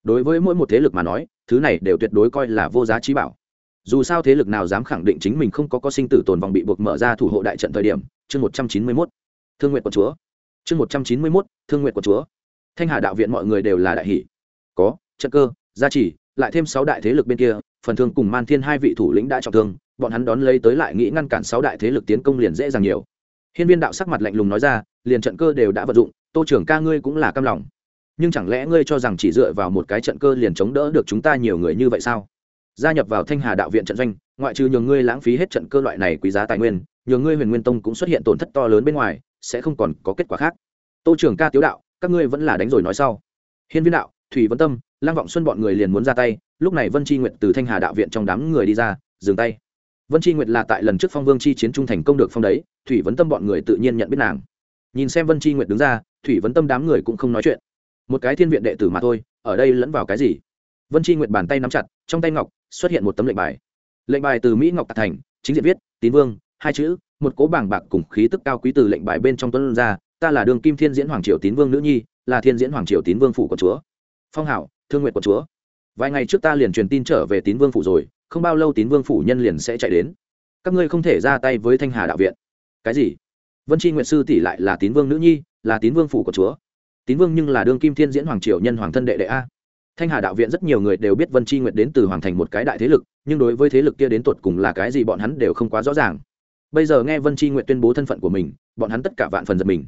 Đối với mỗi một thế lực mà nói, thứ này đều tuyệt đối coi là vô giá trí bảo. Dù sao thế lực nào dám khẳng định chính mình không có có sinh tử tồn vòng bị buộc mở ra thủ hộ đại trận thời điểm, chương một trăm chín mươi mốt. Thương nguyện của chúa. Chương một trăm chín mươi mốt, thương nguyện của chúa. Thanh hà đạo viện mọi người đều là đại hỷ. Có, trận cơ gia trì, lại thêm sáu đại thế lực bên kia, phần thương cùng man thiên hai vị thủ lĩnh đã trọng thương, bọn hắn đón lấy tới lại nghĩ ngăn cản sáu đại thế lực tiến công liền dễ dàng nhiều. Hiên viên đạo sắc mặt lạnh lùng nói ra, liền trận cơ đều đã vận dụng, tô trưởng ca ngươi cũng là cam lòng. Nhưng chẳng lẽ ngươi cho rằng chỉ dựa vào một cái trận cơ liền chống đỡ được chúng ta nhiều người như vậy sao? Gia nhập vào thanh hà đạo viện trận doanh, ngoại trừ nhường ngươi lãng phí hết trận cơ loại này quý giá tài nguyên, nhường ngươi huyền nguyên tông cũng xuất hiện tổn thất to lớn bên ngoài, sẽ không còn có kết quả khác. Tô trưởng ca tiếu đạo, các ngươi vẫn là đánh rồi nói sau. Hiên viên đạo thủy vân tâm lang vọng xuân bọn người liền muốn ra tay, lúc này vân tri nguyện từ thanh hà đạo viện trong đám người đi ra, dừng tay. Vân tri nguyện là tại lần trước phong vương chi chiến trung thành công được phong đấy, thủy vấn tâm bọn người tự nhiên nhận biết nàng. Nhìn xem vân tri nguyện đứng ra, thủy vấn tâm đám người cũng không nói chuyện. Một cái thiên viện đệ tử mà thôi, ở đây lẫn vào cái gì? Vân tri nguyện bàn tay nắm chặt, trong tay ngọc xuất hiện một tấm lệnh bài. Lệnh bài từ mỹ ngọc tạc thành, chính diện viết, tín vương, hai chữ, một cố bảng bạc cùng khí tức cao quý từ lệnh bài bên trong tuấn ra, ta là đường kim thiên diễn hoàng triều tín vương nữ nhi, là thiên diễn hoàng triều tín vương phủ của chúa phong hảo, thương nguyện của chúa. Vài ngày trước ta liền truyền tin trở về tín vương phủ rồi, không bao lâu tín vương phủ nhân liền sẽ chạy đến. Các ngươi không thể ra tay với thanh hà đạo viện. Cái gì? Vân tri nguyện sư tỷ lại là tín vương nữ nhi, là tín vương phủ của chúa. Tín vương nhưng là đương kim thiên diễn hoàng triều nhân hoàng thân đệ đệ a. Thanh hà đạo viện rất nhiều người đều biết vân tri nguyệt đến từ hoàng thành một cái đại thế lực, nhưng đối với thế lực kia đến tột cùng là cái gì bọn hắn đều không quá rõ ràng. Bây giờ nghe vân tri nguyệt tuyên bố thân phận của mình, bọn hắn tất cả vạn phần giật mình.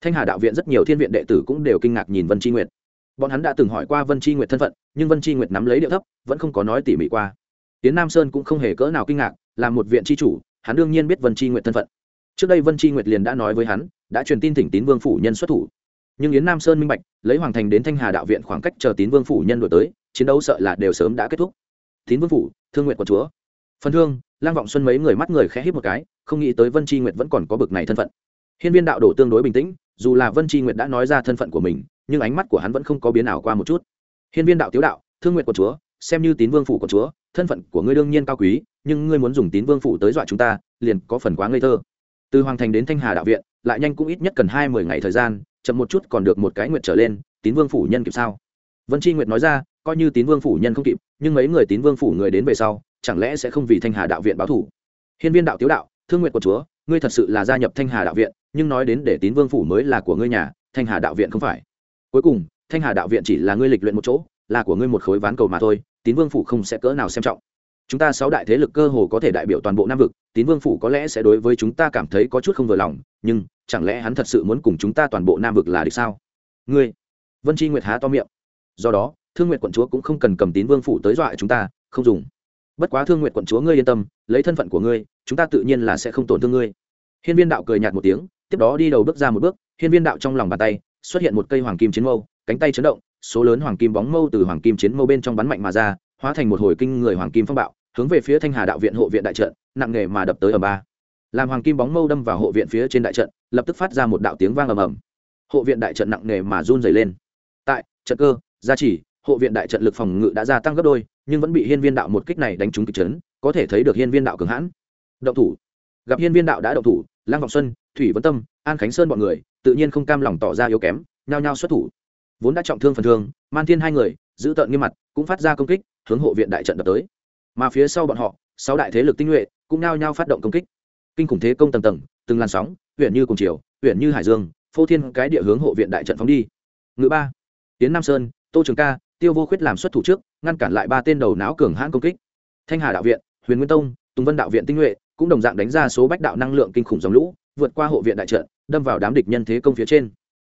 Thanh hà đạo viện rất nhiều thiên viện đệ tử cũng đều kinh ngạc nhìn vân tri nguyệt bọn hắn đã từng hỏi qua vân tri nguyệt thân phận, nhưng vân tri nguyệt nắm lấy điệu thấp, vẫn không có nói tỉ mỉ qua. Tiến nam sơn cũng không hề cỡ nào kinh ngạc, là một viện tri chủ, hắn đương nhiên biết vân tri nguyệt thân phận. Trước đây vân tri nguyệt liền đã nói với hắn, đã truyền tin thỉnh tín vương phủ nhân xuất thủ. Nhưng yến nam sơn minh bạch, lấy hoàng thành đến thanh hà đạo viện khoảng cách chờ tín vương phủ nhân đổi tới, chiến đấu sợ là đều sớm đã kết thúc. Tín vương phủ, thương nguyện của chúa. Phần thương, lang vọng xuân mấy người mắt người khẽ hít một cái, không nghĩ tới vân tri nguyệt vẫn còn có bực này thân phận. Hiên viên đạo đổ tương đối bình tĩnh, dù là vân tri nguyệt đã nói ra thân phận của mình nhưng ánh mắt của hắn vẫn không có biến ảo qua một chút. Hiên viên đạo tiếu đạo, thương nguyện của chúa, xem như tín vương phủ của chúa, thân phận của ngươi đương nhiên cao quý, nhưng ngươi muốn dùng tín vương phủ tới dọa chúng ta, liền có phần quá ngây thơ. Từ hoàng thành đến thanh hà đạo viện, lại nhanh cũng ít nhất cần hai mươi ngày thời gian, chậm một chút còn được một cái nguyện trở lên, tín vương phủ nhân kịp sao? Vân tri nguyệt nói ra, coi như tín vương phủ nhân không kịp, nhưng mấy người tín vương phủ người đến về sau, chẳng lẽ sẽ không vì thanh hà đạo viện báo thủ hiên viên đạo tiếu đạo, thương nguyện của chúa, ngươi thật sự là gia nhập thanh hà đạo viện, nhưng nói đến để tín vương phủ mới là của ngươi nhà, thanh hà đạo viện không phải cuối cùng, thanh hà đạo viện chỉ là ngươi lịch luyện một chỗ, là của ngươi một khối ván cầu mà thôi, tín vương phủ không sẽ cỡ nào xem trọng. Chúng ta sáu đại thế lực cơ hồ có thể đại biểu toàn bộ nam vực, tín vương phủ có lẽ sẽ đối với chúng ta cảm thấy có chút không vừa lòng, nhưng chẳng lẽ hắn thật sự muốn cùng chúng ta toàn bộ nam vực là địch sao? Ngươi, vân chi nguyệt há to miệng. Do đó, thương nguyệt quận chúa cũng không cần cầm tín vương phủ tới dọa chúng ta, không dùng. Bất quá thương nguyệt quận chúa ngươi yên tâm, lấy thân phận của ngươi, chúng ta tự nhiên là sẽ không tổn thương ngươi. Hiên viên đạo cười nhạt một tiếng, tiếp đó đi đầu bước ra một bước, hiên viên đạo trong lòng bàn tay xuất hiện một cây hoàng kim chiến mâu, cánh tay chấn động, số lớn hoàng kim bóng mâu từ hoàng kim chiến mâu bên trong bắn mạnh mà ra, hóa thành một hồi kinh người hoàng kim phong bạo, hướng về phía thanh hà đạo viện hộ viện đại trận, nặng nề mà đập tới ở ba. Làm hoàng kim bóng mâu đâm vào hộ viện phía trên đại trận, lập tức phát ra một đạo tiếng vang ầm ầm. Hộ viện đại trận nặng nề mà run dày lên. Tại, trận cơ, gia trì, hộ viện đại trận lực phòng ngự đã gia tăng gấp đôi, nhưng vẫn bị hiên viên đạo một kích này đánh trúng kịch chấn, có thể thấy được hiên viên đạo cường hãn. Động thủ. Gặp hiên viên đạo đã động thủ lang vọng xuân, thủy vân tâm, an khánh sơn b ọ n người tự nhiên không cam lòng tỏ ra yếu kém, nhao nhao xuất thủ. Vốn đã trọng thương phần thương man thiên hai người, giữ tợn nghiêm mặt, cũng phát ra công kích, hướng hộ viện đại trận đập tới. Mà phía sau bọn họ, sáu đại thế lực tinh nhuệ, cũng nhao nhao phát động công kích. Kinh khủng thế công tầng tầng, từng làn sóng, huyện như cùng chiều huyện như hải dương, phô thiên cái địa hướng hộ viện đại trận phóng đi. Ngữ ba, tiến nam sơn, tô trường ca, tiêu vô khuyết làm xuất thủ trước, ngăn cản lại ba tên đầu não cường hãn công kích. Thanh hà đạo viện, huyền nguyên tông, tùng vân đạo viện tinh nhuệ, cũng đồng dạng đánh ra số bách đạo năng lượng kinh khủng dòng lũ, vượt qua hộ viện đại trận đâm vào đám địch nhân thế công phía trên.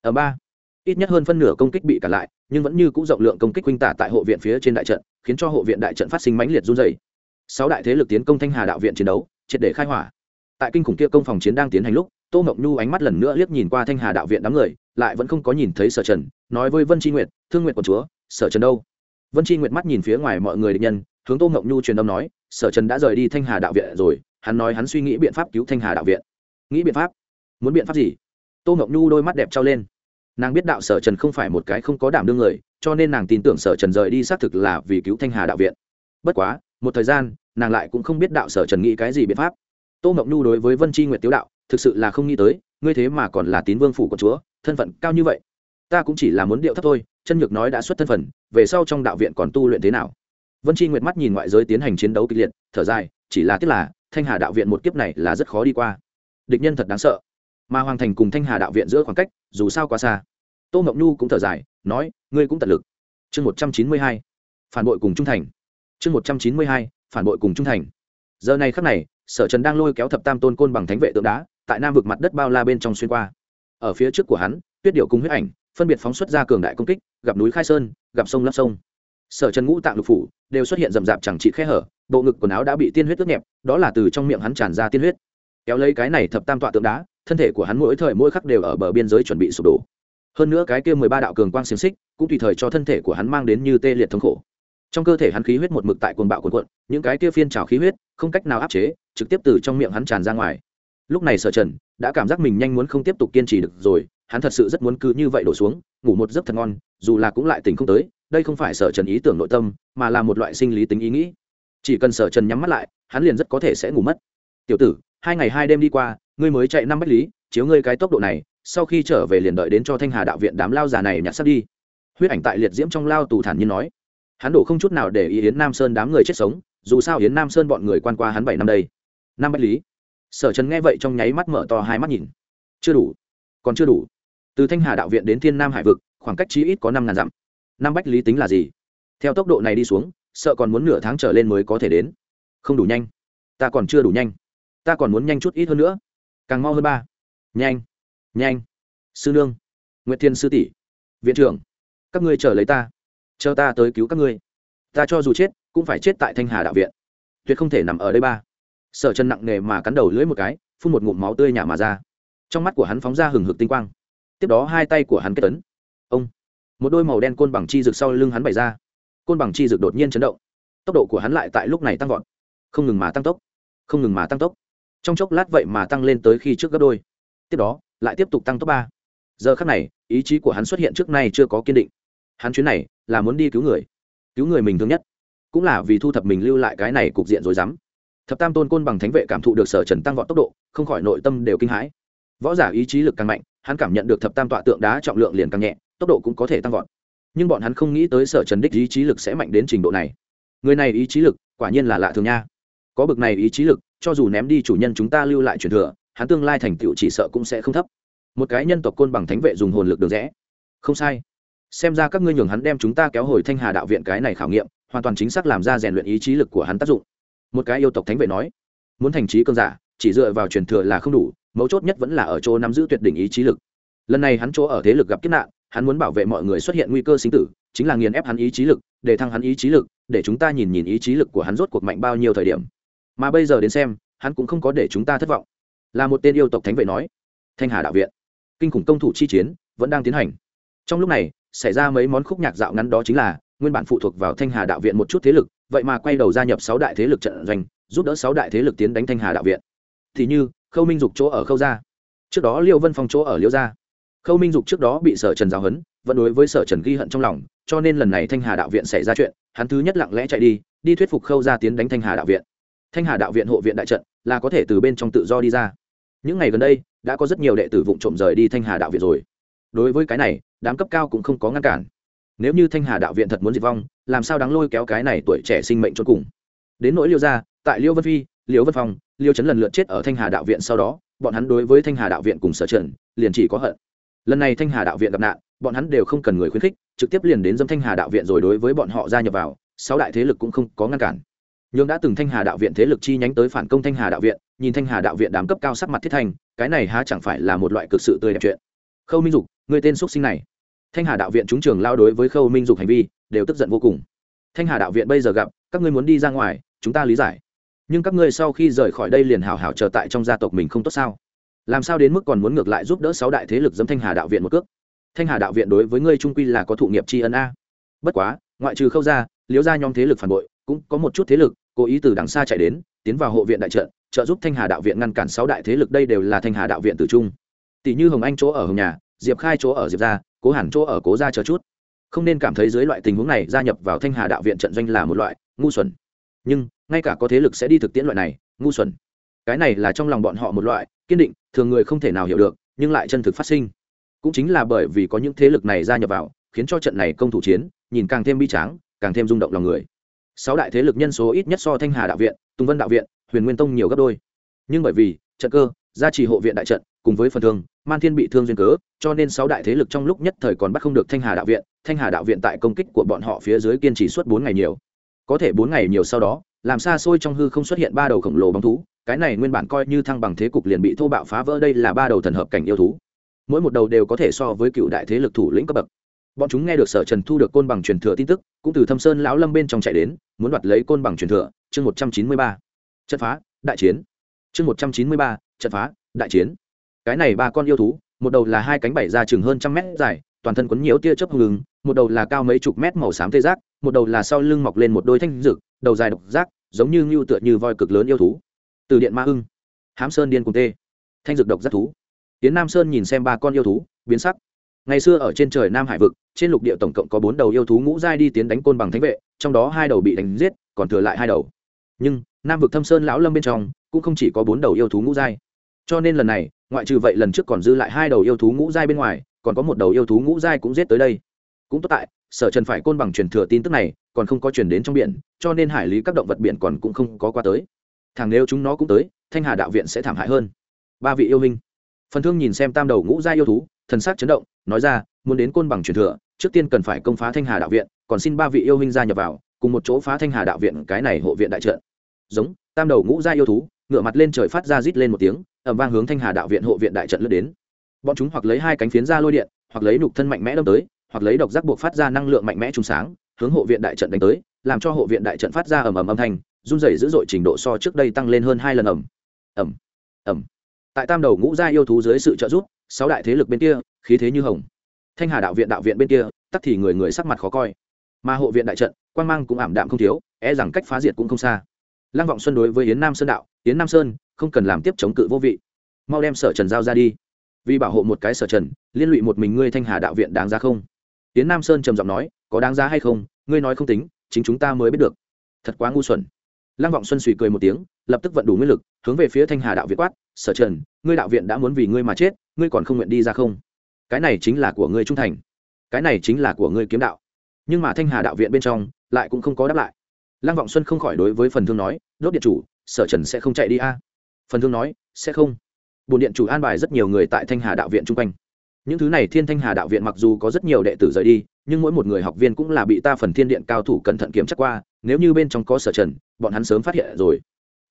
Ở ba, ít nhất hơn phân nửa công kích bị cản lại, nhưng vẫn như c ũ rộng lượng công kích huynh tả tại hộ viện phía trên đại trận, khiến cho hộ viện đại trận phát sinh mãnh liệt run dày sáu đại thế lực tiến công thanh hà đạo viện chiến đấu, triệt để khai hỏa. Tại kinh khủng kia công phòng chiến đang tiến hành lúc, tô mộng nhu ánh mắt lần nữa liếc nhìn qua thanh hà đạo viện đám người, lại vẫn không có nhìn thấy sở trần, nói với vân tri nguyệt, thương nguyệt của chúa, sở trần đâu? Vân tri nguyệt mắt nhìn phía ngoài mọi người địch nhân, hướng tô mộng nhu truyền âm nói, sở trần đã rời đi thanh hà đạo viện rồi, hắn nói hắn suy nghĩ biện pháp cứu thanh hà đạo viện. Nghĩ biện pháp? Muốn biện pháp gì? Tô Ngọc nhu đôi mắt đẹp trao lên. Nàng biết đạo sở trần không phải một cái không có đảm đương người, cho nên nàng tin tưởng sở trần rời đi xác thực là vì cứu thanh hà đạo viện. Bất quá, một thời gian, nàng lại cũng không biết đạo sở trần nghĩ cái gì biện pháp. Tô Ngọc nhu đối với vân tri nguyệt tiếu đạo, thực sự là không nghĩ tới, ngươi thế mà còn là tín vương phủ của chúa, thân phận cao như vậy. Ta cũng chỉ là muốn điệu thấp thôi, chân nhược nói đã xuất thân phận về sau trong đạo viện còn tu luyện thế nào? Vân tri nguyệt mắt nhìn ngoại giới tiến hành chiến đấu kịch liệt, thở dài, chỉ là tiếc là, thanh hà đạo viện một kiếp này là rất khó đi qua. Địch nhân thật đáng sợ mà hoàng thành cùng thanh hà đạo viện giữa khoảng cách dù sao quá xa tô mộng nhu cũng thở dài nói ngươi cũng tận lực chương một trăm chín mươi hai phản bội cùng trung thành chương một trăm chín mươi hai phản bội cùng trung thành giờ này khắc này sở trần đang lôi kéo thập tam tôn côn bằng thánh vệ tượng đá tại nam vực mặt đất bao la bên trong xuyên qua ở phía trước của hắn tuyết điệu cùng huyết ảnh phân biệt phóng xuất ra cường đại công kích gặp núi khai sơn gặp sông lấp sông sở trần ngũ tạng lục phủ đều xuất hiện rậm rạp chẳng trị khe hở bộ ngực quần áo đã bị tiên huyết ướt nhẹp đó là từ trong miệng hắn tràn ra tiên huyết kéo lấy cái này thập tam tọa tượng đá thân thể của hắn mỗi thời mỗi khắc đều ở bờ biên giới chuẩn bị sụp đổ. Hơn nữa cái kia mười ba đạo cường quang xiềng xích cũng tùy thời cho thân thể của hắn mang đến như tê liệt thống khổ. Trong cơ thể hắn khí huyết một mực tại cuồng bạo cuồn cuộn, những cái kia phiên trào khí huyết không cách nào áp chế, trực tiếp từ trong miệng hắn tràn ra ngoài. Lúc này sở trần đã cảm giác mình nhanh muốn không tiếp tục kiên trì được rồi, hắn thật sự rất muốn cứ như vậy đổ xuống, ngủ một giấc thật ngon, dù là cũng lại tỉnh không tới, đây không phải sở trần ý tưởng nội tâm, mà là một loại sinh lý tính ý nghĩ. Chỉ cần sở trần nhắm mắt lại, hắn liền rất có thể sẽ ngủ mất. Tiểu tử, hai ngày hai đêm đi qua ngươi mới chạy năm bách lý, chiếu ngươi cái tốc độ này, sau khi trở về liền đợi đến cho thanh hà đạo viện đám lao già này nhặt sắt đi. Huyết ảnh tại liệt diễm trong lao tù thản nhiên nói. Hắn đổ không chút nào để ý yến nam sơn đám người chết sống, dù sao yến nam sơn bọn người quan qua hắn bảy năm đây. Năm bách lý. Sở trần nghe vậy trong nháy mắt mở to hai mắt nhìn. Chưa đủ. Còn chưa đủ. Từ thanh hà đạo viện đến thiên nam hải vực, khoảng cách chí ít có năm ngàn dặm. Năm bách lý tính là gì? Theo tốc độ này đi xuống, sợ còn muốn nửa tháng trở lên mới có thể đến. Không đủ nhanh. Ta còn chưa đủ nhanh. Ta còn muốn nhanh chút ít hơn nữa càng mau hơn ba. Nhanh nhanh. Sư nương, nguyệt thiên sư tỷ, viện trưởng, các ngươi chờ lấy ta. Chờ ta tới cứu các ngươi. Ta cho dù chết, cũng phải chết tại thanh hà đạo viện. Tuyệt không thể nằm ở đây ba. Sở chân nặng nề mà cắn đầu lưỡi một cái, phun một ngụm máu tươi nhả mà ra. Trong mắt của hắn phóng ra hừng hực tinh quang. Tiếp đó hai tay của hắn kết tấn ông, một đôi màu đen côn bằng chi rực sau lưng hắn bày ra. Côn bằng chi rực đột nhiên chấn động. Tốc độ của hắn lại tại lúc này tăng vọt. Không ngừng mà tăng tốc. Không ngừng mà tăng tốc trong chốc lát vậy mà tăng lên tới khi trước gấp đôi. Tiếp đó, lại tiếp tục tăng tốc ba. Giờ khắc này, ý chí của hắn xuất hiện trước nay chưa có kiên định. Hắn chuyến này là muốn đi cứu người cứu người mình thương nhất. Cũng là vì thu thập mình lưu lại cái này cục diện rồi dám thập tam tôn côn bằng thánh vệ cảm thụ được sở trần tăng vọt tốc độ, không khỏi nội tâm đều kinh hãi. Võ giả ý chí lực càng mạnh, hắn cảm nhận được thập tam tọa tượng đá trọng lượng liền càng nhẹ, tốc độ cũng có thể tăng vọt. Nhưng bọn hắn không nghĩ tới sở trần đích ý chí lực sẽ mạnh đến trình độ này. Người này ý chí lực quả nhiên là lạ thường nha. Có bực này ý chí lực cho dù ném đi chủ nhân chúng ta lưu lại truyền thừa, hắn tương lai thành tựu chỉ sợ cũng sẽ không thấp. Một cái nhân tộc côn bằng thánh vệ dùng hồn lực được rẽ. Không sai. Xem ra các ngươi nhường hắn đem chúng ta kéo hồi thanh hà đạo viện cái này khảo nghiệm, hoàn toàn chính xác làm ra rèn luyện ý chí lực của hắn tác dụng. Một cái yêu tộc thánh vệ nói, muốn thành trí cơn giả, chỉ dựa vào truyền thừa là không đủ, mấu chốt nhất vẫn là ở chỗ nắm giữ tuyệt đỉnh ý chí lực. Lần này hắn chỗ ở thế lực gặp kiếp nạn, hắn muốn bảo vệ mọi người xuất hiện nguy cơ sinh tử, chính là nghiền ép hắn ý chí lực, để thăng hắn ý chí lực, để chúng ta nhìn nhìn ý chí lực của hắn rốt cuộc mạnh bao nhiêu thời điểm mà bây giờ đến xem, hắn cũng không có để chúng ta thất vọng. Là một tên yêu tộc thánh vệ nói. Thanh hà đạo viện. Kinh khủng công thủ chi chiến, vẫn đang tiến hành. Trong lúc này, xảy ra mấy món khúc nhạc dạo ngắn đó chính là, nguyên bản phụ thuộc vào thanh hà đạo viện một chút thế lực, vậy mà quay đầu gia nhập sáu đại thế lực trận doanh, giúp đỡ sáu đại thế lực tiến đánh thanh hà đạo viện. Thì như, khâu minh dục chỗ ở khâu gia. Trước đó liêu vân phong chỗ ở liêu gia. Khâu minh dục trước đó bị sở trần giáo huấn, vẫn đối với sở trần ghi hận trong lòng, cho nên lần này thanh hà đạo viện xảy ra chuyện, hắn thứ nhất lặng lẽ chạy đi đi thuyết phục khâu gia tiến đánh thanh hà đạo viện thanh hà đạo viện hộ viện đại trận là có thể từ bên trong tự do đi ra. Những ngày gần đây, đã có rất nhiều đệ tử vụng trộm rời đi thanh hà đạo viện rồi. Đối với cái này, đám cấp cao cũng không có ngăn cản. Nếu như thanh hà đạo viện thật muốn diệt vong, làm sao đáng lôi kéo cái này tuổi trẻ sinh mệnh cho cùng? Đến nỗi liêu gia, tại liêu vân phi, liêu vân phong, liêu chấn lần lượt chết ở thanh hà đạo viện sau đó, bọn hắn đối với thanh hà đạo viện cùng sở trần liền chỉ có hận. Lần này thanh hà đạo viện gặp nạn, bọn hắn đều không cần người khuyến khích, trực tiếp liền đến dâm thanh hà đạo viện rồi đối với bọn họ gia nhập vào, sáu đại thế lực cũng không có ngăn cản nhưng đã từng thanh hà đạo viện thế lực chi nhánh tới phản công thanh hà đạo viện, nhìn thanh hà đạo viện đám cấp cao sắc mặt thiết thành, cái này há chẳng phải là một loại cực sự tươi đẹp chuyện. Khâu minh dục, người tên x sinh này. Thanh hà đạo viện chúng trường lao đối với khâu minh dục hành vi, đều tức giận vô cùng. Thanh hà đạo viện bây giờ gặp, các ngươi muốn đi ra ngoài, chúng ta lý giải. Nhưng các ngươi sau khi rời khỏi đây liền hào hào chờ tại trong gia tộc mình không tốt sao? Làm sao đến mức còn muốn ngược lại giúp đỡ sáu đại thế lực dâm thanh hà đạo viện một cước? Thanh hà đạo viện đối với ngươi trung quy là có thụ nghiệp tri ân a. Bất quá, ngoại trừ khâu ra liếu ra nhóm thế lực phản bội, cũng có một chút thế lực cố ý từ đằng xa chạy đến, tiến vào hộ viện đại trận, trợ giúp thanh hà đạo viện ngăn cản sáu đại thế lực đây đều là thanh hà đạo viện tử trung. Tỷ như hồng anh chỗ ở hồng nhà, diệp khai chỗ ở diệp gia, cố hẳn chỗ ở cố gia chờ chút. Không nên cảm thấy dưới loại tình huống này gia nhập vào thanh hà đạo viện trận doanh là một loại ngu xuẩn. Nhưng, ngay cả có thế lực sẽ đi thực tiễn loại này, ngu xuẩn. Cái này là trong lòng bọn họ một loại kiên định, thường người không thể nào hiểu được, nhưng lại chân thực phát sinh. Cũng chính là bởi vì có những thế lực này gia nhập vào, khiến cho trận này công thủ chiến, nhìn càng thêm bi tráng, càng thêm rung động lòng người sáu đại thế lực nhân số ít nhất so thanh hà đạo viện, tùng vân đạo viện, huyền nguyên tông nhiều gấp đôi. Nhưng bởi vì, trận cơ, gia trì hộ viện đại trận, cùng với phần thương man thiên bị thương duyên cớ, cho nên sáu đại thế lực trong lúc nhất thời còn bắt không được thanh hà đạo viện. Thanh hà đạo viện tại công kích của bọn họ phía dưới kiên trì suốt bốn ngày nhiều. Có thể bốn ngày nhiều sau đó, làm xa xôi trong hư không xuất hiện ba đầu khổng lồ bóng thú, cái này nguyên bản coi như thăng bằng thế cục liền bị thô bạo phá vỡ đây là ba đầu thần hợp cảnh yêu thú. Mỗi một đầu đều có thể so với cựu đại thế lực thủ lĩnh cấp bậc bọn chúng nghe được sở trần thu được côn bằng truyền thừa tin tức, cũng từ thâm sơn lão lâm bên trong chạy đến, muốn đoạt lấy côn bằng truyền thừa. Chương một trăm chín mươi ba. Trận phá, đại chiến. Chương một trăm chín mươi ba. Trận phá, đại chiến. Cái này ba con yêu thú, một đầu là hai cánh bảy ra chừng hơn trăm mét dài, toàn thân quấn nhiễu tia chớp hừng, một đầu là cao mấy chục mét màu xám tê giác, một đầu là sau lưng mọc lên một đôi thanh rực đầu dài độc giác, giống như ngưu tựa như voi cực lớn yêu thú. Từ điện ma ưng. Hám sơn điên cùng tê. Thanh rực độc giác thú. Tiến nam sơn nhìn xem ba con yêu thú, biến sắc ngày xưa ở trên trời nam hải vực trên lục địa tổng cộng có bốn đầu yêu thú ngũ giai đi tiến đánh côn bằng thánh vệ trong đó hai đầu bị đánh giết còn thừa lại hai đầu. Nhưng nam vực thâm sơn lão lâm bên trong cũng không chỉ có bốn đầu yêu thú ngũ giai. Cho nên lần này ngoại trừ vậy lần trước còn dư lại hai đầu yêu thú ngũ giai bên ngoài còn có một đầu yêu thú ngũ giai cũng giết tới đây. Cũng tốt tại sở trần phải côn bằng truyền thừa tin tức này còn không có truyền đến trong biển cho nên hải lý các động vật biển còn cũng không có qua tới. Thằng nếu chúng nó cũng tới thanh hà đạo viện sẽ thảm hại hơn. Ba vị yêu minh, phần thương nhìn xem tam đầu ngũ giai yêu thú thần sắc chấn động, nói ra, muốn đến côn bằng truyền thừa, trước tiên cần phải công phá thanh hà đạo viện, còn xin ba vị yêu huynh gia nhập vào, cùng một chỗ phá thanh hà đạo viện, cái này hộ viện đại trận. Giống, tam đầu ngũ gia yêu thú ngựa mặt lên trời phát ra rít lên một tiếng ẩm vang hướng thanh hà đạo viện hộ viện đại trận lướt đến. Bọn chúng hoặc lấy hai cánh phiến ra lôi điện, hoặc lấy nục thân mạnh mẽ đâm tới, hoặc lấy độc giác buộc phát ra năng lượng mạnh mẽ trùng sáng, hướng hộ viện đại trận đánh tới, làm cho hộ viện đại trận phát ra ầm ầm âm thanh, run rẩy dữ dội trình độ so trước đây tăng lên hơn hai lần ầm. Ầm. Ầm. Tại tam đầu ngũ gia yêu thú dưới sự trợ giúp sáu đại thế lực bên kia, khí thế như hồng. Thanh hà đạo viện đạo viện bên kia, tắc thì người người sắc mặt khó coi. Mà hộ viện đại trận quan mang cũng ảm đạm không thiếu e rằng cách phá diệt cũng không xa. Lăng vọng xuân đối với yến nam sơn đạo, yến nam sơn, không cần làm tiếp chống cự vô vị. Mau đem sở trần giao ra đi. Vì bảo hộ một cái sở trần, liên lụy một mình ngươi thanh hà đạo viện đáng ra không? Yến nam sơn trầm giọng nói, có đáng giá hay không, ngươi nói không tính, chính chúng ta mới biết được. Thật quá ngu xuẩn. Lăng vọng xuân suy cười một tiếng, lập tức vận đủ nguyên lực, hướng về phía thanh hà đạo viện quát, sở trần, ngươi đạo viện đã muốn vì ngươi mà chết ngươi còn không nguyện đi ra không? Cái này chính là của ngươi trung thành. Cái này chính là của ngươi kiếm đạo. Nhưng mà thanh hà đạo viện bên trong lại cũng không có đáp lại. Lăng vọng xuân không khỏi đối với phần thương nói, đốt điện chủ, sở trần sẽ không chạy đi a? Phần thương nói, sẽ không. Bồn điện chủ an bài rất nhiều người tại thanh hà đạo viện chung quanh. Những thứ này thiên thanh hà đạo viện mặc dù có rất nhiều đệ tử rời đi, nhưng mỗi một người học viên cũng là bị ta phần thiên điện cao thủ cẩn thận kiểm chắc qua, nếu như bên trong có sở trần, bọn hắn sớm phát hiện rồi.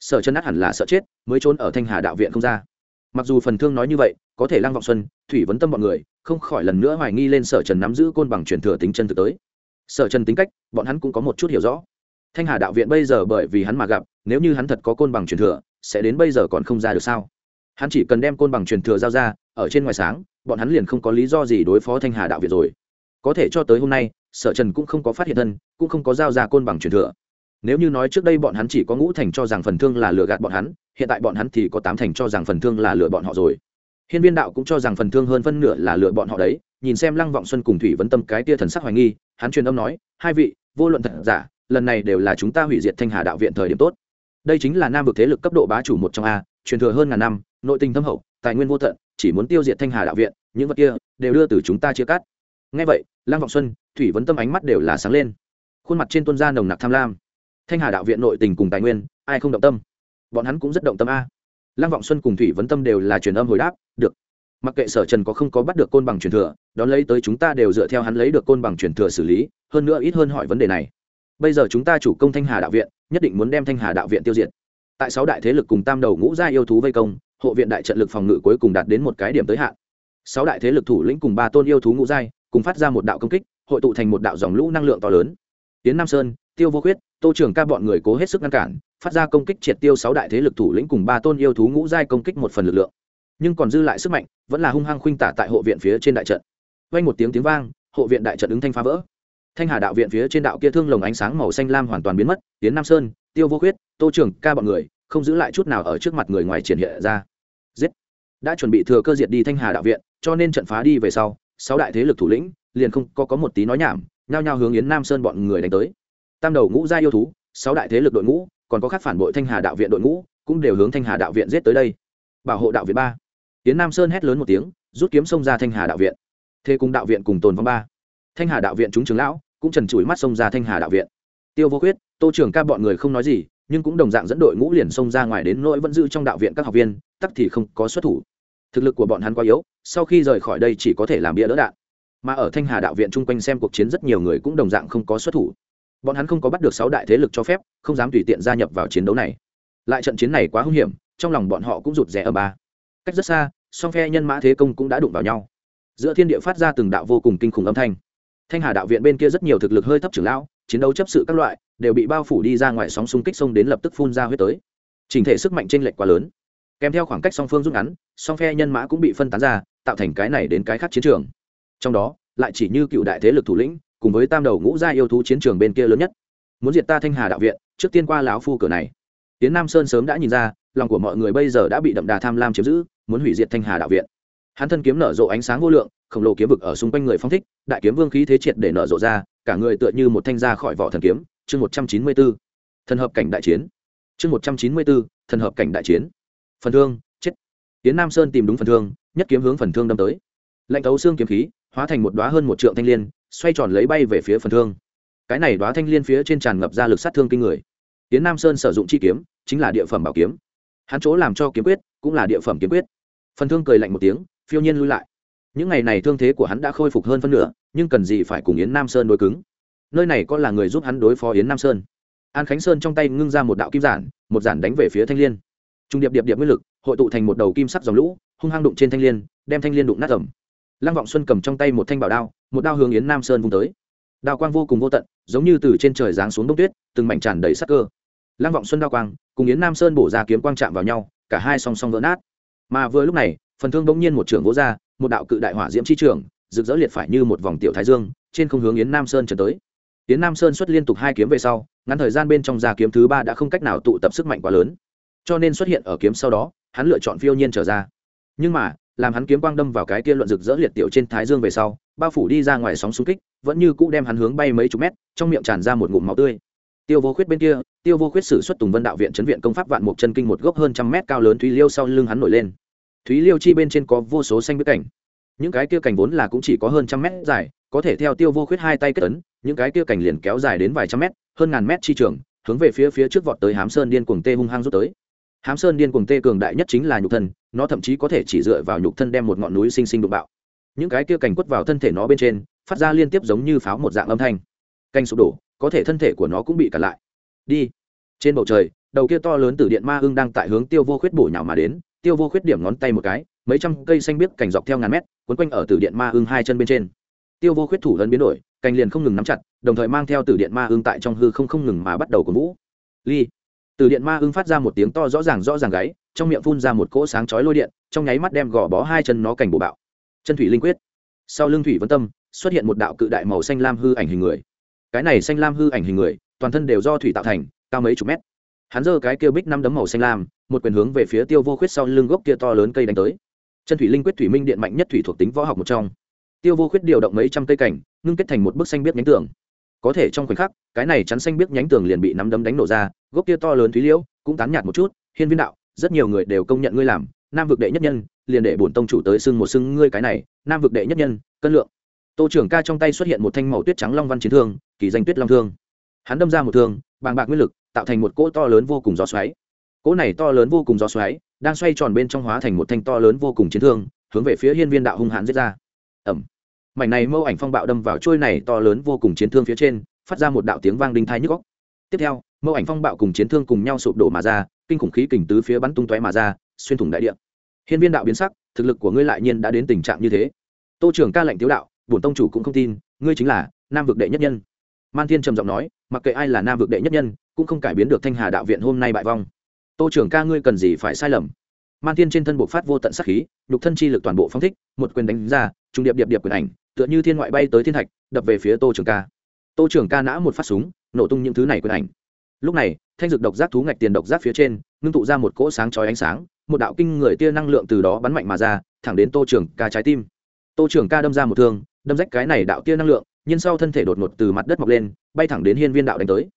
Sở trần át hẳn là sợ chết, mới trốn ở thanh hà đạo viện không ra mặc dù phần thương nói như vậy, có thể lăng vọng xuân, thủy vấn tâm bọn người, không khỏi lần nữa hoài nghi lên sở trần nắm giữ côn bằng truyền thừa tính chân thực tới. Sở trần tính cách, bọn hắn cũng có một chút hiểu rõ. Thanh hà đạo viện bây giờ bởi vì hắn mà gặp, nếu như hắn thật có côn bằng truyền thừa, sẽ đến bây giờ còn không ra được sao? Hắn chỉ cần đem côn bằng truyền thừa giao ra, ở trên ngoài sáng, bọn hắn liền không có lý do gì đối phó thanh hà đạo viện rồi. Có thể cho tới hôm nay, sở trần cũng không có phát hiện thân, cũng không có giao ra côn bằng truyền thừa. Nếu như nói trước đây bọn hắn chỉ có ngũ thành cho rằng phần thương là lừa gạt bọn hắn hiện tại bọn hắn thì có tám thành cho rằng phần thương là lựa bọn họ rồi. Hiên viên đạo cũng cho rằng phần thương hơn phân nửa là lựa bọn họ đấy. Nhìn xem lăng vọng xuân cùng thủy vấn tâm cái tia thần sắc hoài nghi, hắn truyền âm nói, hai vị, vô luận thật giả, lần này đều là chúng ta hủy diệt thanh hà đạo viện thời điểm tốt. Đây chính là nam vực thế lực cấp độ bá chủ một trong a, truyền thừa hơn ngàn năm, nội tình thâm hậu, tài nguyên vô tận, chỉ muốn tiêu diệt thanh hà đạo viện, những vật kia đều đưa từ chúng ta chia cắt. Ngay vậy, lăng vọng xuân, thủy vấn tâm ánh mắt đều là sáng lên. Khuôn mặt trên tuân gia nồng nặc tham lam. Thanh hà đạo viện nội tình cùng tài nguyên, ai không động tâm? Bọn hắn cũng rất động tâm a. Lăng vọng xuân cùng thủy vấn tâm đều là truyền âm hồi đáp, được. Mặc kệ sở trần có không có bắt được côn bằng truyền thừa, đón lấy tới chúng ta đều dựa theo hắn lấy được côn bằng truyền thừa xử lý, hơn nữa ít hơn hỏi vấn đề này. Bây giờ chúng ta chủ công thanh hà đạo viện, nhất định muốn đem thanh hà đạo viện tiêu diệt. Tại sáu đại thế lực cùng tam đầu ngũ gia yêu thú vây công, hộ viện đại trận lực phòng ngự cuối cùng đạt đến một cái điểm tới hạn. Sáu đại thế lực thủ lĩnh cùng ba tôn yêu thú ngũ giai, cùng phát ra một đạo công kích, hội tụ thành một đạo dòng lũ năng lượng to lớn. Tiến nam sơn, tiêu vô khuyết, tô trưởng ca bọn người cố hết sức ngăn cản phát ra công kích triệt tiêu sáu đại thế lực thủ lĩnh cùng ba tôn yêu thú ngũ giai công kích một phần lực lượng. Nhưng còn dư lại sức mạnh, vẫn là hung hăng khuynh tả tại hộ viện phía trên đại trận. Vang một tiếng tiếng vang, hộ viện đại trận ứng thanh phá vỡ. Thanh hà đạo viện phía trên đạo kia thương lồng ánh sáng màu xanh lam hoàn toàn biến mất tiến nam sơn, tiêu vô khuyết, tô trưởng ca bọn người, không giữ lại chút nào ở trước mặt người ngoài triển hiện ra. Giết! Đã chuẩn bị thừa cơ diệt đi thanh hà đạo viện, cho nên trận phá đi về sau, sáu đại thế lực thủ lĩnh liền không có có một tí nói nhảm, nhao nhao hướng yến nam sơn bọn người đánh tới. Tam đầu ngũ gia yêu thú sáu đại thế lực đội ngũ, còn có các phản bội thanh hà đạo viện đội ngũ, cũng đều hướng thanh hà đạo viện giết tới đây. Bảo hộ đạo viện ba. Tiến nam sơn hét lớn một tiếng, rút kiếm xông ra thanh hà đạo viện. Thế cùng đạo viện cùng tồn vong ba. Thanh hà đạo viện chúng trường lão cũng trần trụi mắt xông ra thanh hà đạo viện. Tiêu vô quyết tô trưởng ca bọn người không nói gì, nhưng cũng đồng dạng dẫn đội ngũ liền xông ra ngoài đến nỗi vẫn giữ trong đạo viện các học viên, tắc thì không có xuất thủ. Thực lực của bọn hắn quá yếu, sau khi rời khỏi đây chỉ có thể làm bia đỡ đạn. Mà ở thanh hà đạo viện chung quanh xem cuộc chiến rất nhiều người cũng đồng dạng không có xuất thủ bọn hắn không có bắt được sáu đại thế lực cho phép, không dám tùy tiện gia nhập vào chiến đấu này. Lại trận chiến này quá hung hiểm, trong lòng bọn họ cũng rụt rè ở ba. Cách rất xa, song phe nhân mã thế công cũng đã đụng vào nhau. Giữa thiên địa phát ra từng đạo vô cùng kinh khủng âm thanh. Thanh hà đạo viện bên kia rất nhiều thực lực hơi thấp trưởng lão, chiến đấu chấp sự các loại, đều bị bao phủ đi ra ngoài sóng xung kích sông đến lập tức phun ra huyết tới. Trình thể sức mạnh t r ê n lệch quá lớn. Kèm theo khoảng cách song phương rút ngắn, song phe nhân mã cũng bị phân tán ra, tạo thành cái này đến cái khác chiến trường. Trong đó, lại chỉ như cựu đại thế lực thủ lĩnh cùng với tam đầu ngũ gia yêu thú chiến trường bên kia lớn nhất. Muốn diệt ta thanh hà đạo viện, trước tiên qua lão phu cửa này. Tiến nam sơn sớm đã nhìn ra, lòng của mọi người bây giờ đã bị đậm đà tham lam chiếm giữ, muốn hủy diệt thanh hà đạo viện. Hắn thân kiếm nở rộ ánh sáng vô lượng, khổng lồ kiếm vực ở xung quanh người phong thích, đại kiếm vương khí thế triệt để nở rộ ra, cả người tựa như một thanh ra khỏi vỏ thần kiếm. Chương một trăm chín mươi b ố thần hợp cảnh đại chiến. Chương một trăm chín mươi b ố thần hợp cảnh đại chiến. Phần thương, chết. Tiến nam sơn tìm đúng phần thương, nhất kiếm hướng phần thương đâm tới. Lạnh tấu xương kiếm khí, hóa thành một đoá hơn một trượng thanh l i ê n xoay tròn lấy bay về phía phần thương. Cái này đoá thanh l i ê n phía trên tràn ngập ra lực sát thương kinh người. Tiến nam sơn sử dụng chi kiếm, chính là địa phẩm bảo kiếm. Hắn chỗ làm cho kiếm quyết, cũng là địa phẩm kiếm quyết. Phần thương cười lạnh một tiếng, phiêu nhiên lui lại. Những ngày này thương thế của hắn đã khôi phục hơn phân nửa, nhưng cần gì phải cùng yến nam sơn đối cứng? Nơi này có là người giúp hắn đối phó yến nam sơn. An khánh sơn trong tay ngưng ra một đạo kim giản, một giản đánh về phía thanh l i ê n trung điệp điệp điệp nguyên lực, hội tụ thành một đầu kim sắc dòng lũ, hung hăng đụng trên thanh l i ê n đem thanh l i ê n đụng nát tầm lăng vọng xuân cầm trong tay một thanh bảo đao một đao hướng yến nam sơn vung tới đao quang vô cùng vô tận giống như từ trên trời giáng xuống đông tuyết từng mảnh tràn đầy sắc cơ lăng vọng xuân đao quang cùng yến nam sơn bổ ra kiếm quang chạm vào nhau cả hai song song vỡ nát mà vừa lúc này phần thương bỗng nhiên một trưởng vỗ ra một đạo cự đại hỏa diễm chi trường rực rỡ liệt phải như một vòng tiểu thái dương trên không hướng yến nam sơn trở tới yến nam sơn xuất liên tục hai kiếm về sau ngắn thời gian bên trong ra kiếm thứ ba đã không cách nào tụ tập sức mạnh quá lớn cho nên xuất hiện ở kiếm sau đó hắn lựa chọn phiêu nhiên trở ra nhưng mà làm hắn kiếm quang đâm vào cái kia luận rực rỡ liệt tiểu trên thái dương về sau bao phủ đi ra ngoài sóng xung kích, vẫn như cũ đem hắn hướng bay mấy chục mét, trong miệng tràn ra một ngụm máu tươi. Tiêu vô khuyết bên kia, tiêu vô khuyết sử xuất tùng vân đạo viện chấn viện công pháp vạn mục chân kinh một gốc hơn trăm mét cao lớn thúy liêu sau lưng hắn nổi lên. Thúy liêu chi bên trên có vô số xanh bức cảnh. Những cái kia cảnh vốn là cũng chỉ có hơn trăm mét dài, có thể theo tiêu vô khuyết hai tay kết ấn, những cái kia cảnh liền kéo dài đến vài trăm mét, hơn ngàn mét chi trường, hướng về phía phía trước vọt tới hám sơn điên cuồng tê hung hăng rút tới. Hám sơn điên cuồng tê cường đại nhất chính là nhục thân, nó thậm chí có thể chỉ dựa vào nhục thân đem một ngọn núi sinh sinh đụng bạo những cái kia cành quất vào thân thể nó bên trên, phát ra liên tiếp giống như pháo một dạng âm thanh. Canh sụp đổ, có thể thân thể của nó cũng bị cản lại. Đi. Trên bầu trời, đầu kia to lớn từ điện ma ưng đang tại hướng tiêu vô khuyết bổ nhào mà đến, tiêu vô khuyết điểm ngón tay một cái, mấy trăm cây xanh biếc cành dọc theo ngàn mét quấn quanh ở tử điện ma ưng hai chân bên trên. Tiêu vô khuyết thủ lớn biến đổi, cành liền không ngừng nắm chặt, đồng thời mang theo tử điện ma ưng tại trong hư không không ngừng mà bắt đầu cổ vũ. Ly. Tử điện ma ưng phát ra một tiếng to rõ ràng rõ ràng gáy, trong miệng phun ra một cỗ sáng chói lôi điện, trong nháy mắt đem gò bó hai chân nó cành bổ bạo chân thủy linh quyết. Sau lưng thủy vân tâm, xuất hiện một đạo cự đại màu xanh lam hư ảnh hình người. Cái này xanh lam hư ảnh hình người, toàn thân đều do thủy tạo thành, cao mấy chục mét. Hắn giơ cái kia bích năm đấm màu xanh lam, một quyền hướng về phía tiêu vô khuyết sau lưng gốc kia to lớn cây đánh tới. Chân thủy linh quyết thủy minh điện mạnh nhất thủy thuộc tính võ học một trong. Tiêu vô khuyết điều động mấy trăm cây cảnh, ngưng kết thành một bức xanh biết nhánh tường. Có thể trong khoảnh khắc, cái này chắn xanh biết nhánh tường liền bị nắm đấm đánh nổ ra, gốc kia to lớn thúy liễu, cũng tán nhạt một chút, hiên viên đạo, rất nhiều người đều công nhận ngươi làm nam vực đệ nhất nhân, liền để bổn tông chủ tới xưng một xưng ngươi cái này, nam vực đệ nhất nhân, cân lượng. Tô trưởng ca trong tay xuất hiện một thanh màu tuyết trắng long văn chiến thương, kỳ danh tuyết long thương. Hắn đâm ra một thương, bàng bạc nguyên lực, tạo thành một cỗ to lớn vô cùng gió xoáy. Cỗ này to lớn vô cùng gió xoáy, đang xoay tròn bên trong hóa thành một thanh to lớn vô cùng chiến thương, hướng về phía hiên viên đạo hung hãn giết ra. Ẩm mảnh này mâu ảnh phong bạo đâm vào trôi này to lớn vô cùng chiến thương phía trên, phát ra một đạo tiếng vang đinh thai nhức góc tiếp theo, mâu ảnh phong bạo cùng chiến thương cùng nhau sụp đổ mà ra, kinh khủng khí kình tứ phía bắn tung tóe mà ra xuyên thủng đại địa. Hiên viên đạo biến sắc, thực lực của ngươi lại nhiên đã đến tình trạng như thế. Tô trưởng ca lệnh tiếu đạo, bổn tông chủ cũng không tin, ngươi chính là nam vực đệ nhất nhân. Man thiên trầm giọng nói, mặc kệ ai là nam vực đệ nhất nhân, cũng không cải biến được thanh hà đạo viện hôm nay bại vong. Tô trưởng ca ngươi cần gì phải sai lầm? Man thiên trên thân bộ phát vô tận sắc khí, nhục thân chi lực toàn bộ phong thích, một quyền đánh ra trung điệp điệp điệp quyền ảnh, tựa như thiên ngoại bay tới thiên thạch, đập về phía tô trưởng ca. Tô trưởng ca nã một phát súng, nổ tung những thứ này quyền ảnh lúc này, thanh dược độc giác thú ngạch tiền độc giác phía trên, ngưng tụ ra một cỗ sáng chói ánh sáng, một đạo kinh người tia năng lượng từ đó bắn mạnh mà ra, thẳng đến tô trưởng ca trái tim. Tô trưởng ca đâm ra một thương, đâm rách cái này đạo tia năng lượng, nhưng sau thân thể đột ngột từ mặt đất mọc lên, bay thẳng đến hiên viên đạo đánh tới.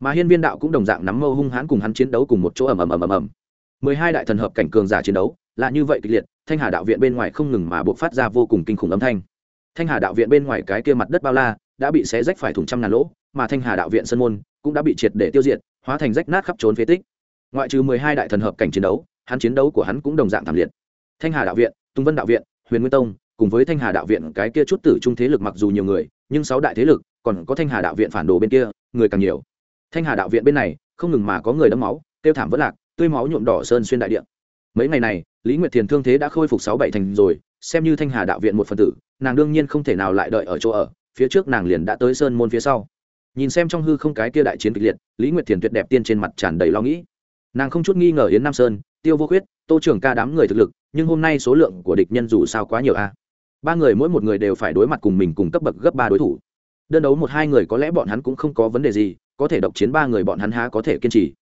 Mà hiên viên đạo cũng đồng dạng nắm mâu hung hãn cùng hắn chiến đấu cùng một chỗ ầm ầm ầm ầm ầm. Mười hai đại thần hợp cảnh cường giả chiến đấu, là như vậy kịch liệt, thanh hà đạo viện bên ngoài không ngừng mà buộc phát ra vô cùng kinh khủng âm thanh. Thanh hà đạo viện bên ngoài cái kia mặt đất bao la, đã bị xé rách phải thủng trăm ngàn lỗ, mà thanh hà đạo viện sân môn cũng đã bị triệt để tiêu diệt, hóa thành rách nát khắp trốn phế tích. Ngoại trừ mười hai đại thần hợp cảnh chiến đấu, hắn chiến đấu của hắn cũng đồng dạng thảm liệt. Thanh hà đạo viện tung vân đạo viện, huyền nguyên tông, cùng với thanh hà đạo viện cái kia chút tử trung thế lực mặc dù nhiều người, nhưng sáu đại thế lực, còn có thanh hà đạo viện phản đồ bên kia, người càng nhiều. Thanh hà đạo viện bên này, không ngừng mà có người đẫm máu tiêu thảm vất lạc, tươi máu nhuộm đỏ sơn xuyên đại điện mấy ngày này, lý nguyệt thiền thương thế đã khôi phục sáu bảy thành rồi, xem như thanh hà đạo viện một phần tử, nàng đương nhiên không thể nào lại đợi ở chỗ ở, phía trước nàng liền đã tới sơn môn phía sau nhìn xem trong hư không cái kia đại chiến kịch liệt, lý nguyệt thiền tuyệt đẹp tiên trên mặt tràn đầy lo nghĩ. Nàng không chút nghi ngờ yến nam sơn, tiêu vô khuyết, tô trưởng ca đám người thực lực, nhưng hôm nay số lượng của địch nhân dù sao quá nhiều a. Ba người mỗi một người đều phải đối mặt cùng mình cùng cấp bậc gấp ba đối thủ. Đơn đấu một hai người có lẽ bọn hắn cũng không có vấn đề gì, có thể độc chiến ba người bọn hắn há có thể kiên trì.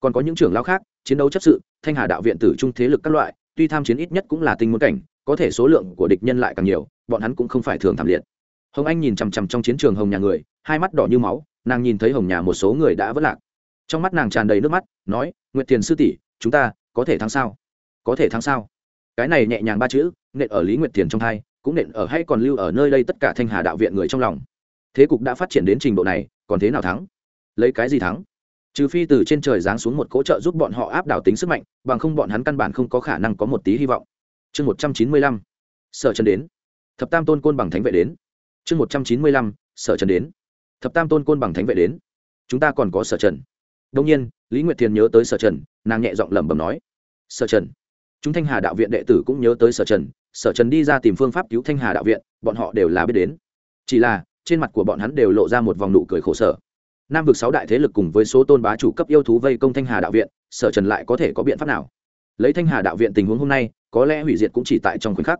Còn có những trưởng lao khác, chiến đấu chấp sự, thanh hà đạo viện tử trung thế lực các loại, tuy tham chiến ít nhất cũng là tinh muốn cảnh, có thể số lượng của địch nhân lại càng nhiều, bọn hắn cũng không phải thường thảm liệt hồng anh nhìn chằm chằm trong chiến trường hồng nhà người, hai mắt đỏ như máu, nàng nhìn thấy hồng nhà một số người đã vất lạc. Trong mắt nàng tràn đầy nước mắt, nói, nguyệt thiền sư tỷ, chúng ta có thể thắng sao? Có thể thắng sao? Cái này nhẹ nhàng ba chữ, nện ở lý nguyệt thiền trong thai, cũng nện ở hay còn lưu ở nơi đây tất cả thanh hà đạo viện người trong lòng. Thế cục đã phát triển đến trình độ này, còn thế nào thắng? Lấy cái gì thắng? Trừ phi từ trên trời giáng xuống một cỗ trợ giúp bọn họ áp đảo tính sức mạnh, bằng không bọn hắn căn bản không có khả năng có một tí hy vọng. Chương một trăm chín mươi lăm. Sở chân đến. Thập tam tôn côn bằng thánh vệ đến chương một trăm chín mươi lăm, sở trần đến. Thập tam tôn côn bằng thánh vệ đến. Chúng ta còn có sở trần. Đông nhiên, lý nguyệt thiền nhớ tới sở trần, nàng nhẹ giọng lẩm bẩm nói. Sở trần. Chúng thanh hà đạo viện đệ tử cũng nhớ tới sở trần. Sở trần đi ra tìm phương pháp cứu thanh hà đạo viện, bọn họ đều là biết đến. Chỉ là, trên mặt của bọn hắn đều lộ ra một vòng nụ cười khổ sở. Nam vực sáu đại thế lực cùng với số tôn bá chủ cấp yêu thú vây công thanh hà đạo viện, sở trần lại có thể có biện pháp nào? Lấy thanh hà đạo viện tình huống hôm nay, có lẽ hủy diệt cũng chỉ tại trong khoảnh khắc.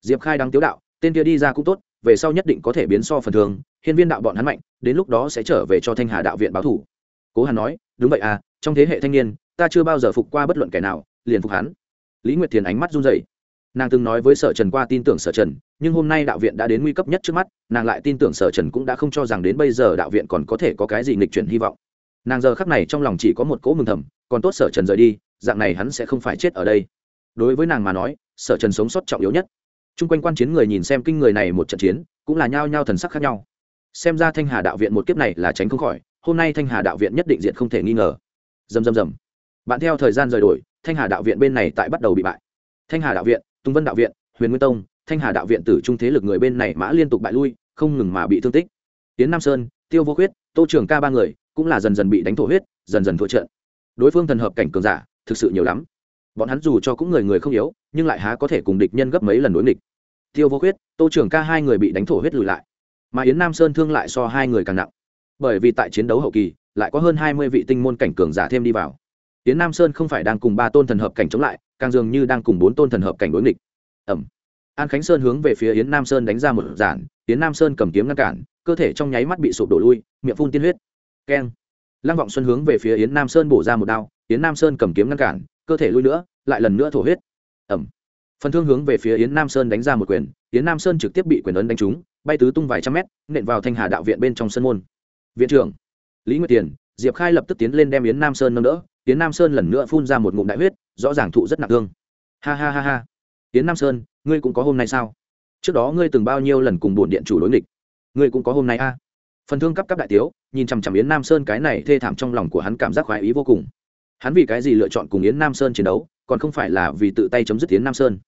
Diệp khai đang tiếu đạo, tên kia đi ra cũng tốt về sau nhất định có thể biến so phần thường, hiên viên đạo bọn hắn mạnh, đến lúc đó sẽ trở về cho thanh hà đạo viện báo thủ. Cố hàn nói, đúng vậy à trong thế hệ thanh niên, ta chưa bao giờ phục qua bất luận kẻ nào, liền phục hắn. Lý nguyệt thiền ánh mắt run rẩy. Nàng từng nói với sở trần qua tin tưởng sở trần, nhưng hôm nay đạo viện đã đến nguy cấp nhất trước mắt, nàng lại tin tưởng sở trần cũng đã không cho rằng đến bây giờ đạo viện còn có thể có cái gì nghịch chuyển hy vọng. Nàng giờ khắc này trong lòng chỉ có một cỗ mừng thầm, còn tốt sở trần rời đi, dạng này hắn sẽ không phải chết ở đây. Đối với nàng mà nói, sở trần sống sót trọng yếu nhất. Trung quanh quan chiến người nhìn xem kinh người này một trận chiến cũng là nhao nhao thần sắc khác nhau. Xem ra thanh hà đạo viện một kiếp này là tránh không khỏi hôm nay thanh hà đạo viện nhất định diện không thể nghi ngờ. Dầm dầm dầm bạn theo thời gian rời đổi thanh hà đạo viện bên này tại bắt đầu bị bại. Thanh hà đạo viện tung vân đạo viện huyền nguyên tông thanh hà đạo viện tử trung thế lực người bên này mã liên tục bại lui không ngừng mà bị thương tích. Tiến nam sơn tiêu vô khuyết, tô trường ca ba người cũng là dần dần bị đánh thổ huyết dần dần thua trận. Đối phương thần hợp cảnh cường giả thực sự nhiều lắm bọn hắn dù cho cũng người người không yếu, nhưng lại há có thể cùng địch nhân gấp mấy lần đối địch tiêu vô khuyết, tô trưởng ca hai người bị đánh thổ huyết lùi lại. Mà yến nam sơn thương lại so hai người càng nặng. Bởi vì tại chiến đấu hậu kỳ, lại có hơn hai mươi vị tinh môn cảnh cường giả thêm đi vào. Yến nam sơn không phải đang cùng ba tôn thần hợp cảnh chống lại, càng dường như đang cùng bốn tôn thần hợp cảnh đối nghịch. Ẩm. An khánh sơn hướng về phía yến nam sơn đánh ra một giản, yến nam sơn cầm kiếm ngăn cản, cơ thể trong nháy mắt bị sụp đổ lui, miệng phun tiên huyết. Keng. Lăng vọng xuân hướng về phía yến nam sơn bổ ra một đao, yến nam sơn cầm kiếm ngăn cản cơ thể lui nữa, lại lần nữa thổ huyết. Ẩm. Phần thương hướng về phía yến nam sơn đánh ra một quyền, yến nam sơn trực tiếp bị quyền ấn đánh trúng, bay tứ tung vài trăm mét, nện vào thanh hà đạo viện bên trong sân môn. Viện trưởng, lý nguyệt tiền, diệp khai lập tức tiến lên đem yến nam sơn nâng đỡ, yến nam sơn lần nữa phun ra một ngụm đại huyết, rõ ràng thụ rất nặng thương. Ha ha ha ha. Yến nam sơn, ngươi cũng có hôm nay sao? Trước đó ngươi từng bao nhiêu lần cùng bổn điện chủ đối nghịch? Ngươi cũng có hôm nay a. À? phần thương cấp cấp đại tiếu, nhìn chằm chằm yến nam sơn cái này thê thảm trong lòng của hắn cảm giác khoái ý vô cùng hắn vì cái gì lựa chọn cùng yến nam sơn chiến đấu, còn không phải là vì tự tay chấm dứt yến nam sơn?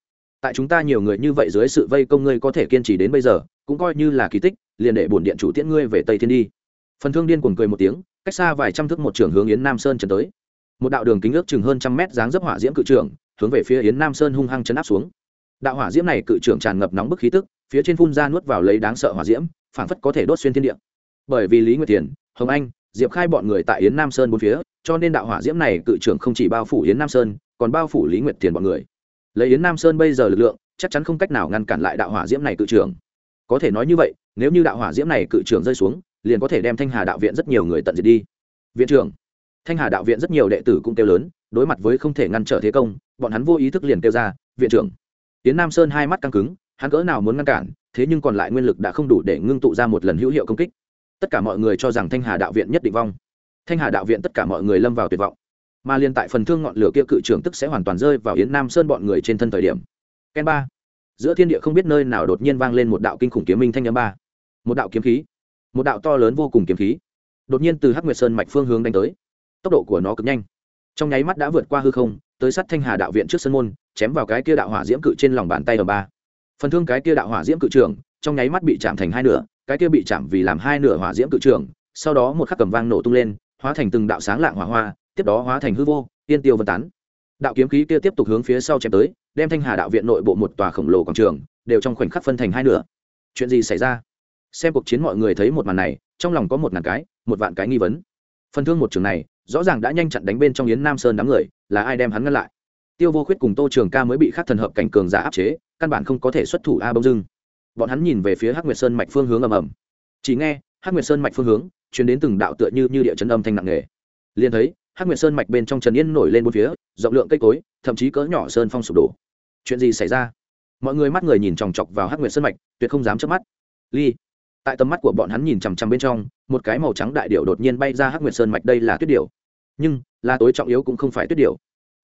Tại chúng ta nhiều người như vậy dưới sự vây công ngươi có thể kiên trì đến bây giờ, cũng coi như là kỳ tích, liền để bổn điện chủ tiễn ngươi về tây thiên đi. Phần thương điên cuồng cười một tiếng, cách xa vài trăm thước một trường hướng yến nam sơn trần tới. Một đạo đường kính ước chừng hơn trăm mét dáng dấp hỏa diễm cự trưởng hướng về phía yến nam sơn hung hăng chấn áp xuống. Đạo hỏa diễm này cự trưởng tràn ngập nóng bức khí tức, phía trên phun ra nuốt vào lấy đáng sợ hỏa diễm, phảng phất có thể đốt xuyên thiên địa. Bởi vì lý nguyệt tiền hồng anh diệp khai bọn người tại yến nam sơn bốn phía, cho nên đạo hỏa diễm này cự trưởng không chỉ bao phủ yến nam sơn, còn bao phủ lý nguyệt thiền bọn người. Lấy yến nam sơn bây giờ lực lượng, chắc chắn không cách nào ngăn cản lại đạo hỏa diễm này cự trưởng. Có thể nói như vậy, nếu như đạo hỏa diễm này cự trưởng rơi xuống, liền có thể đem thanh hà đạo viện rất nhiều người tận diệt đi. Viện trưởng, thanh hà đạo viện rất nhiều đệ tử cũng kêu lớn, đối mặt với không thể ngăn trở thế công, bọn hắn vô ý thức liền kêu ra, viện trưởng. Tiến nam sơn hai mắt căng cứng, hắn cỡ nào muốn ngăn cản, thế nhưng còn lại nguyên lực đã không đủ để ngưng tụ ra một lần hữu hiệu công kích tất cả mọi người cho rằng thanh hà đạo viện nhất định vong. Thanh hà đạo viện tất cả mọi người lâm vào tuyệt vọng. Mà liên tại phần thương ngọn lửa kia cự trưởng tức sẽ hoàn toàn rơi vào yến nam sơn bọn người trên thân thời điểm. Ken ba. Giữa thiên địa không biết nơi nào đột nhiên vang lên một đạo kinh khủng kiếm minh thanh âm ba. Một đạo kiếm khí. Một đạo to lớn vô cùng kiếm khí. Đột nhiên từ hắc nguyệt sơn mạch phương hướng đánh tới. Tốc độ của nó cực nhanh. Trong nháy mắt đã vượt qua hư không, tới sát thanh hà đạo viện trước sân môn, chém vào cái kia đạo hỏa diễm cự trên lòng bàn tay ở ba. Phần thương cái kia đạo hỏa diễm cự trường trong nháy mắt bị chạm thành hai nửa cái kia bị chạm vì làm hai nửa hỏa diễm cự trường, sau đó một khắc cầm vang nổ tung lên, hóa thành từng đạo sáng lạng hỏa hoa, tiếp đó hóa thành hư vô yên tiêu vân tán. Đạo kiếm khí kia tiếp tục hướng phía sau chém tới, đem thanh hà đạo viện nội bộ một tòa khổng lồ quảng trường, đều trong khoảnh khắc phân thành hai nửa. Chuyện gì xảy ra? Xem cuộc chiến mọi người thấy một màn này, trong lòng có một ngàn cái, một vạn cái nghi vấn. Phần thương một trường này, rõ ràng đã nhanh chặn đánh bên trong yến nam sơn đám người, là ai đem hắn ngăn lại? Tiêu vô khuyết cùng tô trường ca mới bị khắc thần hợp cảnh cường giả áp chế, căn bản không có thể xuất thủ a bông dưng bọn hắn nhìn về phía hắc nguyệt sơn mạch phương hướng ầm ầm. Chỉ nghe, hắc nguyệt sơn mạch phương hướng chuyển đến từng đạo tựa như như địa chấn âm thanh nặng nề. Liền thấy, hắc nguyệt sơn mạch bên trong trần yên nổi lên bốn phía, rộng lượng cây cối, thậm chí cỡ nhỏ sơn phong sụp đổ. Chuyện gì xảy ra? Mọi người mắt người nhìn chòng chọc vào hắc nguyệt sơn mạch, tuyệt không dám chớp mắt. Ly, tại tầm mắt của bọn hắn nhìn chằm chằm bên trong, một cái màu trắng đại điệu đột nhiên bay ra hắc nguyệt sơn mạch, đây là tuyết điệu nhưng, là tối trọng yếu cũng không phải tuyết điệu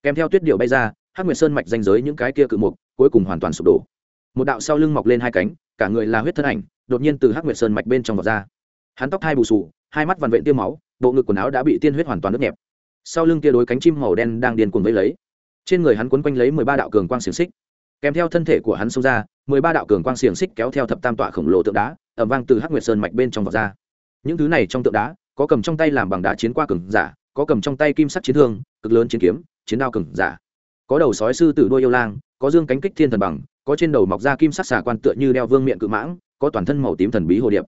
kèm theo tuyết điệu bay ra, hắc nguyệt sơn mạch danh giới những cái kia cự mục, cuối cùng hoàn toàn sụp đổ một đạo sau lưng mọc lên hai cánh, cả người là huyết thân ảnh, đột nhiên từ hắc nguyệt sơn mạch bên trong vọt ra. Hắn tóc hai bù sù hai mắt vằn vện tiêu máu, bộ ngực quần áo đã bị tiên huyết hoàn toàn nước nhẹp. Sau lưng kia đối cánh chim màu đen đang điên cuồng vẫy lấy. Trên người hắn quấn quanh lấy mười ba đạo cường quang xiềng xích. Kèm theo thân thể của hắn xông ra, mười ba đạo cường quang xiềng xích kéo theo thập tam tọa khổng lồ tượng đá ẩm vang từ hắc nguyệt sơn mạch bên trong vọt ra. Những thứ này trong tượng đá, có cầm trong tay làm bằng đá chiến qua cường giả, có cầm trong tay kim sắc chiến thương, cực lớn chiến kiếm, chiến đao cường giả. Có đầu sói sư tử đuôi yêu lang có dương cánh kích thiên thần bằng, có trên đầu mọc ra kim sắc xà quan tựa như đeo vương miệng cự mãng, có toàn thân màu tím thần bí hồ điệp.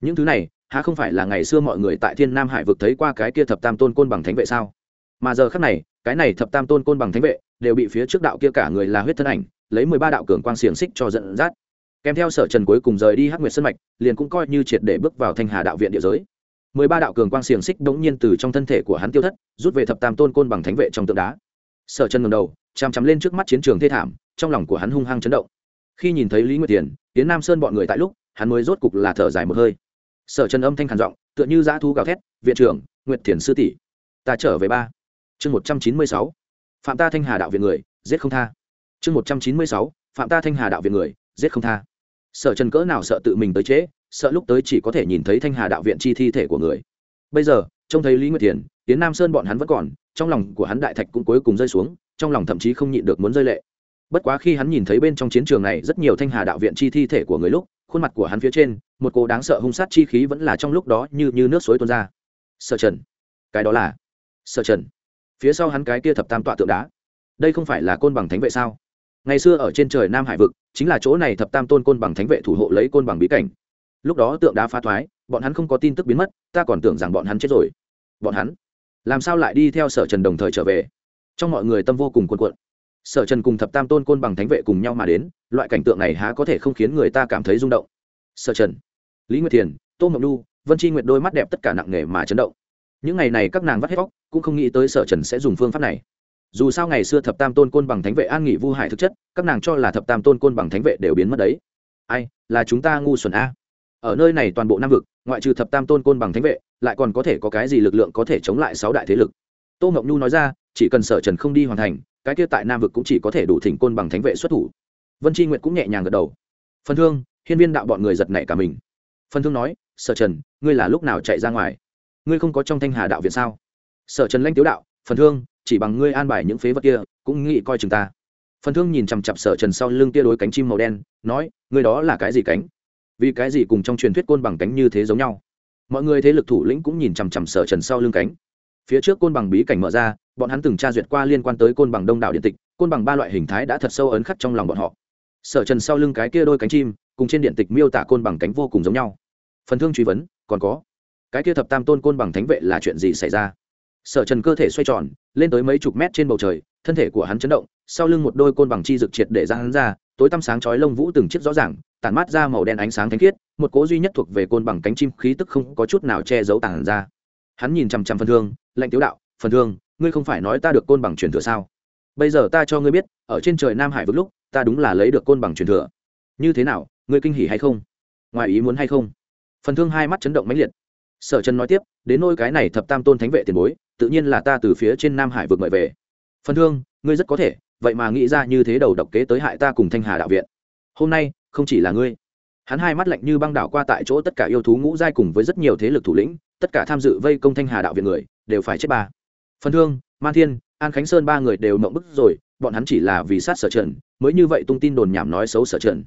Những thứ này, há không phải là ngày xưa mọi người tại thiên nam hải vực thấy qua cái kia thập tam tôn côn bằng thánh vệ sao? Mà giờ khắc này, cái này thập tam tôn côn bằng thánh vệ đều bị phía trước đạo kia cả người là huyết thân ảnh, lấy mười ba đạo cường quang xiềng xích cho dẫn dắt. Kèm theo sở trần cuối cùng rời đi hắc nguyệt sân mạch, liền cũng coi như triệt để bước vào thanh hà đạo viện địa giới. Mười ba đạo cường quang xiềng xích đống nhiên từ trong thân thể của hắn tiêu thất, rút về thập tam tôn côn bằng thánh vệ trong tượng đá. Sở trần ngầm đầu chằm chằm lên trước mắt chiến trường thê thảm, trong lòng của hắn hung hăng chấn động. Khi nhìn thấy lý nguyệt tiền tiến nam sơn bọn người tại lúc, hắn mới rốt cục là thở dài một hơi. Sở trần âm thanh khản giọng, tựa như dã thu gào thét, viện trưởng, nguyệt thiền sư tỷ, ta trở về ba. Chương một trăm chín mươi sáu, phạm ta thanh hà đạo viện người, giết không tha. Chương một trăm chín mươi sáu, phạm ta thanh hà đạo viện người, giết không tha. Sở trần cỡ nào sợ tự mình tới trễ, sợ lúc tới chỉ có thể nhìn thấy thanh hà đạo viện chi thi thể của người. Bây giờ, trông thấy lý nguyệt thiền tiến nam sơn bọn hắn vẫn còn, trong lòng của hắn đại thạch cũng cuối cùng rơi xuống trong lòng thậm chí không nhịn được muốn rơi lệ. Bất quá khi hắn nhìn thấy bên trong chiến trường này rất nhiều thanh hà đạo viện chi thi thể của người lúc, khuôn mặt của hắn phía trên, một cô đáng sợ hung sát chi khí vẫn là trong lúc đó như như nước suối tuôn ra. Sở trần. Cái đó là sở trần. Phía sau hắn cái kia thập tam tọa tượng đá. Đây không phải là côn bằng thánh vệ sao? Ngày xưa ở trên trời nam hải vực, chính là chỗ này thập tam tôn côn bằng thánh vệ thủ hộ lấy côn bằng bí cảnh. Lúc đó tượng đá phá thoái, bọn hắn không có tin tức biến mất, ta còn tưởng rằng bọn hắn chết rồi. Bọn hắn? Làm sao lại đi theo sở trần đồng thời trở về? Trong mọi người tâm vô cùng cuộn cuộn. Sở trần cùng thập tam tôn côn bằng thánh vệ cùng nhau mà đến, loại cảnh tượng này há có thể không khiến người ta cảm thấy rung động. Sở trần, lý nguyệt thiền, tô mộng nu vân Chi nguyệt đôi mắt đẹp tất cả nặng nề mà chấn động. Những ngày này các nàng vắt hết vóc cũng không nghĩ tới sở trần sẽ dùng phương pháp này. Dù sao ngày xưa thập tam tôn côn bằng thánh vệ an nghỉ vu hải thực chất, các nàng cho là thập tam tôn côn bằng thánh vệ đều biến mất đấy. Ai, là chúng ta ngu xuẩn a. Ở nơi này toàn bộ nam vực, ngoại trừ thập tam tôn côn bằng thánh vệ, lại còn có thể có cái gì lực lượng có thể chống lại sáu đại thế lực? Tô ngọc nhu nói ra, chỉ cần sở trần không đi hoàn thành, cái kia tại nam vực cũng chỉ có thể đủ thỉnh côn bằng thánh vệ xuất thủ. Vân tri nguyệt cũng nhẹ nhàng gật đầu. Phần thương, hiên viên đạo bọn người giật nảy cả mình. Phần thương nói, sở trần, ngươi là lúc nào chạy ra ngoài? Ngươi không có trong thanh hà đạo viện sao? Sở trần lanh tiếu đạo, phần thương, chỉ bằng ngươi an bài những phế vật kia, cũng nghĩ coi chừng ta. Phần thương nhìn chằm chặp sở trần sau lưng tia đối cánh chim màu đen, nói, ngươi đó là cái gì cánh? Vì cái gì cùng trong truyền thuyết côn bằng cánh như thế giống nhau? Mọi người thế lực thủ lĩnh cũng nhìn chằm chằm sở trần sau lưng cánh phía trước côn bằng bí cảnh mở ra, bọn hắn từng tra duyệt qua liên quan tới côn bằng đông đảo điện tịch, côn bằng ba loại hình thái đã thật sâu ấn khắc trong lòng bọn họ. Sở trần sau lưng cái kia đôi cánh chim, cùng trên điện tịch miêu tả côn bằng cánh vô cùng giống nhau. Phần thương truy vấn, còn có, cái kia thập tam tôn côn bằng thánh vệ là chuyện gì xảy ra? Sở trần cơ thể xoay tròn, lên tới mấy chục mét trên bầu trời, thân thể của hắn chấn động, sau lưng một đôi côn bằng chi rực triệt để ra hắn ra, tối tăm sáng chói lông vũ từng chiếc rõ ràng, tản mát ra màu đen ánh sáng thánh khiết, một cố duy nhất thuộc về côn bằng cánh chim khí tức không có chút nào che giấu tản ra. Hắn nhìn chằm chằm phần thương lạnh tiếu đạo, phần thương, ngươi không phải nói ta được côn bằng truyền thừa sao? Bây giờ ta cho ngươi biết, ở trên trời nam hải vực lúc, ta đúng là lấy được côn bằng truyền thừa. Như thế nào, ngươi kinh hỉ hay không? Ngoài ý muốn hay không? Phần thương hai mắt chấn động mãnh liệt. Sở trần nói tiếp, đến nôi cái này thập tam tôn thánh vệ tiền bối, tự nhiên là ta từ phía trên nam hải vực mời về. Phần thương, ngươi rất có thể, vậy mà nghĩ ra như thế đầu độc kế tới hại ta cùng thanh hà đạo viện. Hôm nay, không chỉ là ngươi. Hắn hai mắt lạnh như băng đảo qua tại chỗ tất cả yêu thú ngũ giai cùng với rất nhiều thế lực thủ lĩnh, tất cả tham dự vây công thanh hà đạo viện người đều phải chết ba. Phần thương, man thiên, an khánh sơn ba người đều mộng bức rồi, bọn hắn chỉ là vì sát sở trần, mới như vậy tung tin đồn nhảm nói xấu sở trần.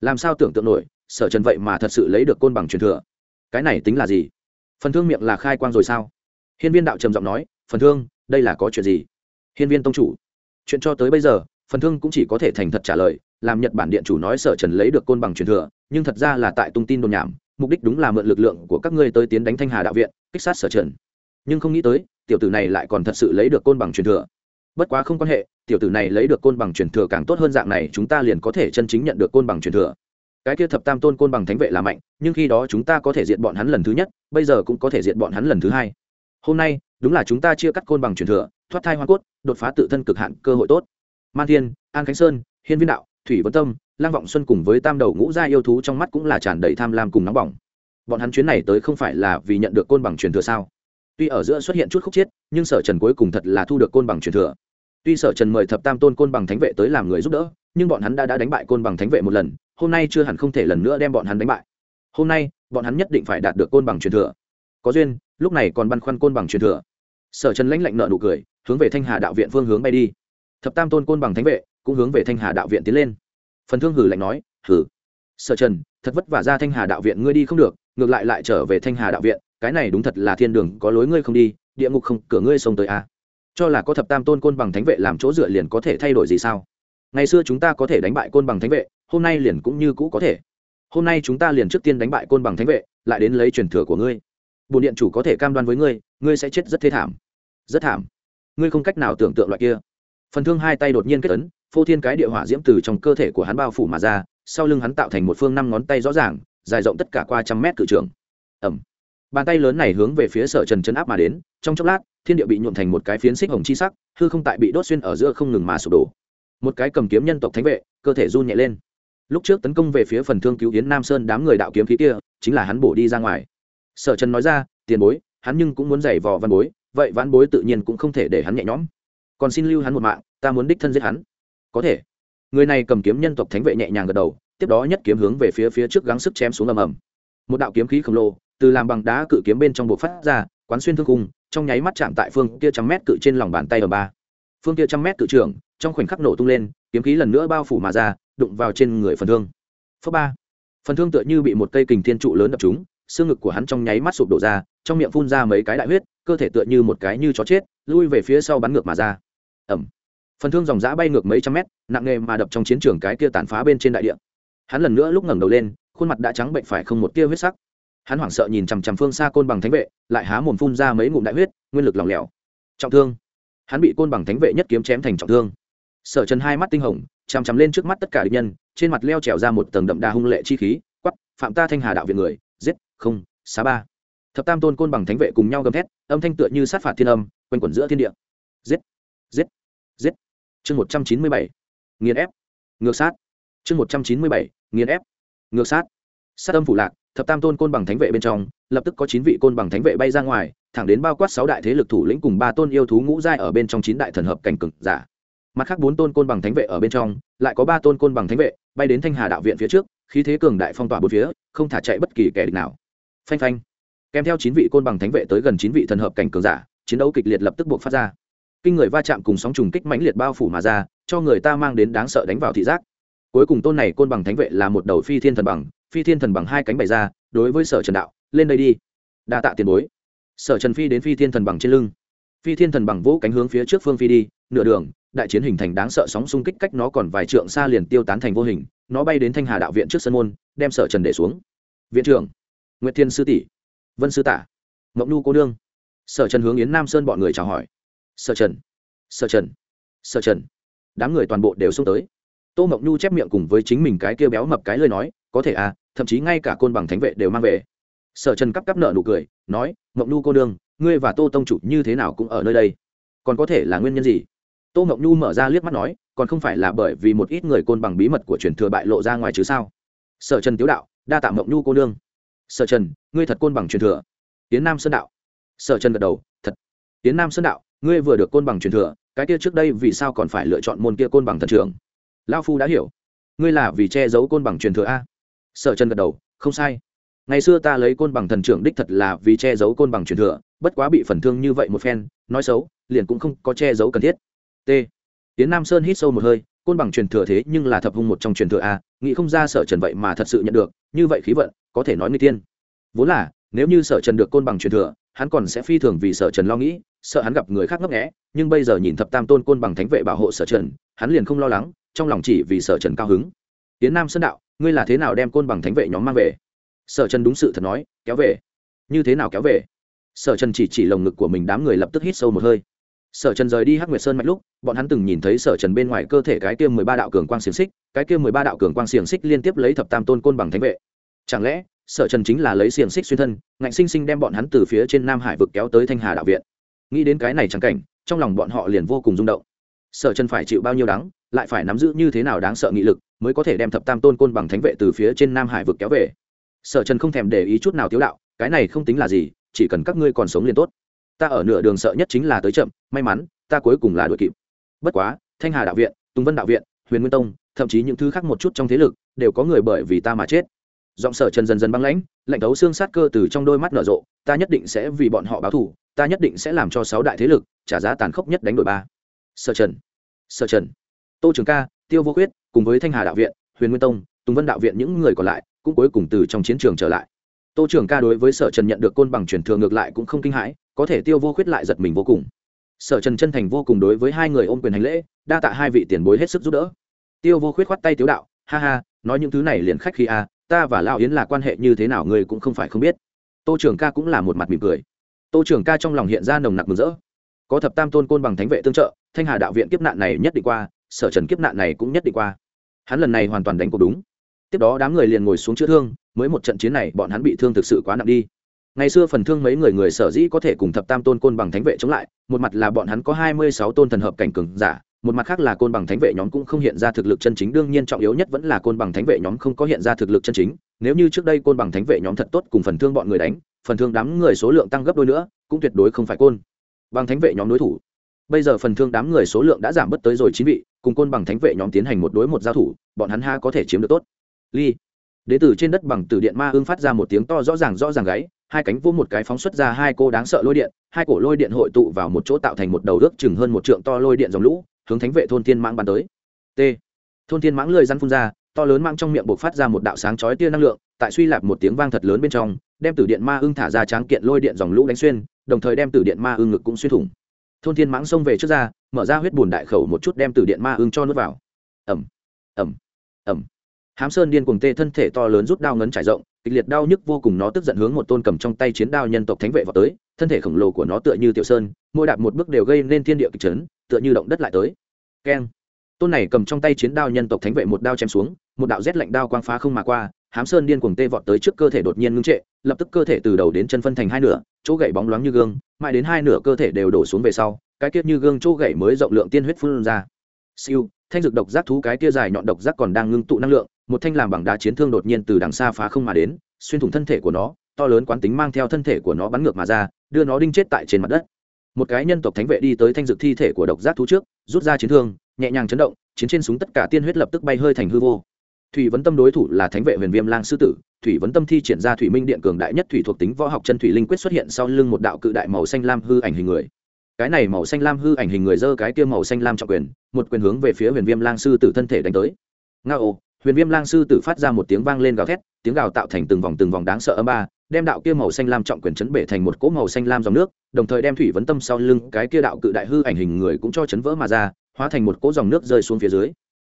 Làm sao tưởng tượng nổi, sở trần vậy mà thật sự lấy được côn bằng truyền thừa. Cái này tính là gì? Phần thương miệng là khai quang rồi sao? Hiên viên đạo trầm giọng nói, phần thương, đây là có chuyện gì? Hiên viên tông chủ, chuyện cho tới bây giờ, phần thương cũng chỉ có thể thành thật trả lời, làm nhật bản điện chủ nói sở trần lấy được côn bằng truyền thừa, nhưng thật ra là tại tung tin đồn nhảm, mục đích đúng là mượn lực lượng của các ngươi tới tiến đánh thanh hà đạo viện, kích sát sở trần nhưng không nghĩ tới, tiểu tử này lại còn thật sự lấy được côn bằng truyền thừa. Bất quá không quan hệ, tiểu tử này lấy được côn bằng truyền thừa càng tốt hơn dạng này, chúng ta liền có thể chân chính nhận được côn bằng truyền thừa. Cái kia thập tam tôn côn bằng thánh vệ là mạnh, nhưng khi đó chúng ta có thể diện bọn hắn lần thứ nhất, bây giờ cũng có thể diện bọn hắn lần thứ hai. Hôm nay, đúng là chúng ta chia cắt côn bằng truyền thừa, thoát thai hoa cốt, đột phá tự thân cực hạn cơ hội tốt. Man thiên, an khánh sơn, hiên viên đạo, thủy vân tâm lang vọng xuân cùng với tam đầu ngũ gia yêu thú trong mắt cũng là tràn đầy tham lam cùng nóng bỏng. Bọn hắn chuyến này tới không phải là vì nhận được côn bằng truyền thừa sao? Tuy ở giữa xuất hiện chút khúc chiết nhưng sở trần cuối cùng thật là thu được côn bằng truyền thừa. Tuy sở trần mời thập tam tôn côn bằng thánh vệ tới làm người giúp đỡ nhưng bọn hắn đã, đã đánh bại côn bằng thánh vệ một lần hôm nay chưa hẳn không thể lần nữa đem bọn hắn đánh bại. Hôm nay bọn hắn nhất định phải đạt được côn bằng truyền thừa. Có duyên lúc này còn băn khoăn côn bằng truyền thừa. Sở trần lãnh lạnh nợ nụ cười hướng về thanh hà đạo viện phương hướng bay đi. Thập tam tôn côn bằng thánh vệ cũng hướng về thanh hà đạo viện tiến lên. Phần thương hử lạnh nói hử? Sở trần thật vất vả ra thanh hà đạo viện ngươi đi không được ngược lại lại trở về thanh hà đạo viện cái này đúng thật là thiên đường, có lối ngươi không đi, địa ngục không, cửa ngươi xông tới a à. cho là có thập tam tôn côn bằng thánh vệ làm chỗ dựa liền có thể thay đổi gì sao? Ngày xưa chúng ta có thể đánh bại côn bằng thánh vệ, hôm nay liền cũng như cũ có thể. Hôm nay chúng ta liền trước tiên đánh bại côn bằng thánh vệ, lại đến lấy truyền thừa của ngươi. Bồn điện chủ có thể cam đoan với ngươi ngươi sẽ chết rất thế thảm. Rất thảm. Ngươi không cách nào tưởng tượng loại kia. Phần thương hai tay đột nhiên kết ấn, phô thiên cái địa hỏa diễm từ trong cơ thể của hắn bao phủ mà ra, sau lưng hắn tạo thành một phương năm ngón tay rõ ràng, dài rộng tất cả qua trăm mét cự trường. Ẩm bàn tay lớn này hướng về phía sở trần chân áp mà đến, trong chốc lát, thiên địa bị nhuộm thành một cái phiến xích hồng chi sắc, hư không tại bị đốt xuyên ở giữa không ngừng mà sụp đổ. Một cái cầm kiếm nhân tộc thánh vệ, cơ thể run nhẹ lên. Lúc trước tấn công về phía phần thương cứu hiến nam sơn đám người đạo kiếm khí kia, chính là hắn bổ đi ra ngoài. Sở trần nói ra, tiền bối, hắn nhưng cũng muốn giày vò văn bối, vậy văn bối tự nhiên cũng không thể để hắn nhẹ nhõm. Còn xin lưu hắn một mạng, ta muốn đích thân giết hắn. Có thể. Người này cầm kiếm nhân tộc thánh vệ nhẹ nhàng gật đầu, tiếp đó nhất kiếm hướng về phía phía trước gắng sức chém xuống ầm ầm. Một đạo kiếm khí khổng lồ từ làm bằng đá cự kiếm bên trong bộ phát ra, quán xuyên thương cung trong nháy mắt chạm tại phương kia trăm mét cự trên lòng bàn tay ở ba. Phương kia trăm mét cự trưởng, trong khoảnh khắc nổ tung lên, kiếm khí lần nữa bao phủ mà ra, đụng vào trên người phần thương. Phước ba. Phần thương tựa như bị một cây kình thiên trụ lớn đập trúng, xương ngực của hắn trong nháy mắt sụp đổ ra, trong miệng phun ra mấy cái đại huyết, cơ thể tựa như một cái như chó chết, lui về phía sau bắn ngược mà ra. Ẩm. Phần thương dòng giã bay ngược mấy trăm mét, nặng nề mà đập trong chiến trường cái kia tàn phá bên trên đại địa. Hắn lần nữa lúc ngẩng đầu lên, khuôn mặt đã trắng bệnh phải không một tia huyết sắc hắn hoảng sợ nhìn chằm chằm phương xa côn bằng thánh vệ, lại há mồm phun ra mấy ngụm đại huyết, nguyên lực lỏng lẻo. Trọng thương. Hắn bị côn bằng thánh vệ nhất kiếm chém thành trọng thương. Sở trần hai mắt tinh hồng, chằm chằm lên trước mắt tất cả địch nhân, trên mặt leo trèo ra một tầng đậm đà hung lệ chi khí quắp phạm ta thanh hà đạo viện người, giết, không, xá ba. Thập tam tôn côn bằng thánh vệ cùng nhau gầm thét, âm thanh tựa như sát phạt thiên âm, quanh quẩn giữa thiên địa. Giết giết giết. Chương một trăm chín mươi bảy, nghiền ép. Ngược sát. Chương một trăm chín mươi bảy, nghiền ép. Ngược sát. Sát âm phủ lạc thập tam tôn côn bằng thánh vệ bên trong, lập tức có chín vị côn bằng thánh vệ bay ra ngoài, thẳng đến bao quát sáu đại thế lực thủ lĩnh cùng ba tôn yêu thú ngũ giai ở bên trong chín đại thần hợp cảnh cực giả. Mặt khác bốn tôn côn bằng thánh vệ ở bên trong, lại có ba tôn côn bằng thánh vệ bay đến thanh hà đạo viện phía trước, khí thế cường đại phong tỏa bốn phía, không thả chạy bất kỳ kẻ địch nào. Phanh phanh. Kèm theo chín vị côn bằng thánh vệ tới gần chín vị thần hợp cảnh cường giả, chiến đấu kịch liệt lập tức buộc phát ra. Kinh người va chạm cùng sóng trùng kích mãnh liệt bao phủ mà ra, cho người ta mang đến đáng sợ đánh vào thị giác. Cuối cùng tôn này côn bằng thánh vệ là một đầu phi thiên thần bằng phi thiên thần bằng hai cánh bày ra, đối với sở trần đạo, lên đây đi, đa tạ tiền bối. Sở trần phi đến phi thiên thần bằng trên lưng. Phi thiên thần bằng vỗ cánh hướng phía trước phương phi đi, nửa đường, đại chiến hình thành đáng sợ sóng xung kích cách nó còn vài trượng xa liền tiêu tán thành vô hình, nó bay đến thanh hà đạo viện trước sân môn, đem sở trần để xuống. Viện trưởng nguyễn thiên sư tỷ, vân sư tả mộng nhu cô nương. Sở trần hướng yến nam sơn bọn người chào hỏi. Sở trần sở trần sở trần. Đám người toàn bộ đều xông tới. Tô mộng nhu chép miệng cùng với chính mình cái kia béo mập cái lời nói, có thể à thậm chí ngay cả côn bằng thánh vệ đều mang về. Sở trần cắp cắp nợ nụ cười nói mộng nhu cô đương, ngươi và tô tông chủ như thế nào cũng ở nơi đây? Còn có thể là nguyên nhân gì? Tô mộng nhu mở ra liếc mắt nói còn không phải là bởi vì một ít người côn bằng bí mật của truyền thừa bại lộ ra ngoài chứ sao? Sở trần tiếu đạo đa tạ mộng nhu cô đương. sở trần ngươi thật côn bằng truyền thừa? Tiến nam sơn đạo. Sở trần gật đầu thật. Tiến nam sơn đạo ngươi vừa được côn bằng truyền thừa cái kia trước đây vì sao còn phải lựa chọn môn kia côn bằng thần trường lao phu đã hiểu. Ngươi là vì che giấu côn bằng truyền thừa a? Sở trần gật đầu, không sai. Ngày xưa ta lấy côn bằng thần trưởng đích thật là vì che giấu côn bằng truyền thừa, bất quá bị phần thương như vậy một phen, nói xấu, liền cũng không có che giấu cần thiết. T. Tiến nam sơn hít sâu một hơi, côn bằng truyền thừa thế nhưng là thập hung một trong truyền thừa a, nghĩ không ra sở trần vậy mà thật sự nhận được, như vậy khí vận, có thể nói người tiên. Vốn là, nếu như sở trần được côn bằng truyền thừa, hắn còn sẽ phi thường vì sở trần lo nghĩ, sợ hắn gặp người khác ngấp nghẽ nhưng bây giờ nhìn thập tam tôn côn bằng thánh vệ bảo hộ sở trần, hắn liền không lo lắng, trong lòng chỉ vì sở trần cao hứng tiến nam sơn đạo, ngươi là thế nào đem côn bằng thánh vệ nhóm mang về? Sở trần đúng sự thật nói, kéo về. Như thế nào kéo về? Sở trần chỉ chỉ lồng ngực của mình đám người lập tức hít sâu một hơi. Sở trần rời đi hắc nguyệt sơn mạnh lúc, bọn hắn từng nhìn thấy sở trần bên ngoài cơ thể cái kia mười ba đạo cường quang xiềng xích, cái kia mười ba đạo cường quang xiềng xích liên tiếp lấy thập tam tôn côn bằng thánh vệ. Chẳng lẽ, sở trần chính là lấy xiềng xích xuyên thân, ngạnh sinh sinh đem bọn hắn từ phía trên nam hải vực kéo tới thanh hà đạo viện? Nghĩ đến cái này chẳng cảnh, trong lòng bọn họ liền vô cùng rung động. Sở trần phải chịu bao nhiêu đắng? Lại phải nắm giữ như thế nào đáng sợ nghị lực mới có thể đem thập tam tôn côn bằng thánh vệ từ phía trên nam hải vực kéo về? Sở trần không thèm để ý chút nào tiếu đạo, cái này không tính là gì, chỉ cần các ngươi còn sống liền tốt. Ta ở nửa đường sợ nhất chính là tới chậm, may mắn, ta cuối cùng là đuổi kịp. Bất quá, thanh hà đạo viện, tùng vân đạo viện, huyền nguyên tông, thậm chí những thứ khác một chút trong thế lực, đều có người bởi vì ta mà chết. Giọng sở trần dần dần băng lãnh, lạnh thấu xương sát cơ từ trong đôi mắt nở rộ, ta nhất định sẽ vì bọn họ báo thù, ta nhất định sẽ làm cho sáu đại thế lực trả giá tàn khốc nhất đánh đổi ba. Sở trần sở trần tô trường ca, tiêu vô quyết cùng với thanh hà đạo viện, huyền nguyên tông, tùng vân đạo viện những người còn lại cũng cuối cùng từ trong chiến trường trở lại. Tô trường ca đối với sở trần nhận được côn bằng truyền thừa ngược lại cũng không kinh hãi, có thể tiêu vô khuyết lại giật mình vô cùng. Sở trần chân thành vô cùng đối với hai người ôm quyền hành lễ, đa tạ hai vị tiền bối hết sức giúp đỡ. Tiêu vô khuyết khoát tay tiếu đạo, ha ha, nói những thứ này liền khách khi a à, ta và lao yến là quan hệ như thế nào người cũng không phải không biết. Tô trường ca cũng là một mặt mỉm cười. Tô trường ca trong lòng hiện ra nồng nặc mừng rỡ. Có thập tam tôn côn bằng thánh vệ tương trợ, thanh hà đạo viện kiếp nạn này nhất định qua sở trần kiếp nạn này cũng nhất định qua. Hắn lần này hoàn toàn đánh cuộc đúng. Tiếp đó đám người liền ngồi xuống chữa thương, mới một trận chiến này bọn hắn bị thương thực sự quá nặng đi. Ngày xưa phần thương mấy người người sở dĩ có thể cùng thập tam tôn côn bằng thánh vệ chống lại, một mặt là bọn hắn có hai mươi sáu tôn thần hợp cảnh cường giả, một mặt khác là côn bằng thánh vệ nhóm cũng không hiện ra thực lực chân chính, đương nhiên trọng yếu nhất vẫn là côn bằng thánh vệ nhóm không có hiện ra thực lực chân chính, nếu như trước đây côn bằng thánh vệ nhóm thật tốt cùng phần thương bọn người đánh, phần thương đám người số lượng tăng gấp đôi nữa, cũng tuyệt đối không phải côn bằng thánh vệ nhóm đối thủ. Bây giờ phần thương đám người số lượng đã giảm bớt tới rồi chín vị cùng côn bằng thánh vệ nhóm tiến hành một đối một giao thủ, bọn hắn ha có thể chiếm được tốt. Ly. Đế tử trên đất bằng từ điện ma ương phát ra một tiếng to rõ ràng rõ ràng gáy, hai cánh vô một cái phóng xuất ra hai cô đáng sợ lôi điện, hai cổ lôi điện hội tụ vào một chỗ tạo thành một đầu ước chừng hơn một trượng to lôi điện dòng lũ, hướng thánh vệ thôn thiên mãng bắn tới. T. Thôn thiên mãng lười răn phun ra, to lớn mang trong miệng buộc phát ra một đạo sáng chói tia năng lượng, tại suy lạp một tiếng vang thật lớn bên trong, đem từ điện ma ưng thả ra tráng kiện lôi điện dòng lũ đánh xuyên, đồng thời đem từ điện ma ưng ngực cũng xuyên thủng. Thôn thiên mãng xông về trước ra mở ra huyết bùn đại khẩu một chút đem từ điện ma ưng cho nuốt vào. Ẩm ẩm ẩm hám sơn điên cuồng tê thân thể to lớn rút đao ngấn trải rộng, kịch liệt đau nhức vô cùng nó tức giận hướng một tôn cầm trong tay chiến đao nhân tộc thánh vệ vào tới, thân thể khổng lồ của nó tựa như tiểu sơn, mỗi đạp một bước đều gây nên thiên địa kịch trấn tựa như động đất lại tới. Keng. Tôn này cầm trong tay chiến đao nhân tộc thánh vệ một đao chém xuống, một đạo rét lạnh đao quang phá không mà qua, hám sơn điên cuồng tê vọt tới trước cơ thể đột nhiên ngưng trệ, lập tức cơ thể từ đầu đến chân phân thành hai nửa, chỗ gậy bóng loáng như gương, mãi đến hai nửa cơ thể đều đổ xuống về sau cái kia như gương chỗ gậy mới rộng lượng tiên huyết phun ra. Siêu, thanh dược độc giác thú cái kia dài nhọn độc giác còn đang ngưng tụ năng lượng, một thanh làm bằng đá chiến thương đột nhiên từ đằng xa phá không mà đến, xuyên thủng thân thể của nó, to lớn quán tính mang theo thân thể của nó bắn ngược mà ra, đưa nó đinh chết tại trên mặt đất. Một cái nhân tộc thánh vệ đi tới thanh dược thi thể của độc giác thú trước, rút ra chiến thương, nhẹ nhàng chấn động, chiến trên súng tất cả tiên huyết lập tức bay hơi thành hư vô. Thủy vấn tâm đối thủ là thánh vệ huyền viêm lang sư tử, thủy vấn tâm thi triển ra thủy minh điện cường đại nhất thủy thuộc tính võ học chân thủy linh quyết xuất hiện sau lưng một đạo cự đại màu xanh lam hư ảnh hình người cái này màu xanh lam hư ảnh hình người dơ cái kia màu xanh lam trọng quyền, một quyền hướng về phía huyền viêm lang sư tử thân thể đánh tới. Nga ô, huyền viêm lang sư tử phát ra một tiếng vang lên gào thét, tiếng gào tạo thành từng vòng từng vòng đáng sợ âm ba, đem đạo kia màu xanh lam trọng quyền chấn bể thành một cỗ màu xanh lam dòng nước, đồng thời đem thủy vấn tâm sau lưng cái kia đạo cự đại hư ảnh hình người cũng cho chấn vỡ mà ra, hóa thành một cỗ dòng nước rơi xuống phía dưới.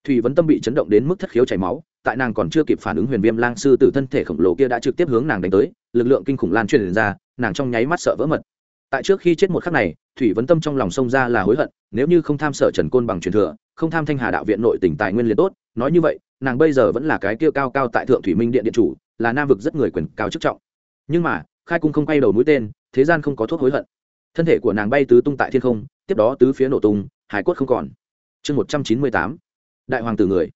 Thủy vấn tâm bị chấn động đến mức thất khiếu chảy máu, tại nàng còn chưa kịp phản ứng huyền viêm lang sư tử thân thể khổng lồ kia đã trực tiếp hướng nàng đánh tới, lực lượng kinh khủng lan truyền ra, nàng trong nháy mắt sợ vỡ mật tại trước khi chết một khắc này, thủy vấn tâm trong lòng sông ra là hối hận, nếu như không tham sở trần côn bằng truyền thừa, không tham thanh hà đạo viện nội tỉnh tài nguyên liền tốt, nói như vậy, nàng bây giờ vẫn là cái kia cao cao tại thượng thủy minh điện điện chủ, là nam vực rất người quyền cao chức trọng. Nhưng mà, khai cung không quay đầu mũi tên, thế gian không có thuốc hối hận. Thân thể của nàng bay tứ tung tại thiên không, tiếp đó tứ phía nổ tung, hải quất không còn. Chương một trăm chín mươi tám, đại hoàng tử người.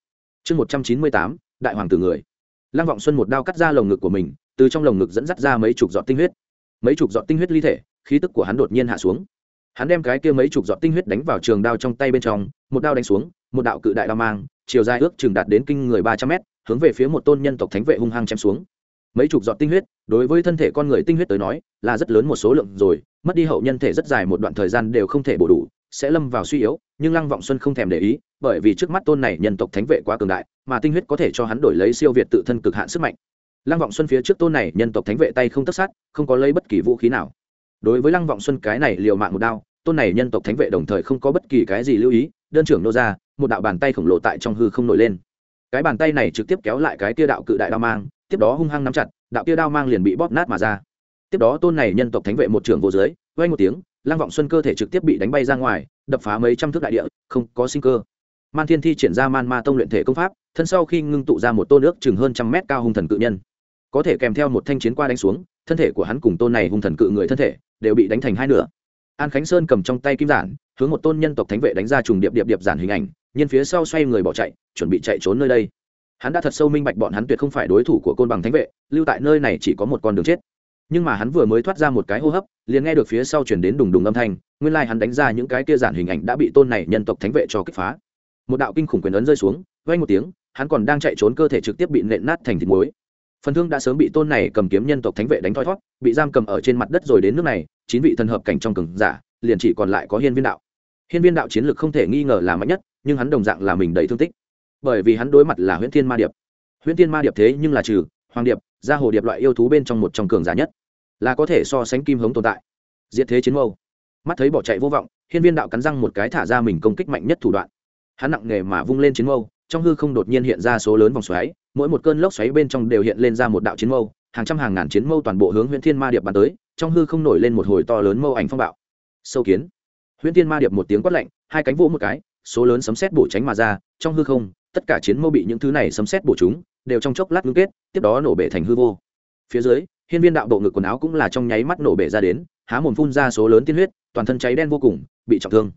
Chương một trăm chín mươi tám, đại hoàng tử người. Lăng vọng xuân một đao cắt ra lồng ngực của mình, từ trong lồng ngực dẫn dắt ra mấy chục giọt tinh huyết. Mấy chục giọt tinh huyết ly thể khí tức của hắn đột nhiên hạ xuống. Hắn đem cái kia mấy chục giọt tinh huyết đánh vào trường đao trong tay bên trong, một đao đánh xuống, một đạo cự đại đao mang, chiều dài ước chừng đạt đến kinh người ba trăm mét, hướng về phía một tôn nhân tộc thánh vệ hung hăng chém xuống. Mấy chục giọt tinh huyết, đối với thân thể con người tinh huyết tới nói, là rất lớn một số lượng rồi, mất đi hậu nhân thể rất dài một đoạn thời gian đều không thể bổ đủ, sẽ lâm vào suy yếu, nhưng lăng vọng xuân không thèm để ý, bởi vì trước mắt tôn này nhân tộc thánh vệ quá cường đại, mà tinh huyết có thể cho hắn đổi lấy siêu việt tự thân cực hạn sức mạnh. Lăng vọng xuân phía trước tôn này nhân tộc thánh vệ tay không tất sát, không có lấy bất kỳ vũ khí nào đối với lăng vọng xuân cái này liều mạng một đao, tôn này nhân tộc thánh vệ đồng thời không có bất kỳ cái gì lưu ý, đơn trưởng nô ra, một đạo bàn tay khổng lồ tại trong hư không nổi lên. Cái bàn tay này trực tiếp kéo lại cái tia đạo cự đại đao mang, tiếp đó hung hăng nắm chặt, đạo tia đao mang liền bị bóp nát mà ra. Tiếp đó tôn này nhân tộc thánh vệ một trưởng vô dưới vay một tiếng, lăng vọng xuân cơ thể trực tiếp bị đánh bay ra ngoài, đập phá mấy trăm thước đại địa, không có sinh cơ. Man thiên thi triển ra man ma tông luyện thể công pháp, thân sau khi ngưng tụ ra một tôn nước chừng hơn trăm mét cao hung thần cự nhân. Có thể kèm theo một thanh chiến qua đánh xuống, thân thể của hắn cùng tôn này hung thần cự người thân thể đều bị đánh thành hai nửa. An khánh sơn cầm trong tay kim giản, hướng một tôn nhân tộc thánh vệ đánh ra trùng điệp điệp điệp giản hình ảnh, nhân phía sau xoay người bỏ chạy, chuẩn bị chạy trốn nơi đây. Hắn đã thật sâu minh bạch bọn hắn tuyệt không phải đối thủ của côn bằng thánh vệ, lưu tại nơi này chỉ có một con đường chết. Nhưng mà hắn vừa mới thoát ra một cái hô hấp, liền nghe được phía sau chuyển đến đùng đùng âm thanh, nguyên lai、like、hắn đánh ra những cái kia giản hình ảnh đã bị tôn này nhân tộc thánh vệ cho kích phá. Một đạo kinh khủng quyền ấn rơi xuống vay một tiếng, hắn còn đang chạy trốn cơ thể trực tiếp bị nện nát thành thịt muối phần thương đã sớm bị tôn này cầm kiếm nhân tộc thánh vệ đánh thoi thót bị giam cầm ở trên mặt đất rồi đến nước này, chín vị thần hợp cảnh trong cường giả, liền chỉ còn lại có hiên viên đạo. Hiên viên đạo chiến lược không thể nghi ngờ là mạnh nhất, nhưng hắn đồng dạng là mình đầy thương tích. Bởi vì hắn đối mặt là huyễn thiên ma điệp. Huyễn thiên ma điệp thế nhưng là trừ, hoàng điệp, gia hồ điệp loại yêu thú bên trong một trong cường giả nhất, là có thể so sánh kim hống tồn tại. Diệt thế chiến mâu. Mắt thấy bỏ chạy vô vọng, hiên viên đạo cắn răng một cái thả ra mình công kích mạnh nhất thủ đoạn. Hắn nặng nghề mà vung lên chiến mâu, trong hư không đột nhiên hiện ra số lớn vòng xoáy mỗi một cơn lốc xoáy bên trong đều hiện lên ra một đạo chiến mâu, hàng trăm hàng ngàn chiến mâu toàn bộ hướng huyễn thiên ma điệp bắn tới, trong hư không nổi lên một hồi to lớn mâu ảnh phong bạo. Sâu kiến. Huyễn thiên ma điệp một tiếng quát lạnh, hai cánh vỗ một cái, số lớn sấm sét bổ tránh mà ra, trong hư không, tất cả chiến mâu bị những thứ này sấm sét bổ chúng, đều trong chốc lát ngưng kết, tiếp đó nổ bể thành hư vô. Phía dưới, hiên viên đạo bộ ngực quần áo cũng là trong nháy mắt nổ bể ra đến, há mồm phun ra số lớn tiên huyết, toàn thân cháy đen vô cùng, bị trọng thương.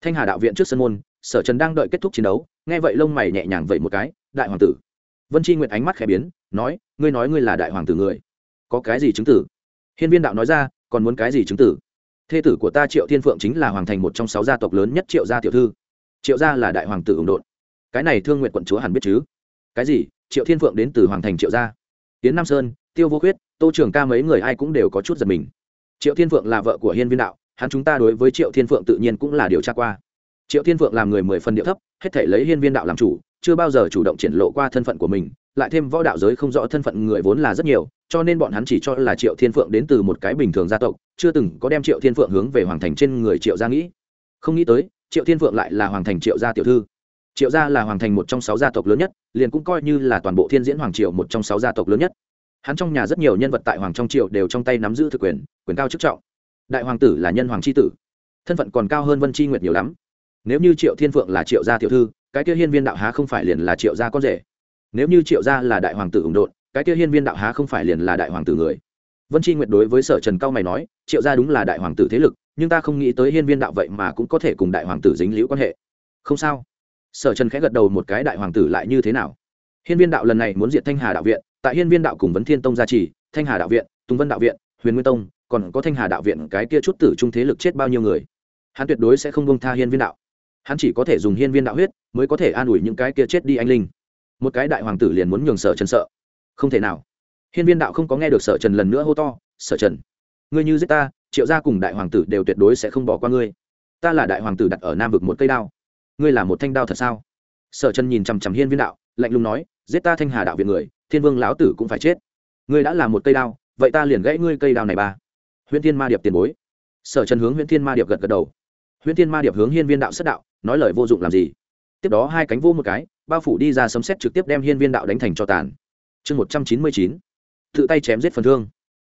Thanh hà đạo viện trước sân môn, sở trần đang đợi kết thúc chiến đấu, nghe vậy lông mày nhẹ nhàng vậy một cái, đại hoàng tử vân tri nguyệt ánh mắt khẽ biến, nói, ngươi nói ngươi là đại hoàng tử người. Có cái gì chứng tử? Hiên viên đạo nói ra, còn muốn cái gì chứng tử? Thê tử của ta triệu thiên phượng chính là hoàng thành một trong sáu gia tộc lớn nhất triệu gia tiểu thư. Triệu gia là đại hoàng tử ủng đột cái này thương nguyện quận chúa hẳn biết chứ? Cái gì? Triệu thiên phượng đến từ hoàng thành triệu gia? Tiến nam sơn, tiêu vô khuyết, tô trường ca mấy người ai cũng đều có chút giật mình. Triệu thiên phượng là vợ của hiên viên đạo, hắn chúng ta đối với triệu thiên phượng tự nhiên cũng là điều tra qua. Triệu thiên phượng làm người mười phần địa thấp, hết thể lấy hiên viên đạo làm chủ chưa bao giờ chủ động triển lộ qua thân phận của mình, lại thêm võ đạo giới không rõ thân phận người vốn là rất nhiều, cho nên bọn hắn chỉ cho là triệu thiên phượng đến từ một cái bình thường gia tộc, chưa từng có đem triệu thiên phượng hướng về hoàng thành trên người triệu gia nghĩ. Không nghĩ tới, triệu thiên phượng lại là hoàng thành triệu gia tiểu thư. Triệu gia là hoàng thành một trong sáu gia tộc lớn nhất, liền cũng coi như là toàn bộ thiên diễn hoàng triệu một trong sáu gia tộc lớn nhất. Hắn trong nhà rất nhiều nhân vật tại hoàng trong triệu đều trong tay nắm giữ thực quyền quyền cao chức trọng. Đại hoàng tử là nhân hoàng c h i tử. Thân phận còn cao hơn vân c h i nguyệt nhiều lắm. Nếu như triệu thiên phượng là triệu gia tiểu thư cái kia hiên viên đạo há không phải liền là triệu gia con rể? Nếu như triệu gia là đại hoàng tử ủng độn, cái kia hiên viên đạo há không phải liền là đại hoàng tử người? Vân tri nguyệt đối với sở trần cao mày nói, triệu gia đúng là đại hoàng tử thế lực, nhưng ta không nghĩ tới hiên viên đạo vậy mà cũng có thể cùng đại hoàng tử dính liễu quan hệ. Không sao. Sở trần khẽ gật đầu một cái, đại hoàng tử lại như thế nào? Hiên viên đạo lần này muốn diệt thanh hà đạo viện, tại hiên viên đạo cùng vấn thiên tông gia trì, thanh hà đạo viện, tùng vân đạo viện, huyền nguyên tông, còn có thanh hà đạo viện, cái kia chút tử trung thế lực chết bao nhiêu người? Hắn tuyệt đối sẽ không bông tha hiên viên đạo hắn chỉ có thể dùng hiên viên đạo huyết mới có thể an ủi những cái kia chết đi anh linh. Một cái đại hoàng tử liền muốn nhường sở trần sợ. Không thể nào. Hiên viên đạo không có nghe được sở trần lần nữa hô to, sở trần, ngươi như giết ta, triệu gia cùng đại hoàng tử đều tuyệt đối sẽ không bỏ qua ngươi. Ta là đại hoàng tử đặt ở nam vực một cây đao. Ngươi là một thanh đao thật sao? Sở trần nhìn chằm chằm hiên viên đạo, lạnh lùng nói, giết ta thanh hà đạo viện người, thiên vương lão tử cũng phải chết. Ngươi đã là một cây đao, vậy ta liền gãy ngươi cây đao này ba. Huyễn thiên ma điệp tiền bối. Sở trần hướng huyễn thiên ma điệp gật gật đầu huyễn thiên ma điệp hướng hiên viên đạo xuất đạo, nói lời vô dụng làm gì? Tiếp đó hai cánh vô một cái, bao phủ đi ra sấm xét trực tiếp đem hiên viên đạo đánh thành cho tàn. Chương một trăm chín mươi chín, tự tay chém giết phần thương.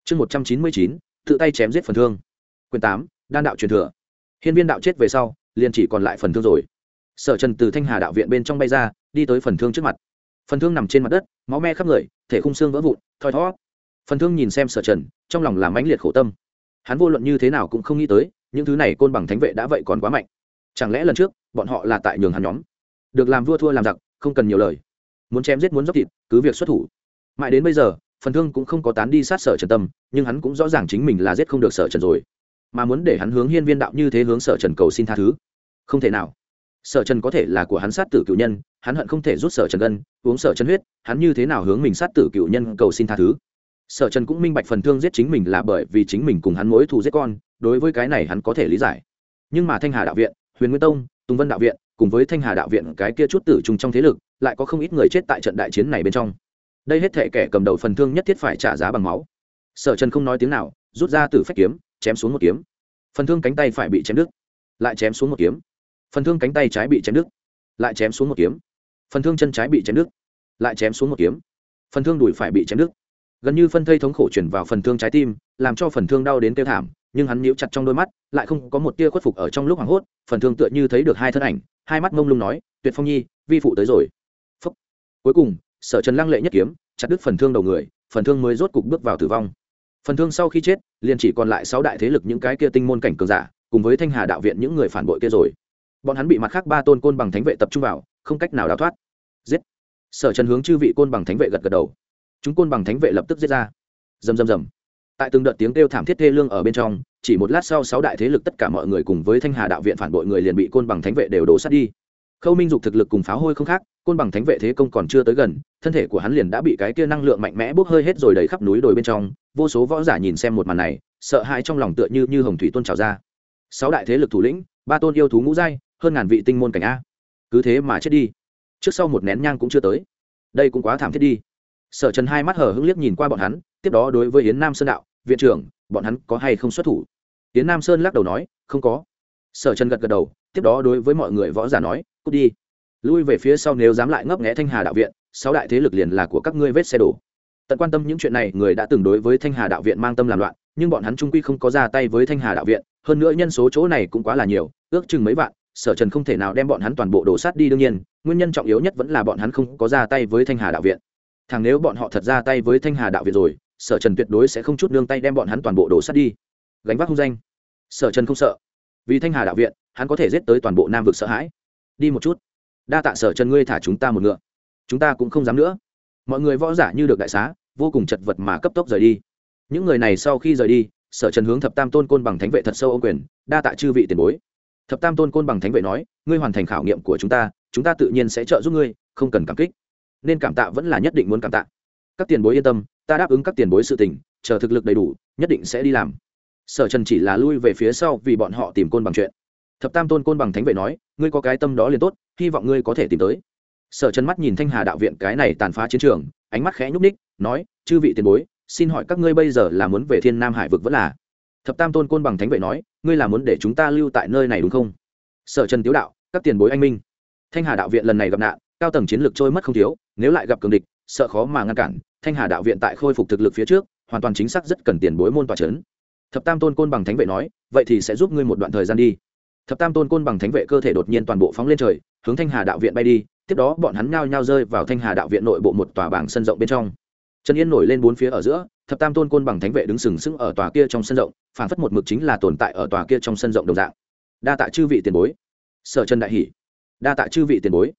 Chương một trăm chín mươi chín, tự tay chém giết phần thương. Quyền tám, đan đạo truyền thừa. Hiên viên đạo chết về sau, liền chỉ còn lại phần thương rồi. Sở trần từ thanh hà đạo viện bên trong bay ra, đi tới phần thương trước mặt. Phần thương nằm trên mặt đất, máu me khắp người, thể khung xương vỡ vụn, thoi thó phần thương nhìn xem sở trần, trong lòng làm mãnh liệt khổ tâm. Hắn vô luận như thế nào cũng không nghĩ tới những thứ này côn bằng thánh vệ đã vậy còn quá mạnh. Chẳng lẽ lần trước, bọn họ là tại nhường hắn nhóm? Được làm vua thua làm giặc, không cần nhiều lời. Muốn chém giết muốn dốc thịt, cứ việc xuất thủ. Mãi đến bây giờ, phần thương cũng không có tán đi sát sở trần tâm, nhưng hắn cũng rõ ràng chính mình là giết không được sở trần rồi. Mà muốn để hắn hướng hiên viên đạo như thế hướng sở trần cầu xin tha thứ, không thể nào. Sở trần có thể là của hắn sát tử cựu nhân, hắn hận không thể rút sở trần gân, uống sở trần huyết, hắn như thế nào hướng mình sát tử cựu nhân cầu xin tha thứ? Sở trần cũng minh bạch phần thương giết chính mình là bởi vì chính mình cùng hắn mối thù giết con đối với cái này hắn có thể lý giải. Nhưng mà thanh hà đạo viện, huyền nguyên tông, tùng vân đạo viện, cùng với thanh hà đạo viện cái kia chút tử trùng trong thế lực, lại có không ít người chết tại trận đại chiến này bên trong. Đây hết thể kẻ cầm đầu phần thương nhất thiết phải trả giá bằng máu. Sở trần không nói tiếng nào, rút ra từ phách kiếm, chém xuống một kiếm. Phần thương cánh tay phải bị chém đứt, lại chém xuống một kiếm. Phần thương cánh tay trái bị chém đứt, lại chém xuống một kiếm. Phần thương chân trái bị chém đứt, lại chém xuống một kiếm. Phần thương đùi phải bị chém đứt. Gần như phân thây thống khổ chuyển vào phần thương trái tim, làm cho phần thương đau đến tiêu thảm nhưng hắn níu chặt trong đôi mắt, lại không có một tia khuất phục ở trong lúc hoảng hốt, phần thương tựa như thấy được hai thân ảnh, hai mắt mông lung nói, tuyệt phong nhi, vi phụ tới rồi. Phúc. cuối cùng, sở trần lăng lệ nhất kiếm, chặt đứt phần thương đầu người, phần thương mới rốt cục bước vào tử vong. Phần thương sau khi chết, liền chỉ còn lại sáu đại thế lực những cái kia tinh môn cảnh cường giả, cùng với thanh hà đạo viện những người phản bội kia rồi. Bọn hắn bị mặt khác ba tôn côn bằng thánh vệ tập trung vào, không cách nào đào thoát. Giết. Sở trần hướng chư vị côn bằng thánh vệ gật gật đầu. Chúng côn bằng thánh vệ lập tức giết ra. Rầm rầm rầm tại từng đợt tiếng kêu thảm thiết thê lương ở bên trong, chỉ một lát sau sáu đại thế lực tất cả mọi người cùng với thanh hà đạo viện phản bội người liền bị côn bằng thánh vệ đều đổ sát đi. Khâu minh dục thực lực cùng pháo hôi không khác, côn bằng thánh vệ thế công còn chưa tới gần, thân thể của hắn liền đã bị cái kia năng lượng mạnh mẽ bốc hơi hết rồi đầy khắp núi đồi bên trong, vô số võ giả nhìn xem một màn này, sợ hãi trong lòng tựa như như hồng thủy tôn trào ra. Sáu đại thế lực thủ lĩnh, ba tôn yêu thú ngũ giai, hơn ngàn vị tinh môn cảnh a. Cứ thế mà chết đi. Trước sau một nén nhang cũng chưa tới. Đây cũng quá thảm thiết đi. Sở trần hai mắt hở hững liếc nhìn qua bọn hắn, tiếp đó đối với yến nam sơn đạo viện trưởng, bọn hắn có hay không xuất thủ? Tiến nam sơn lắc đầu nói, không có. Sở trần gật gật đầu, tiếp đó đối với mọi người võ giả nói, cút đi. Lui về phía sau nếu dám lại ngấp nghẽ thanh hà đạo viện, sáu đại thế lực liền là của các ngươi vết xe đổ. Tận quan tâm những chuyện này, người đã từng đối với thanh hà đạo viện mang tâm làm loạn, nhưng bọn hắn trung quy không có ra tay với thanh hà đạo viện, hơn nữa nhân số chỗ này cũng quá là nhiều, ước chừng mấy vạn, sở trần không thể nào đem bọn hắn toàn bộ đổ sát đi đương nhiên, nguyên nhân trọng yếu nhất vẫn là bọn hắn không có ra tay với thanh hà đạo viện. Thằng nếu bọn họ thật ra tay với thanh hà đạo viện rồi sở trần tuyệt đối sẽ không chút nương tay đem bọn hắn toàn bộ đổ sắt đi. Gánh vác hung danh. Sở trần không sợ. Vì thanh hà đạo viện, hắn có thể giết tới toàn bộ nam vực sợ hãi. Đi một chút. Đa tạ sở trần ngươi thả chúng ta một ngựa. Chúng ta cũng không dám nữa. Mọi người võ giả như được đại xá, vô cùng chật vật mà cấp tốc rời đi. Những người này sau khi rời đi, sở trần hướng thập tam tôn côn bằng thánh vệ thật sâu ô quyền, đa tạ chư vị tiền bối. Thập tam tôn côn bằng thánh vệ nói, ngươi hoàn thành khảo nghiệm của chúng ta chúng ta tự nhiên sẽ trợ giúp ngươi, không cần cảm kích. Nên cảm tạ vẫn là nhất định muốn cảm tạ. Các tiền bối yên tâm ta đáp ứng các tiền bối sự tình, chờ thực lực đầy đủ, nhất định sẽ đi làm. Sở trần chỉ là lui về phía sau vì bọn họ tìm côn bằng chuyện. Thập tam tôn côn bằng thánh vệ nói, ngươi có cái tâm đó liền tốt, hy vọng ngươi có thể tìm tới. Sở trần mắt nhìn thanh hà đạo viện cái này tàn phá chiến trường, ánh mắt khẽ nhúc ních nói, chư vị tiền bối, xin hỏi các ngươi bây giờ là muốn về thiên nam hải vực vẫn là? Thập tam tôn côn bằng thánh vệ nói, ngươi là muốn để chúng ta lưu tại nơi này đúng không? Sở trần tiếu đạo, các tiền bối anh minh. Thanh hà đạo viện lần này gặp nạn, cao tầng chiến lược trôi mất không thiếu, nếu lại gặp cường địch, sợ khó mà ngăn cản thanh hà đạo viện tại khôi phục thực lực phía trước, hoàn toàn chính xác rất cần tiền bối môn tòa c h ấ n thập tam tôn côn bằng thánh vệ nói, vậy thì sẽ giúp ngươi một đoạn thời gian đi. Thập tam tôn côn bằng thánh vệ cơ thể đột nhiên toàn bộ phóng lên trời, hướng thanh hà đạo viện bay đi, tiếp đó bọn hắn ngao nhao rơi vào thanh hà đạo viện nội bộ một tòa bảng sân rộng bên trong. Trần yên nổi lên bốn phía ở giữa, thập tam tôn côn bằng thánh vệ đứng sừng sững ở tòa kia trong sân rộng phản phất một mực chính là tồn tại ở tòa kia trong sân rộng đồng dạng. Đa tạ chư vị tiền bối. Sở trần đại hỷ. Đa tạ chư vị tiền bối.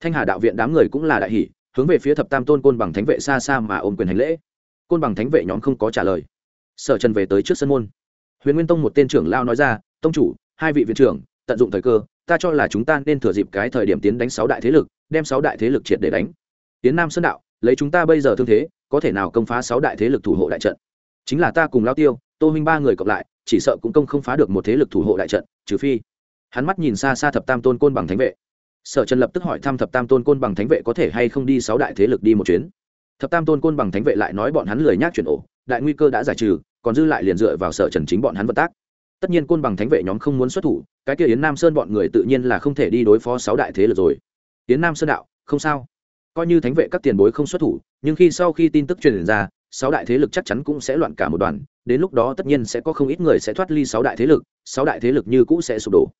Thanh hà đạo viện đám người cũng là đại hỷ hướng về phía thập tam tôn côn bằng thánh vệ xa xa mà ôm quyền hành lễ. Côn bằng thánh vệ nhóm không có trả lời. Sở trần về tới trước sân môn. Huyền nguyên tông một tên trưởng lao nói ra, tông chủ, hai vị viện trưởng, tận dụng thời cơ, ta cho là chúng ta nên thừa dịp cái thời điểm tiến đánh sáu đại thế lực, đem sáu đại thế lực triệt để đánh. Tiến nam sơn đạo, lấy chúng ta bây giờ thương thế, có thể nào công phá sáu đại thế lực thủ hộ đại trận? Chính là ta cùng lao tiêu, tô minh ba người cộng lại, chỉ sợ cũng công không phá được một thế lực thủ hộ đại trận, trừ phi. Hắn mắt nhìn xa xa thập tam tôn côn bằng thánh vệ sở trần lập tức hỏi thăm thập tam tôn côn bằng thánh vệ có thể hay không đi sáu đại thế lực đi một chuyến. Thập tam tôn côn bằng thánh vệ lại nói bọn hắn lười nhác chuyển ổ, đại nguy cơ đã giải trừ, còn dư lại liền dựa vào sở trần chính bọn hắn vận tác. Tất nhiên côn bằng thánh vệ nhóm không muốn xuất thủ, cái kia yến nam sơn bọn người tự nhiên là không thể đi đối phó sáu đại thế lực rồi. Yến nam sơn đạo, không sao. Coi như thánh vệ các tiền bối không xuất thủ, nhưng khi sau khi tin tức truyền ra, sáu đại thế lực chắc chắn cũng sẽ loạn cả một đoàn, đến lúc đó tất nhiên sẽ có không ít người sẽ thoát ly sáu đại thế lực, sáu đại thế lực như cũ sẽ sụp đổ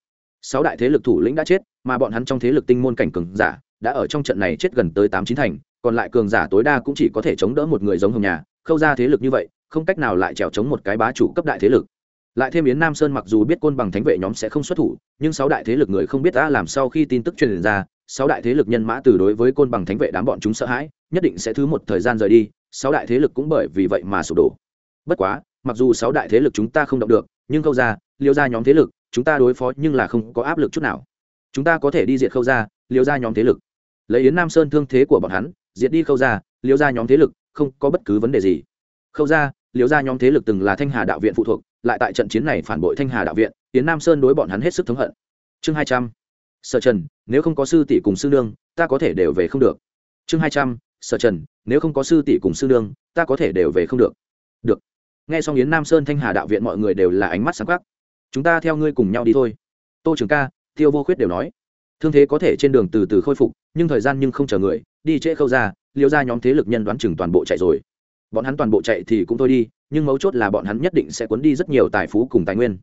sáu đại thế lực thủ lĩnh đã chết, mà bọn hắn trong thế lực tinh môn cảnh cường giả đã ở trong trận này chết gần tới tám chín thành, còn lại cường giả tối đa cũng chỉ có thể chống đỡ một người giống hồng nhà, khâu ra thế lực như vậy, không cách nào lại trèo chống một cái bá chủ cấp đại thế lực. Lại thêm yến nam sơn mặc dù biết côn bằng thánh vệ nhóm sẽ không xuất thủ, nhưng sáu đại thế lực người không biết đã làm sau khi tin tức truyền ra, sáu đại thế lực nhân mã từ đối với côn bằng thánh vệ đám bọn chúng sợ hãi, nhất định sẽ thứ một thời gian rời đi, sáu đại thế lực cũng bởi vì vậy mà sụp đổ. Bất quá, mặc dù sáu đại thế lực chúng ta không động được, nhưng khâu ra, liêu ra nhóm thế lực chúng ta đối phó nhưng là không có áp lực chút nào. Chúng ta có thể đi diệt khâu ra liêu ra nhóm thế lực. Lấy yến nam sơn thương thế của bọn hắn, diệt đi khâu ra liêu ra nhóm thế lực, không có bất cứ vấn đề gì. Khâu ra liêu ra nhóm thế lực từng là thanh hà đạo viện phụ thuộc, lại tại trận chiến này phản bội thanh hà đạo viện, yến nam sơn đối bọn hắn hết sức thống hận. Chương hai trăm. Sở trần, nếu không có sư tỷ cùng sư nương, ta có thể đều về không được. Chương hai trăm. Sở trần, nếu không có sư tỷ cùng sư nương, ta có thể đều về không được. Được. Nghe xong yến nam sơn thanh hà đạo viện mọi người đều là ánh mắt sáng khắc chúng ta theo ngươi cùng nhau đi thôi. Tô trường ca, tiêu vô khuyết đều nói. Thương thế có thể trên đường từ từ khôi phục, nhưng thời gian nhưng không chờ người, đi trễ khâu ra, liêu ra nhóm thế lực nhân đoán chừng toàn bộ chạy rồi. Bọn hắn toàn bộ chạy thì cũng thôi đi, nhưng mấu chốt là bọn hắn nhất định sẽ cuốn đi rất nhiều tài phú cùng tài nguyên.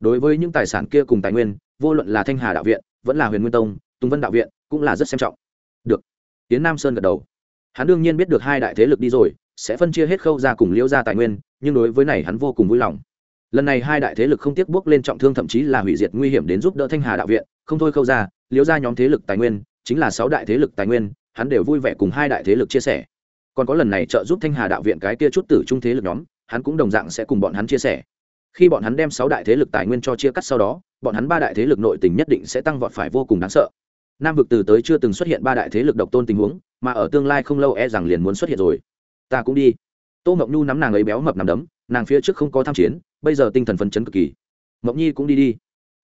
Đối với những tài sản kia cùng tài nguyên, vô luận là thanh hà đạo viện, vẫn là huyền nguyên tông, tùng vân đạo viện, cũng là rất xem trọng. Được. Tiến nam sơn gật đầu. Hắn đương nhiên biết được hai đại thế lực đi rồi, sẽ phân chia hết khâu ra cùng liễu ra tài nguyên, nhưng đối với này hắn vô cùng vui lòng lần này hai đại thế lực không tiếc bước lên trọng thương, thậm chí là hủy diệt nguy hiểm đến giúp đỡ thanh hà đạo viện. Không thôi khâu ra, liễu ra nhóm thế lực tài nguyên, chính là sáu đại thế lực tài nguyên, hắn đều vui vẻ cùng hai đại thế lực chia sẻ. Còn có lần này trợ giúp thanh hà đạo viện cái kia chút tử trung thế lực nhóm, hắn cũng đồng dạng sẽ cùng bọn hắn chia sẻ. Khi bọn hắn đem sáu đại thế lực tài nguyên cho chia cắt sau đó, bọn hắn ba đại thế lực nội tình nhất định sẽ tăng vọt phải vô cùng đáng sợ. Nam vực từ tới chưa từng xuất hiện ba đại thế lực độc tôn tình huống, mà ở tương lai không lâu e rằng liền muốn xuất hiện rồi. Ta cũng đi. Tô mộng nhu nắm nàng ấy béo mập nằm đấm, nàng phía trước không có tham chiến bây giờ tinh thần phấn chấn cực kỳ. Mộng nhi cũng đi đi.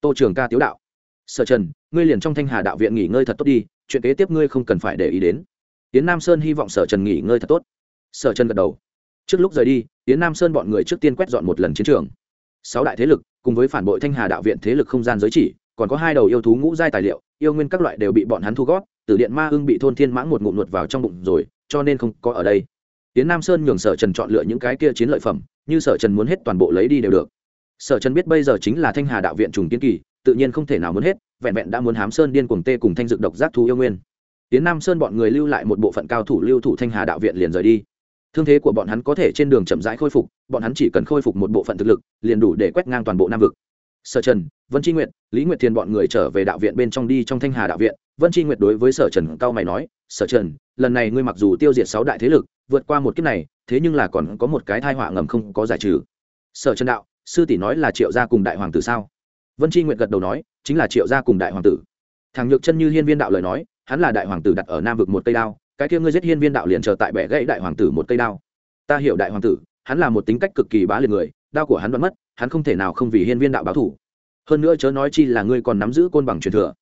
Tô trường ca tiếu đạo. Sở trần, ngươi liền trong thanh hà đạo viện nghỉ ngơi thật tốt đi, chuyện kế tiếp ngươi không cần phải để ý đến. Tiến nam sơn hy vọng sở trần nghỉ ngơi thật tốt. Sở trần gật đầu. Trước lúc rời đi tiến nam sơn bọn người trước tiên quét dọn một lần chiến trường. Sáu đại thế lực, cùng với phản bội thanh hà đạo viện thế lực không gian giới chỉ, còn có hai đầu yêu thú ngũ giai tài liệu, yêu nguyên các loại đều bị bọn hắn thu gót tử điện ma hưng bị thôn thiên mãng một ngụm nuột vào trong bụng rồi, cho nên không có ở đây tiến nam sơn nhường sở trần chọn lựa những cái kia chiến lợi phẩm, như sở trần muốn hết toàn bộ lấy đi đều được. Sở trần biết bây giờ chính là thanh hà đạo viện trùng kiến kỳ, tự nhiên không thể nào muốn hết, vẹn vẹn đã muốn hám sơn điên cuồng tê cùng thanh dược độc giác thú yêu nguyên. Tiến nam sơn bọn người lưu lại một bộ phận cao thủ lưu thủ thanh hà đạo viện liền rời đi. Thương thế của bọn hắn có thể trên đường chậm rãi khôi phục, bọn hắn chỉ cần khôi phục một bộ phận thực lực, liền đủ để quét ngang toàn bộ nam vực. Sở trần, vân tri nguyệt, lý nguyệt thiền bọn người trở về đạo viện bên trong đi trong thanh hà đạo viện. Vân tri nguyệt đối với sở trần cao mày nói sở trần, lần này ngươi mặc dù tiêu diệt sáu đại thế lực, vượt qua một kiếp này, thế nhưng là còn có một cái thai họa ngầm không có giải trừ. Sở trần đạo, sư tỷ nói là triệu gia cùng đại hoàng tử sao? Vân tri nguyện gật đầu nói, chính là triệu gia cùng đại hoàng tử. Thằng nhược chân như hiên viên đạo lời nói, hắn là đại hoàng tử đặt ở nam vực một cây đao, cái kia ngươi giết hiên viên đạo liền chờ tại bẻ gãy đại hoàng tử một cây đao. Ta hiểu đại hoàng tử, hắn là một tính cách cực kỳ bá liệt người, đao của hắn vẫn mất, hắn không thể nào không vì hiên viên đạo báo thủ hơn nữa chớ nói chi là ngươi còn nắm giữ côn bằng truyền thừa.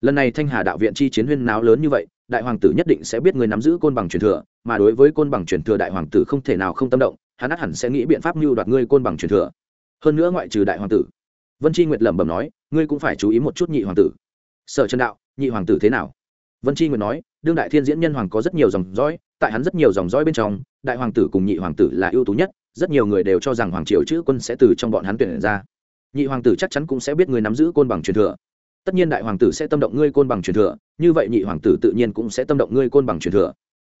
Lần này thanh hà đạo viện chi chiến huyên náo lớn như vậy đại hoàng tử nhất định sẽ biết người nắm giữ côn bằng truyền thừa, mà đối với côn bằng truyền thừa đại hoàng tử không thể nào không tâm động, hắn ắt hẳn sẽ nghĩ biện pháp mưu đoạt ngươi côn bằng truyền thừa. Hơn nữa ngoại trừ đại hoàng tử. Vân chi nguyệt lẩm bẩm nói, ngươi cũng phải chú ý một chút nhị hoàng tử. Sở trần đạo, nhị hoàng tử thế nào? Vân chi nguyệt nói, đương đại thiên diễn nhân hoàng có rất nhiều dòng dõi, tại hắn rất nhiều dòng dõi bên trong, đại hoàng tử cùng nhị hoàng tử là ưu tú nhất, rất nhiều người đều cho rằng hoàng triều chữ quân sẽ từ trong bọn hắn tuyển ra. Nhị hoàng tử chắc chắn cũng sẽ biết người nắm giữ côn bằng truyền thừa tất nhiên đại hoàng tử sẽ tâm động ngươi côn bằng truyền thừa, như vậy nhị hoàng tử tự nhiên cũng sẽ tâm động ngươi côn bằng truyền thừa.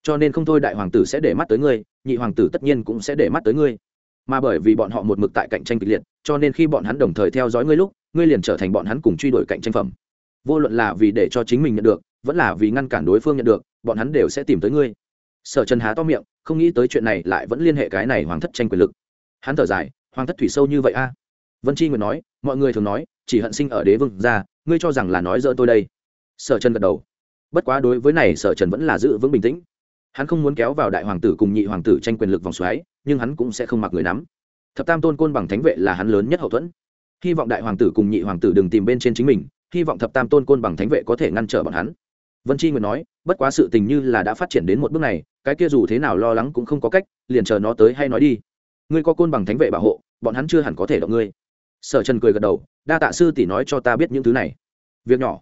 Cho nên không thôi đại hoàng tử sẽ để mắt tới ngươi, nhị hoàng tử tất nhiên cũng sẽ để mắt tới ngươi. Mà bởi vì bọn họ một mực tại cạnh tranh kịch liệt, cho nên khi bọn hắn đồng thời theo dõi ngươi lúc, ngươi liền trở thành bọn hắn cùng truy đuổi cạnh tranh phẩm. Vô luận là vì để cho chính mình nhận được, vẫn là vì ngăn cản đối phương nhận được, bọn hắn đều sẽ tìm tới ngươi. Sở trần há to miệng, không nghĩ tới chuyện này lại vẫn liên hệ cái này hoàng thất tranh quyền lực. Hắn thở dài, hoàng thất thủy sâu như vậy a? Vân chi nguyện nói, mọi người thường nói chỉ hận sinh ở đế vương ra, ngươi cho rằng là nói dỡ tôi đây. Sở trần gật đầu. Bất quá đối với này, sở trần vẫn là giữ vững bình tĩnh. Hắn không muốn kéo vào đại hoàng tử cùng nhị hoàng tử tranh quyền lực vòng xoáy, nhưng hắn cũng sẽ không mặc người nắm. Thập tam tôn côn bằng thánh vệ là hắn lớn nhất hậu thuẫn. Hy vọng đại hoàng tử cùng nhị hoàng tử đừng tìm bên trên chính mình, hy vọng thập tam tôn côn bằng thánh vệ có thể ngăn trở bọn hắn. Vân chi nguyệt nói, bất quá sự tình như là đã phát triển đến một bước này, cái kia dù thế nào lo lắng cũng không có cách, liền chờ nó tới hay nói đi. Ngươi có côn bằng thánh vệ bảo hộ, bọn hắn chưa hẳn có thể động ngươi sở trần cười gật đầu, đa tạ sư tỷ nói cho ta biết những thứ này. Việc nhỏ.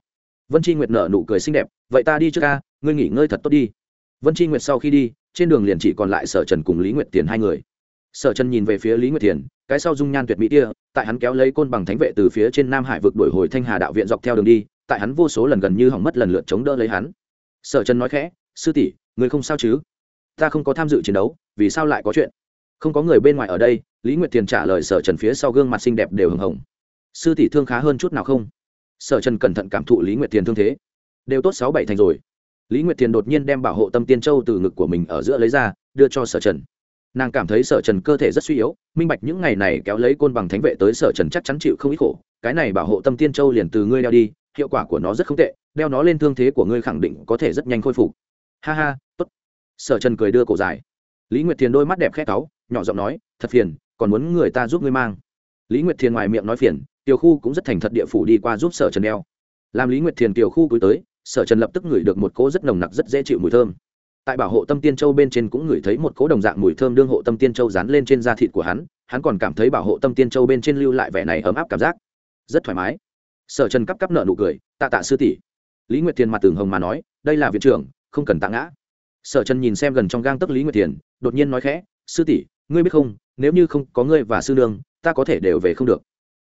Vân chi nguyệt nở nụ cười xinh đẹp, vậy ta đi trước ca, ngươi nghỉ ngơi thật tốt đi. Vân chi nguyệt sau khi đi, trên đường liền chỉ còn lại sở trần cùng lý nguyệt tiền hai người. Sở trần nhìn về phía lý nguyệt tiền, cái sau dung nhan tuyệt mỹ kia, tại hắn kéo lấy côn bằng thánh vệ từ phía trên nam hải vực đổi hồi thanh hà đạo viện dọc theo đường đi, tại hắn vô số lần gần như hỏng mất lần lượt chống đỡ lấy hắn. Sở trần nói khẽ, sư tỷ người không sao chứ? Ta không có tham dự chiến đấu, vì sao lại có chuyện? Không có người bên ngoài ở đây lý nguyệt tiền trả lời sở trần phía sau gương mặt xinh đẹp đều hừng hồng. Sư tỷ thương khá hơn chút nào không? Sở trần cẩn thận cảm thụ lý nguyệt tiền thương thế. Đều tốt sáu bảy thành rồi. Lý nguyệt tiền đột nhiên đem bảo hộ tâm tiên châu từ ngực của mình ở giữa lấy ra, đưa cho sở trần. Nàng cảm thấy sở trần cơ thể rất suy yếu, minh bạch những ngày này kéo lấy côn bằng thánh vệ tới sở trần chắc chắn chịu không ít khổ. Cái này bảo hộ tâm tiên châu liền từ ngươi đeo đi, hiệu quả của nó rất không tệ, đeo nó lên thương thế của ngươi khẳng định có thể rất nhanh khôi phục. Ha ha, tốt. Sở trần cười đưa cổ dài. Lý nguyệt thiền đôi mắt đẹp khét cáu nhỏ giọng nói, thật phiền còn muốn người ta giúp ngươi mang. Lý nguyệt thiền ngoài miệng nói phiền, tiểu khu cũng rất thành thật địa phủ đi qua giúp sở trần đeo. Làm lý nguyệt thiền tiểu khu cuối tới, sở trần lập tức ngửi được một cỗ rất nồng nặc rất dễ chịu mùi thơm. Tại bảo hộ tâm tiên châu bên trên cũng ngửi thấy một cỗ đồng dạng mùi thơm đương hộ tâm tiên châu dán lên trên da thịt của hắn hắn còn cảm thấy bảo hộ tâm tiên châu bên trên lưu lại vẻ này ấm áp cảm giác. Rất thoải mái. Sở trần cắp cắp nợ nụ cười, tạ tạ sư tỷ. Lý nguyệt thiền mặt tường hồng mà nói, đây là viện trưởng, không cần tạ ngã. Sở trần nhìn xem gần trong gang tấc lý nguyệt thiền, đột nhiên nói khẽ, sư tỷ, ngươi biết không nếu như không có ngươi và sư nương, ta có thể đều về không được.